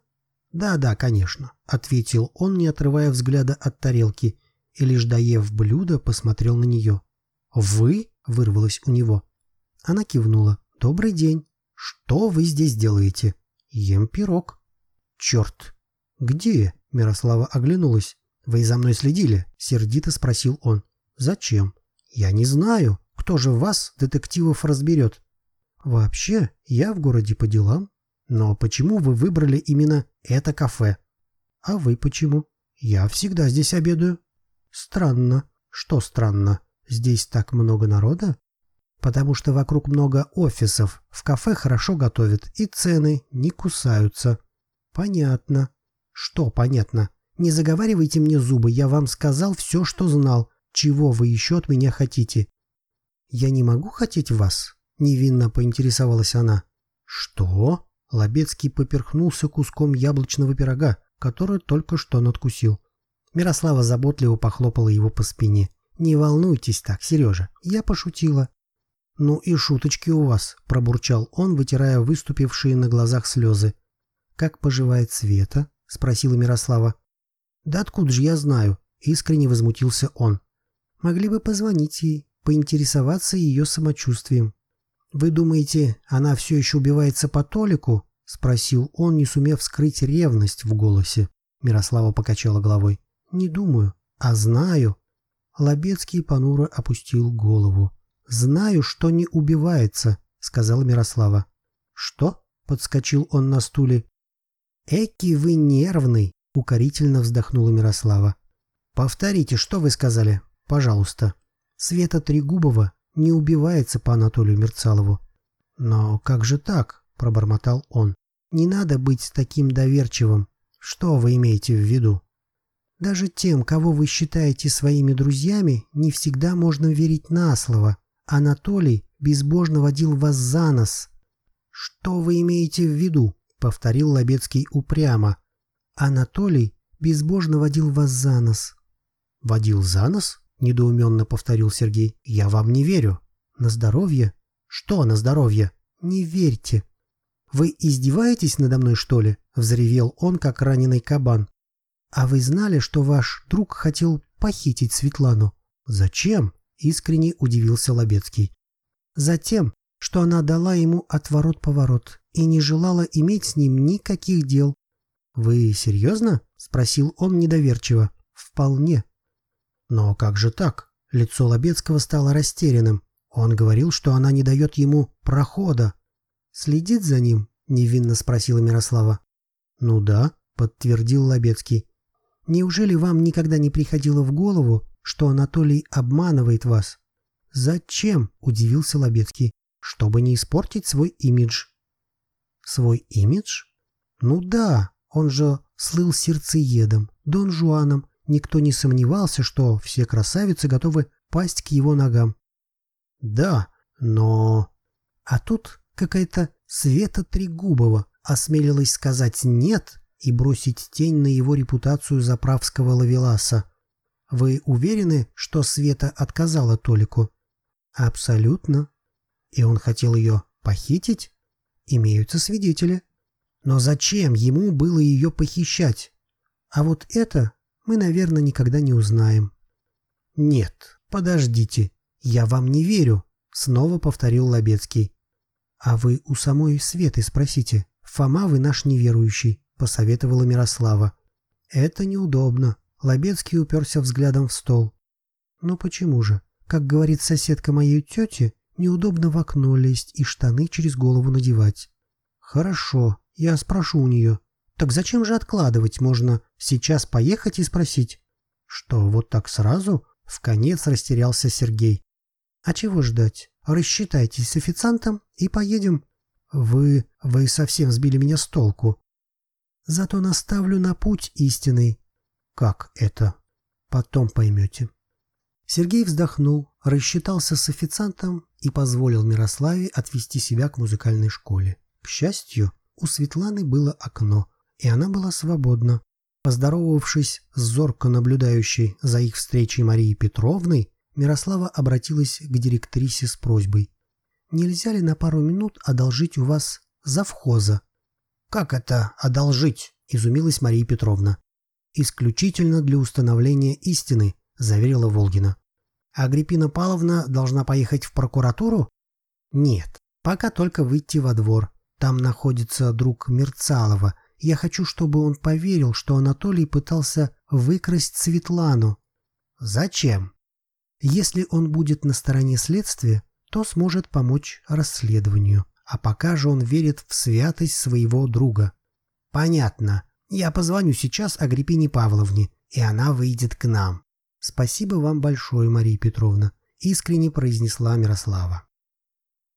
«Да-да, конечно», — ответил он, не отрывая взгляда от тарелки, и лишь доев блюдо, посмотрел на нее. «Вы?» — вырвалось у него. Она кивнула. «Добрый день. Что вы здесь делаете?» «Ем пирог». «Черт! Где?» — Мирослава оглянулась. «Вы за мной следили?» — сердито спросил он. «Зачем?» «Я не знаю. Кто же вас, детективов, разберет?» «Вообще, я в городе по делам. Но почему вы выбрали именно это кафе?» «А вы почему?» «Я всегда здесь обедаю». «Странно. Что странно? Здесь так много народа?» «Потому что вокруг много офисов. В кафе хорошо готовят, и цены не кусаются». «Понятно». «Что понятно? Не заговаривайте мне зубы, я вам сказал все, что знал. Чего вы еще от меня хотите?» «Я не могу хотеть вас?» — невинно поинтересовалась она. «Что?» — Лобецкий поперхнулся куском яблочного пирога, который только что надкусил. Мирослава заботливо похлопала его по спине. «Не волнуйтесь так, Сережа, я пошутила». «Ну и шуточки у вас», — пробурчал он, вытирая выступившие на глазах слезы. «Как поживает Света?» — спросила Мирослава. «Да откуда же я знаю?» — искренне возмутился он. Могли бы позвонить ей, поинтересоваться ее самочувствием. «Вы думаете, она все еще убивается по Толику?» — спросил он, не сумев скрыть ревность в голосе. Мирослава покачала головой. «Не думаю, а знаю». Лобецкий понуро опустил голову. «Знаю, что не убивается», — сказала Мирослава. «Что?» — подскочил он на стуле. «Эки вы нервный», — укорительно вздохнула Мирослава. «Повторите, что вы сказали?» Пожалуйста. Света Трегубова не убивается по Анатолию Мерцалову. Но как же так? Пробормотал он. Не надо быть таким доверчивым. Что вы имеете в виду? Даже тем, кого вы считаете своими друзьями, не всегда можно верить на слово. Анатолий безбожно водил вас за нос. Что вы имеете в виду? Повторил Лобецкий упрямо. Анатолий безбожно водил вас за нос. Водил за нос? — недоуменно повторил Сергей. «Я вам не верю. На здоровье?» «Что на здоровье?» «Не верьте». «Вы издеваетесь надо мной, что ли?» — взревел он, как раненый кабан. «А вы знали, что ваш друг хотел похитить Светлану?» «Зачем?» — искренне удивился Лобецкий. «Затем, что она дала ему отворот-поворот и не желала иметь с ним никаких дел». «Вы серьезно?» — спросил он недоверчиво. «Вполне», но как же так? Лицо Лобецкого стало растерянным. Он говорил, что она не дает ему прохода. «Следит за ним?» — невинно спросила Мирослава. «Ну да», — подтвердил Лобецкий. «Неужели вам никогда не приходило в голову, что Анатолий обманывает вас?» «Зачем?» — удивился Лобецкий. «Чтобы не испортить свой имидж». «Свой имидж?» «Ну да, он же слыл сердцеедом, Дон Жуаном, Никто не сомневался, что все красавицы готовы пасть к его ногам. Да, но... А тут какая-то Света Трегубова осмелилась сказать «нет» и бросить тень на его репутацию заправского лавеласа. Вы уверены, что Света отказала Толику? Абсолютно. И он хотел ее похитить? Имеются свидетели. Но зачем ему было ее похищать? А вот это мы, наверное, никогда не узнаем. «Нет, подождите, я вам не верю», — снова повторил Лобецкий. А вы у самой Светы спросите. Фома вы наш неверующий, посоветовала Мирослава. Это неудобно. Лобецкий уперся взглядом в стол. Ну почему же? Как говорит соседка моей тети, неудобно в окно лезть и штаны через голову надевать. Хорошо, я спрошу у нее. Так зачем же откладывать? Можно сейчас поехать и спросить. Что, вот так сразу? В конец растерялся Сергей. А чего ждать? Рассчитайтесь с официантом и поедем. Вы... вы совсем сбили меня с толку. Зато наставлю на путь истинный. Как это? Потом поймете. Сергей вздохнул, рассчитался с официантом и позволил Мирославе отвезти себя к музыкальной школе. К счастью, у Светланы было окно, и она была свободна. Поздоровавшись с зорко наблюдающей за их встречей Марией Петровной, Мирослава обратилась к директрисе с просьбой. «Нельзя ли на пару минут одолжить у вас завхоза?» «Как это одолжить?» – изумилась Мария Петровна. «Исключительно для установления истины», – заверила Волгина. «Агриппина Павловна должна поехать в прокуратуру?» «Нет, пока только выйти во двор. Там находится друг Мерцалова. Я хочу, чтобы он поверил, что Анатолий пытался выкрасть Светлану. Зачем? Если он будет на стороне следствия, то сможет помочь расследованию. А пока же он верит в святость своего друга. Понятно. Я позвоню сейчас Агриппине Павловне, и она выйдет к нам. Спасибо вам большое, Мария Петровна, искренне произнесла Мирослава.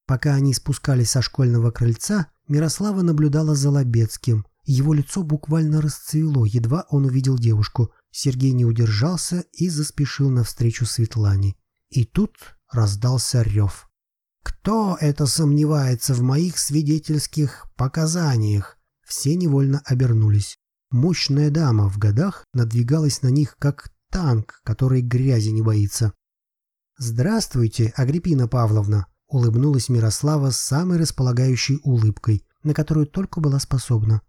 Пока они спускались со школьного крыльца, Мирослава наблюдала за Лобецким. Его лицо буквально расцвело, едва он увидел девушку. Сергей не удержался и заспешил навстречу Светлане. И тут раздался рев. «Кто это сомневается в моих свидетельских показаниях?» Все невольно обернулись. Мощная дама в годах надвигалась на них, как танк, который грязи не боится. «Здравствуйте, Агриппина Павловна!» — улыбнулась Мирослава с самой располагающей улыбкой, на которую только была способна.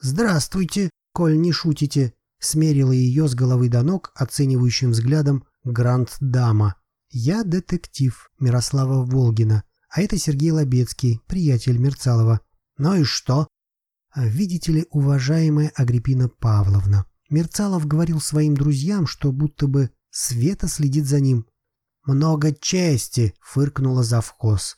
«Здравствуйте, коль не шутите!» — смерила ее с головы до ног оценивающим взглядом Гранд-дама. «Я детектив Мирослава Волгина, а это Сергей Лобецкий, приятель Мерцалова. Ну и что?» «Видите ли, уважаемая Агриппина Павловна, Мерцалов говорил своим друзьям, что будто бы Света следит за ним. «Много чести!» — фыркнула завхоз.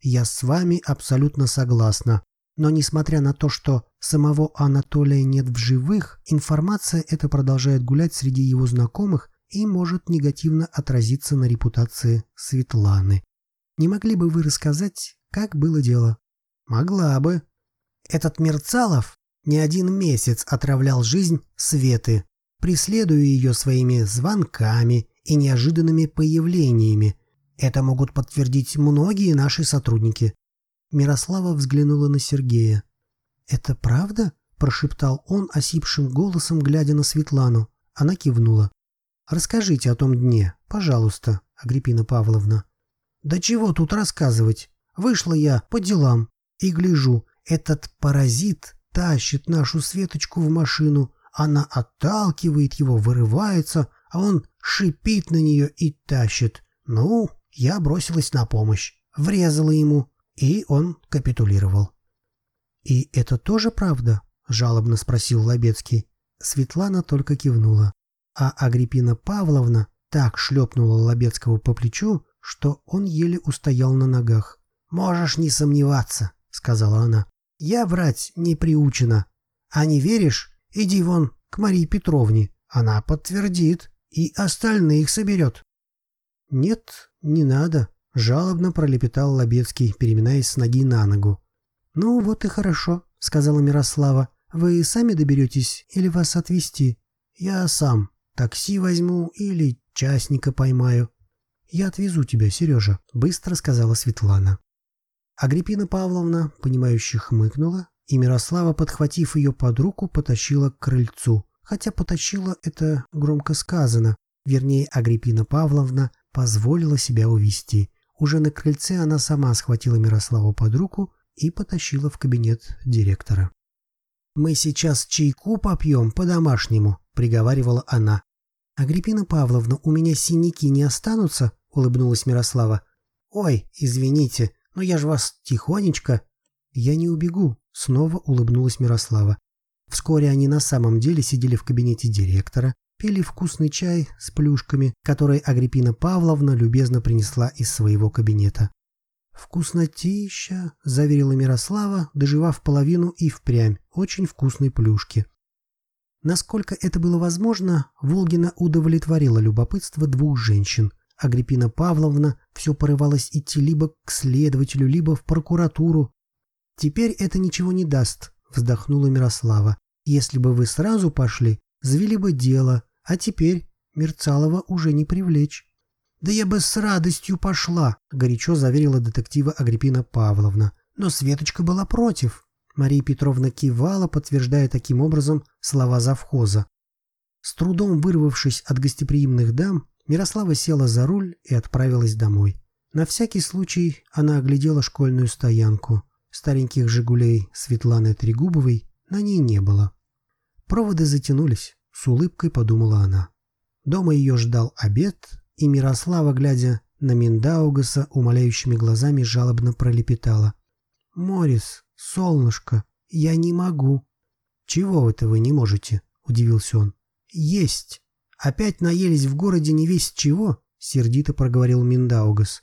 «Я с вами абсолютно согласна. Но несмотря на то, что самого Анатолия нет в живых, информация эта продолжает гулять среди его знакомых и может негативно отразиться на репутации Светланы. Не могли бы вы рассказать, как было дело? Могла бы. Этот Мерцалов не один месяц отравлял жизнь Светы, преследуя ее своими звонками и неожиданными появлениями. Это могут подтвердить многие наши сотрудники. Мирослава взглянула на Сергея. «Это правда?» – прошептал он осипшим голосом, глядя на Светлану. Она кивнула. «Расскажите о том дне, пожалуйста, Агриппина Павловна». «Да чего тут рассказывать? Вышла я по делам и гляжу, этот паразит тащит нашу Светочку в машину. Она отталкивает его, вырывается, а он шипит на нее и тащит. Ну, я бросилась на помощь, врезала ему, и он капитулировал. «И это тоже правда?» – жалобно спросил Лобецкий. Светлана только кивнула, а Агриппина Павловна так шлепнула Лобецкого по плечу, что он еле устоял на ногах. «Можешь не сомневаться», — сказала она. «Я врать не приучена. А не веришь? Иди вон к Марии Петровне. Она подтвердит и остальных соберет». «Нет, не надо», — жалобно пролепетал Лобецкий, переминаясь с ноги на ногу. «Ну вот и хорошо», — сказала Мирослава. «Вы сами доберетесь или вас отвезти?» «Я сам. Такси возьму или частника поймаю». «Я отвезу тебя, Сережа», — быстро сказала Светлана. Агриппина Павловна, понимающе хмыкнула, и Мирослава, подхватив ее под руку, потащила к крыльцу. Хотя потащила это громко сказано. Вернее, Агриппина Павловна позволила себя увести. Уже на крыльце она сама схватила Мирославу под руку и потащила в кабинет директора. «Мы сейчас чайку попьем по-домашнему», — приговаривала она. «Агриппина Павловна, у меня синяки не останутся?» — улыбнулась Мирослава. «Ой, извините», Но я же вас тихонечко...» «Я не убегу», — снова улыбнулась Мирослава. Вскоре они на самом деле сидели в кабинете директора, пили вкусный чай с плюшками, который Агриппина Павловна любезно принесла из своего кабинета. «Вкуснотища», — заверила Мирослава, доживав половину и впрямь очень вкусной плюшки. Насколько это было возможно, Волгина удовлетворила любопытство двух женщин. Агриппина Павловна все порывалась идти либо к следователю, либо в прокуратуру. «Теперь это ничего не даст», — вздохнула Мирослава. «Если бы вы сразу пошли, завели бы дело, а теперь Мерцалова уже не привлечь». «Да я бы с радостью пошла», — горячо заверила детектива Агриппина Павловна. Но Светочка была против. Мария Петровна кивала, подтверждая таким образом слова завхоза. С трудом вырвавшись от гостеприимных дам, Мирослава села за руль и отправилась домой. На всякий случай она оглядела школьную стоянку. Стареньких «Жигулей» Светланы Трегубовой на ней не было. Проводы затянулись, с улыбкой подумала она. Дома ее ждал обед, и Мирослава, глядя на Миндаугаса, умоляющими глазами жалобно пролепетала. «Морис, солнышко, я не могу». «Чего это вы не можете?» — удивился он. «Есть. Опять наелись в городе не весь чего?» — сердито проговорил Миндаугас.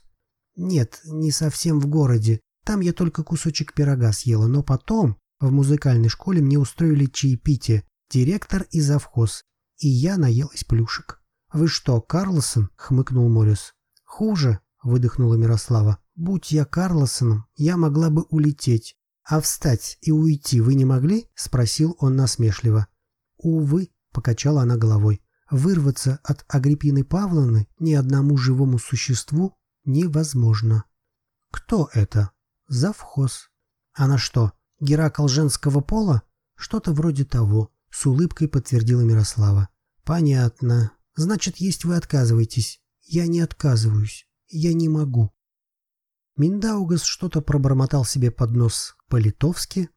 «Нет, не совсем в городе. Там я только кусочек пирога съела, но потом в музыкальной школе мне устроили чаепитие, директор и завхоз, и я наелась плюшек». «Вы что, Карлсон?» — хмыкнул Морис. «Хуже», — выдохнула Мирослава. «Будь я Карлсоном, я могла бы улететь. А встать и уйти вы не могли?» — спросил он насмешливо. «Увы», — покачала она головой. «Вырваться от Агриппины Павловны ни одному живому существу невозможно». «Кто это?» «Завхоз». «Она что, Геракл женского пола?» «Что-то вроде того», — с улыбкой подтвердила Мирослава. «Понятно. Значит, есть вы отказываетесь. Я не отказываюсь. Я не могу. Миндаугас что-то пробормотал себе под нос по-литовски.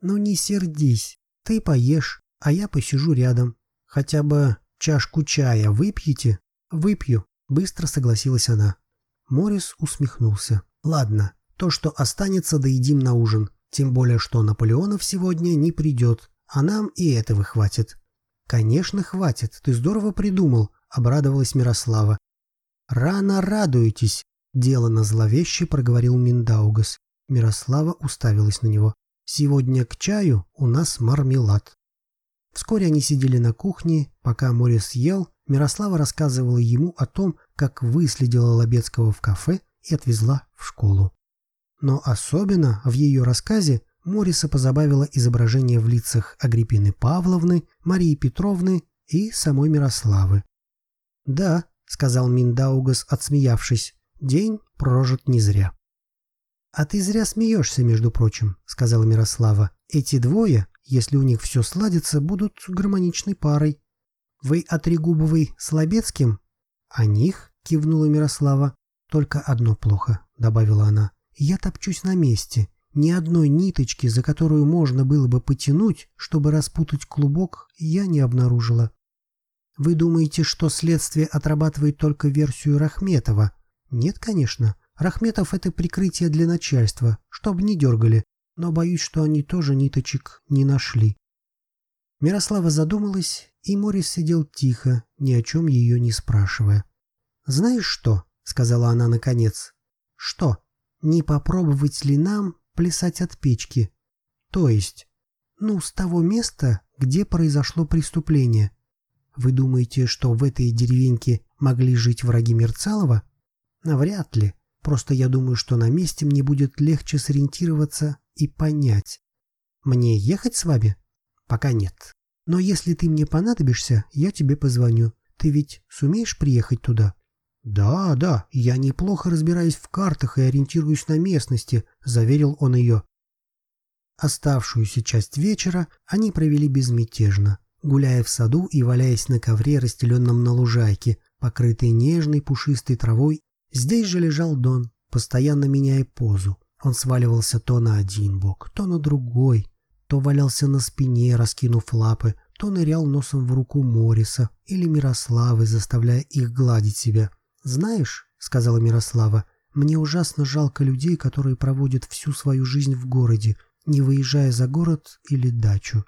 Ну не сердись. Ты поешь, а я посижу рядом. Хотя бы чашку чая выпьете? Выпью. Быстро согласилась она. Морис усмехнулся. Ладно, то, что останется, доедим на ужин. Тем более, что Наполеонов сегодня не придет, а нам и этого хватит. «Конечно, хватит, ты здорово придумал», — обрадовалась Мирослава. «Рано радуетесь», — делано зловеще проговорил Миндаугас. Мирослава уставилась на него. «Сегодня к чаю у нас мармелад». Вскоре они сидели на кухне, пока Морис ел, Мирослава рассказывала ему о том, как выследила Лобецкого в кафе и отвезла в школу. Но особенно в ее рассказе Мориса позабавило изображение в лицах Агриппины Павловны, Марии Петровны и самой Мирославы. «Да», — сказал Миндаугас, отсмеявшись, — «день прожит не зря». «А ты зря смеешься, между прочим», — сказала Мирослава. «Эти двое, если у них все сладится, будут гармоничной парой. Вы от Регубовой с Лобецким?» «О них?» — кивнула Мирослава. «Только одно плохо», — добавила она. «Я топчусь на месте. Ни одной ниточки, за которую можно было бы потянуть, чтобы распутать клубок, я не обнаружила. Вы думаете, что следствие отрабатывает только версию Рахметова? Нет, конечно. Рахметов — это прикрытие для начальства, чтобы не дергали, но боюсь, что они тоже ниточек не нашли. Мирослава задумалась, и Морис сидел тихо, ни о чем ее не спрашивая. «Знаешь что?» — сказала она наконец. «Что? Не попробовать ли нам плясать от печки. То есть, ну, с того места, где произошло преступление. Вы думаете, что в этой деревеньке могли жить враги Мерцалова? Навряд ли. Просто я думаю, что на месте мне будет легче сориентироваться и понять. Мне ехать с вами? Пока нет. Но если ты мне понадобишься, я тебе позвоню. Ты ведь сумеешь приехать туда? «Да, да, я неплохо разбираюсь в картах и ориентируюсь на местности», — заверил он ее. Оставшуюся часть вечера они провели безмятежно, гуляя в саду и валяясь на ковре, расстеленном на лужайке, покрытой нежной пушистой травой. Здесь же лежал Дон, постоянно меняя позу. Он сваливался то на один бок, то на другой, то валялся на спине, раскинув лапы, то нырял носом в руку Мориса или Мирославы, заставляя их гладить себя. «Знаешь», — сказала Мирослава, — Мне ужасно жалко людей, которые проводят всю свою жизнь в городе, не выезжая за город или дачу.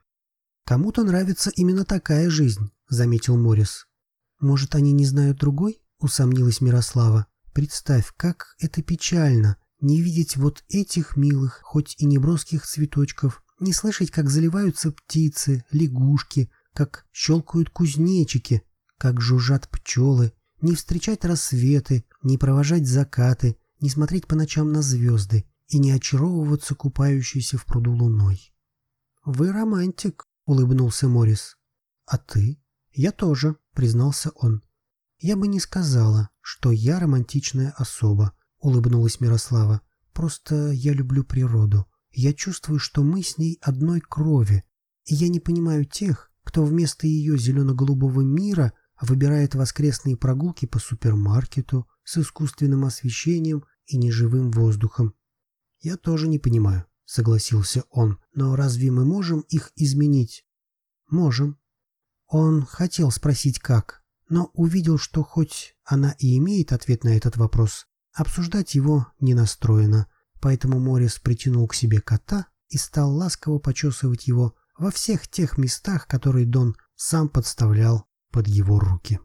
Кому-то нравится именно такая жизнь, заметил Морис. Может, они не знают другой? усомнилась Мирослава. Представь, как это печально не видеть вот этих милых, хоть и неброских цветочков, не слышать, как заливаются птицы, лягушки, как щелкают кузнечики, как жужжат пчелы, не встречать рассветы, не провожать закаты, не смотреть по ночам на звезды и не очаровываться купающейся в пруду луной. «Вы романтик», — улыбнулся Морис. «А ты?» «Я тоже», — признался он. «Я бы не сказала, что я романтичная особа», — улыбнулась Мирослава. «Просто я люблю природу. Я чувствую, что мы с ней одной крови, и я не понимаю тех, кто вместо ее зелено-голубого мира выбирает воскресные прогулки по супермаркету с искусственным освещением и неживым воздухом. «Я тоже не понимаю», — согласился он. «Но разве мы можем их изменить?» «Можем». Он хотел спросить, как, но увидел, что хоть она и имеет ответ на этот вопрос, обсуждать его не настроено, поэтому Морис притянул к себе кота и стал ласково почесывать его во всех тех местах, которые Дон сам подставлял под его руки.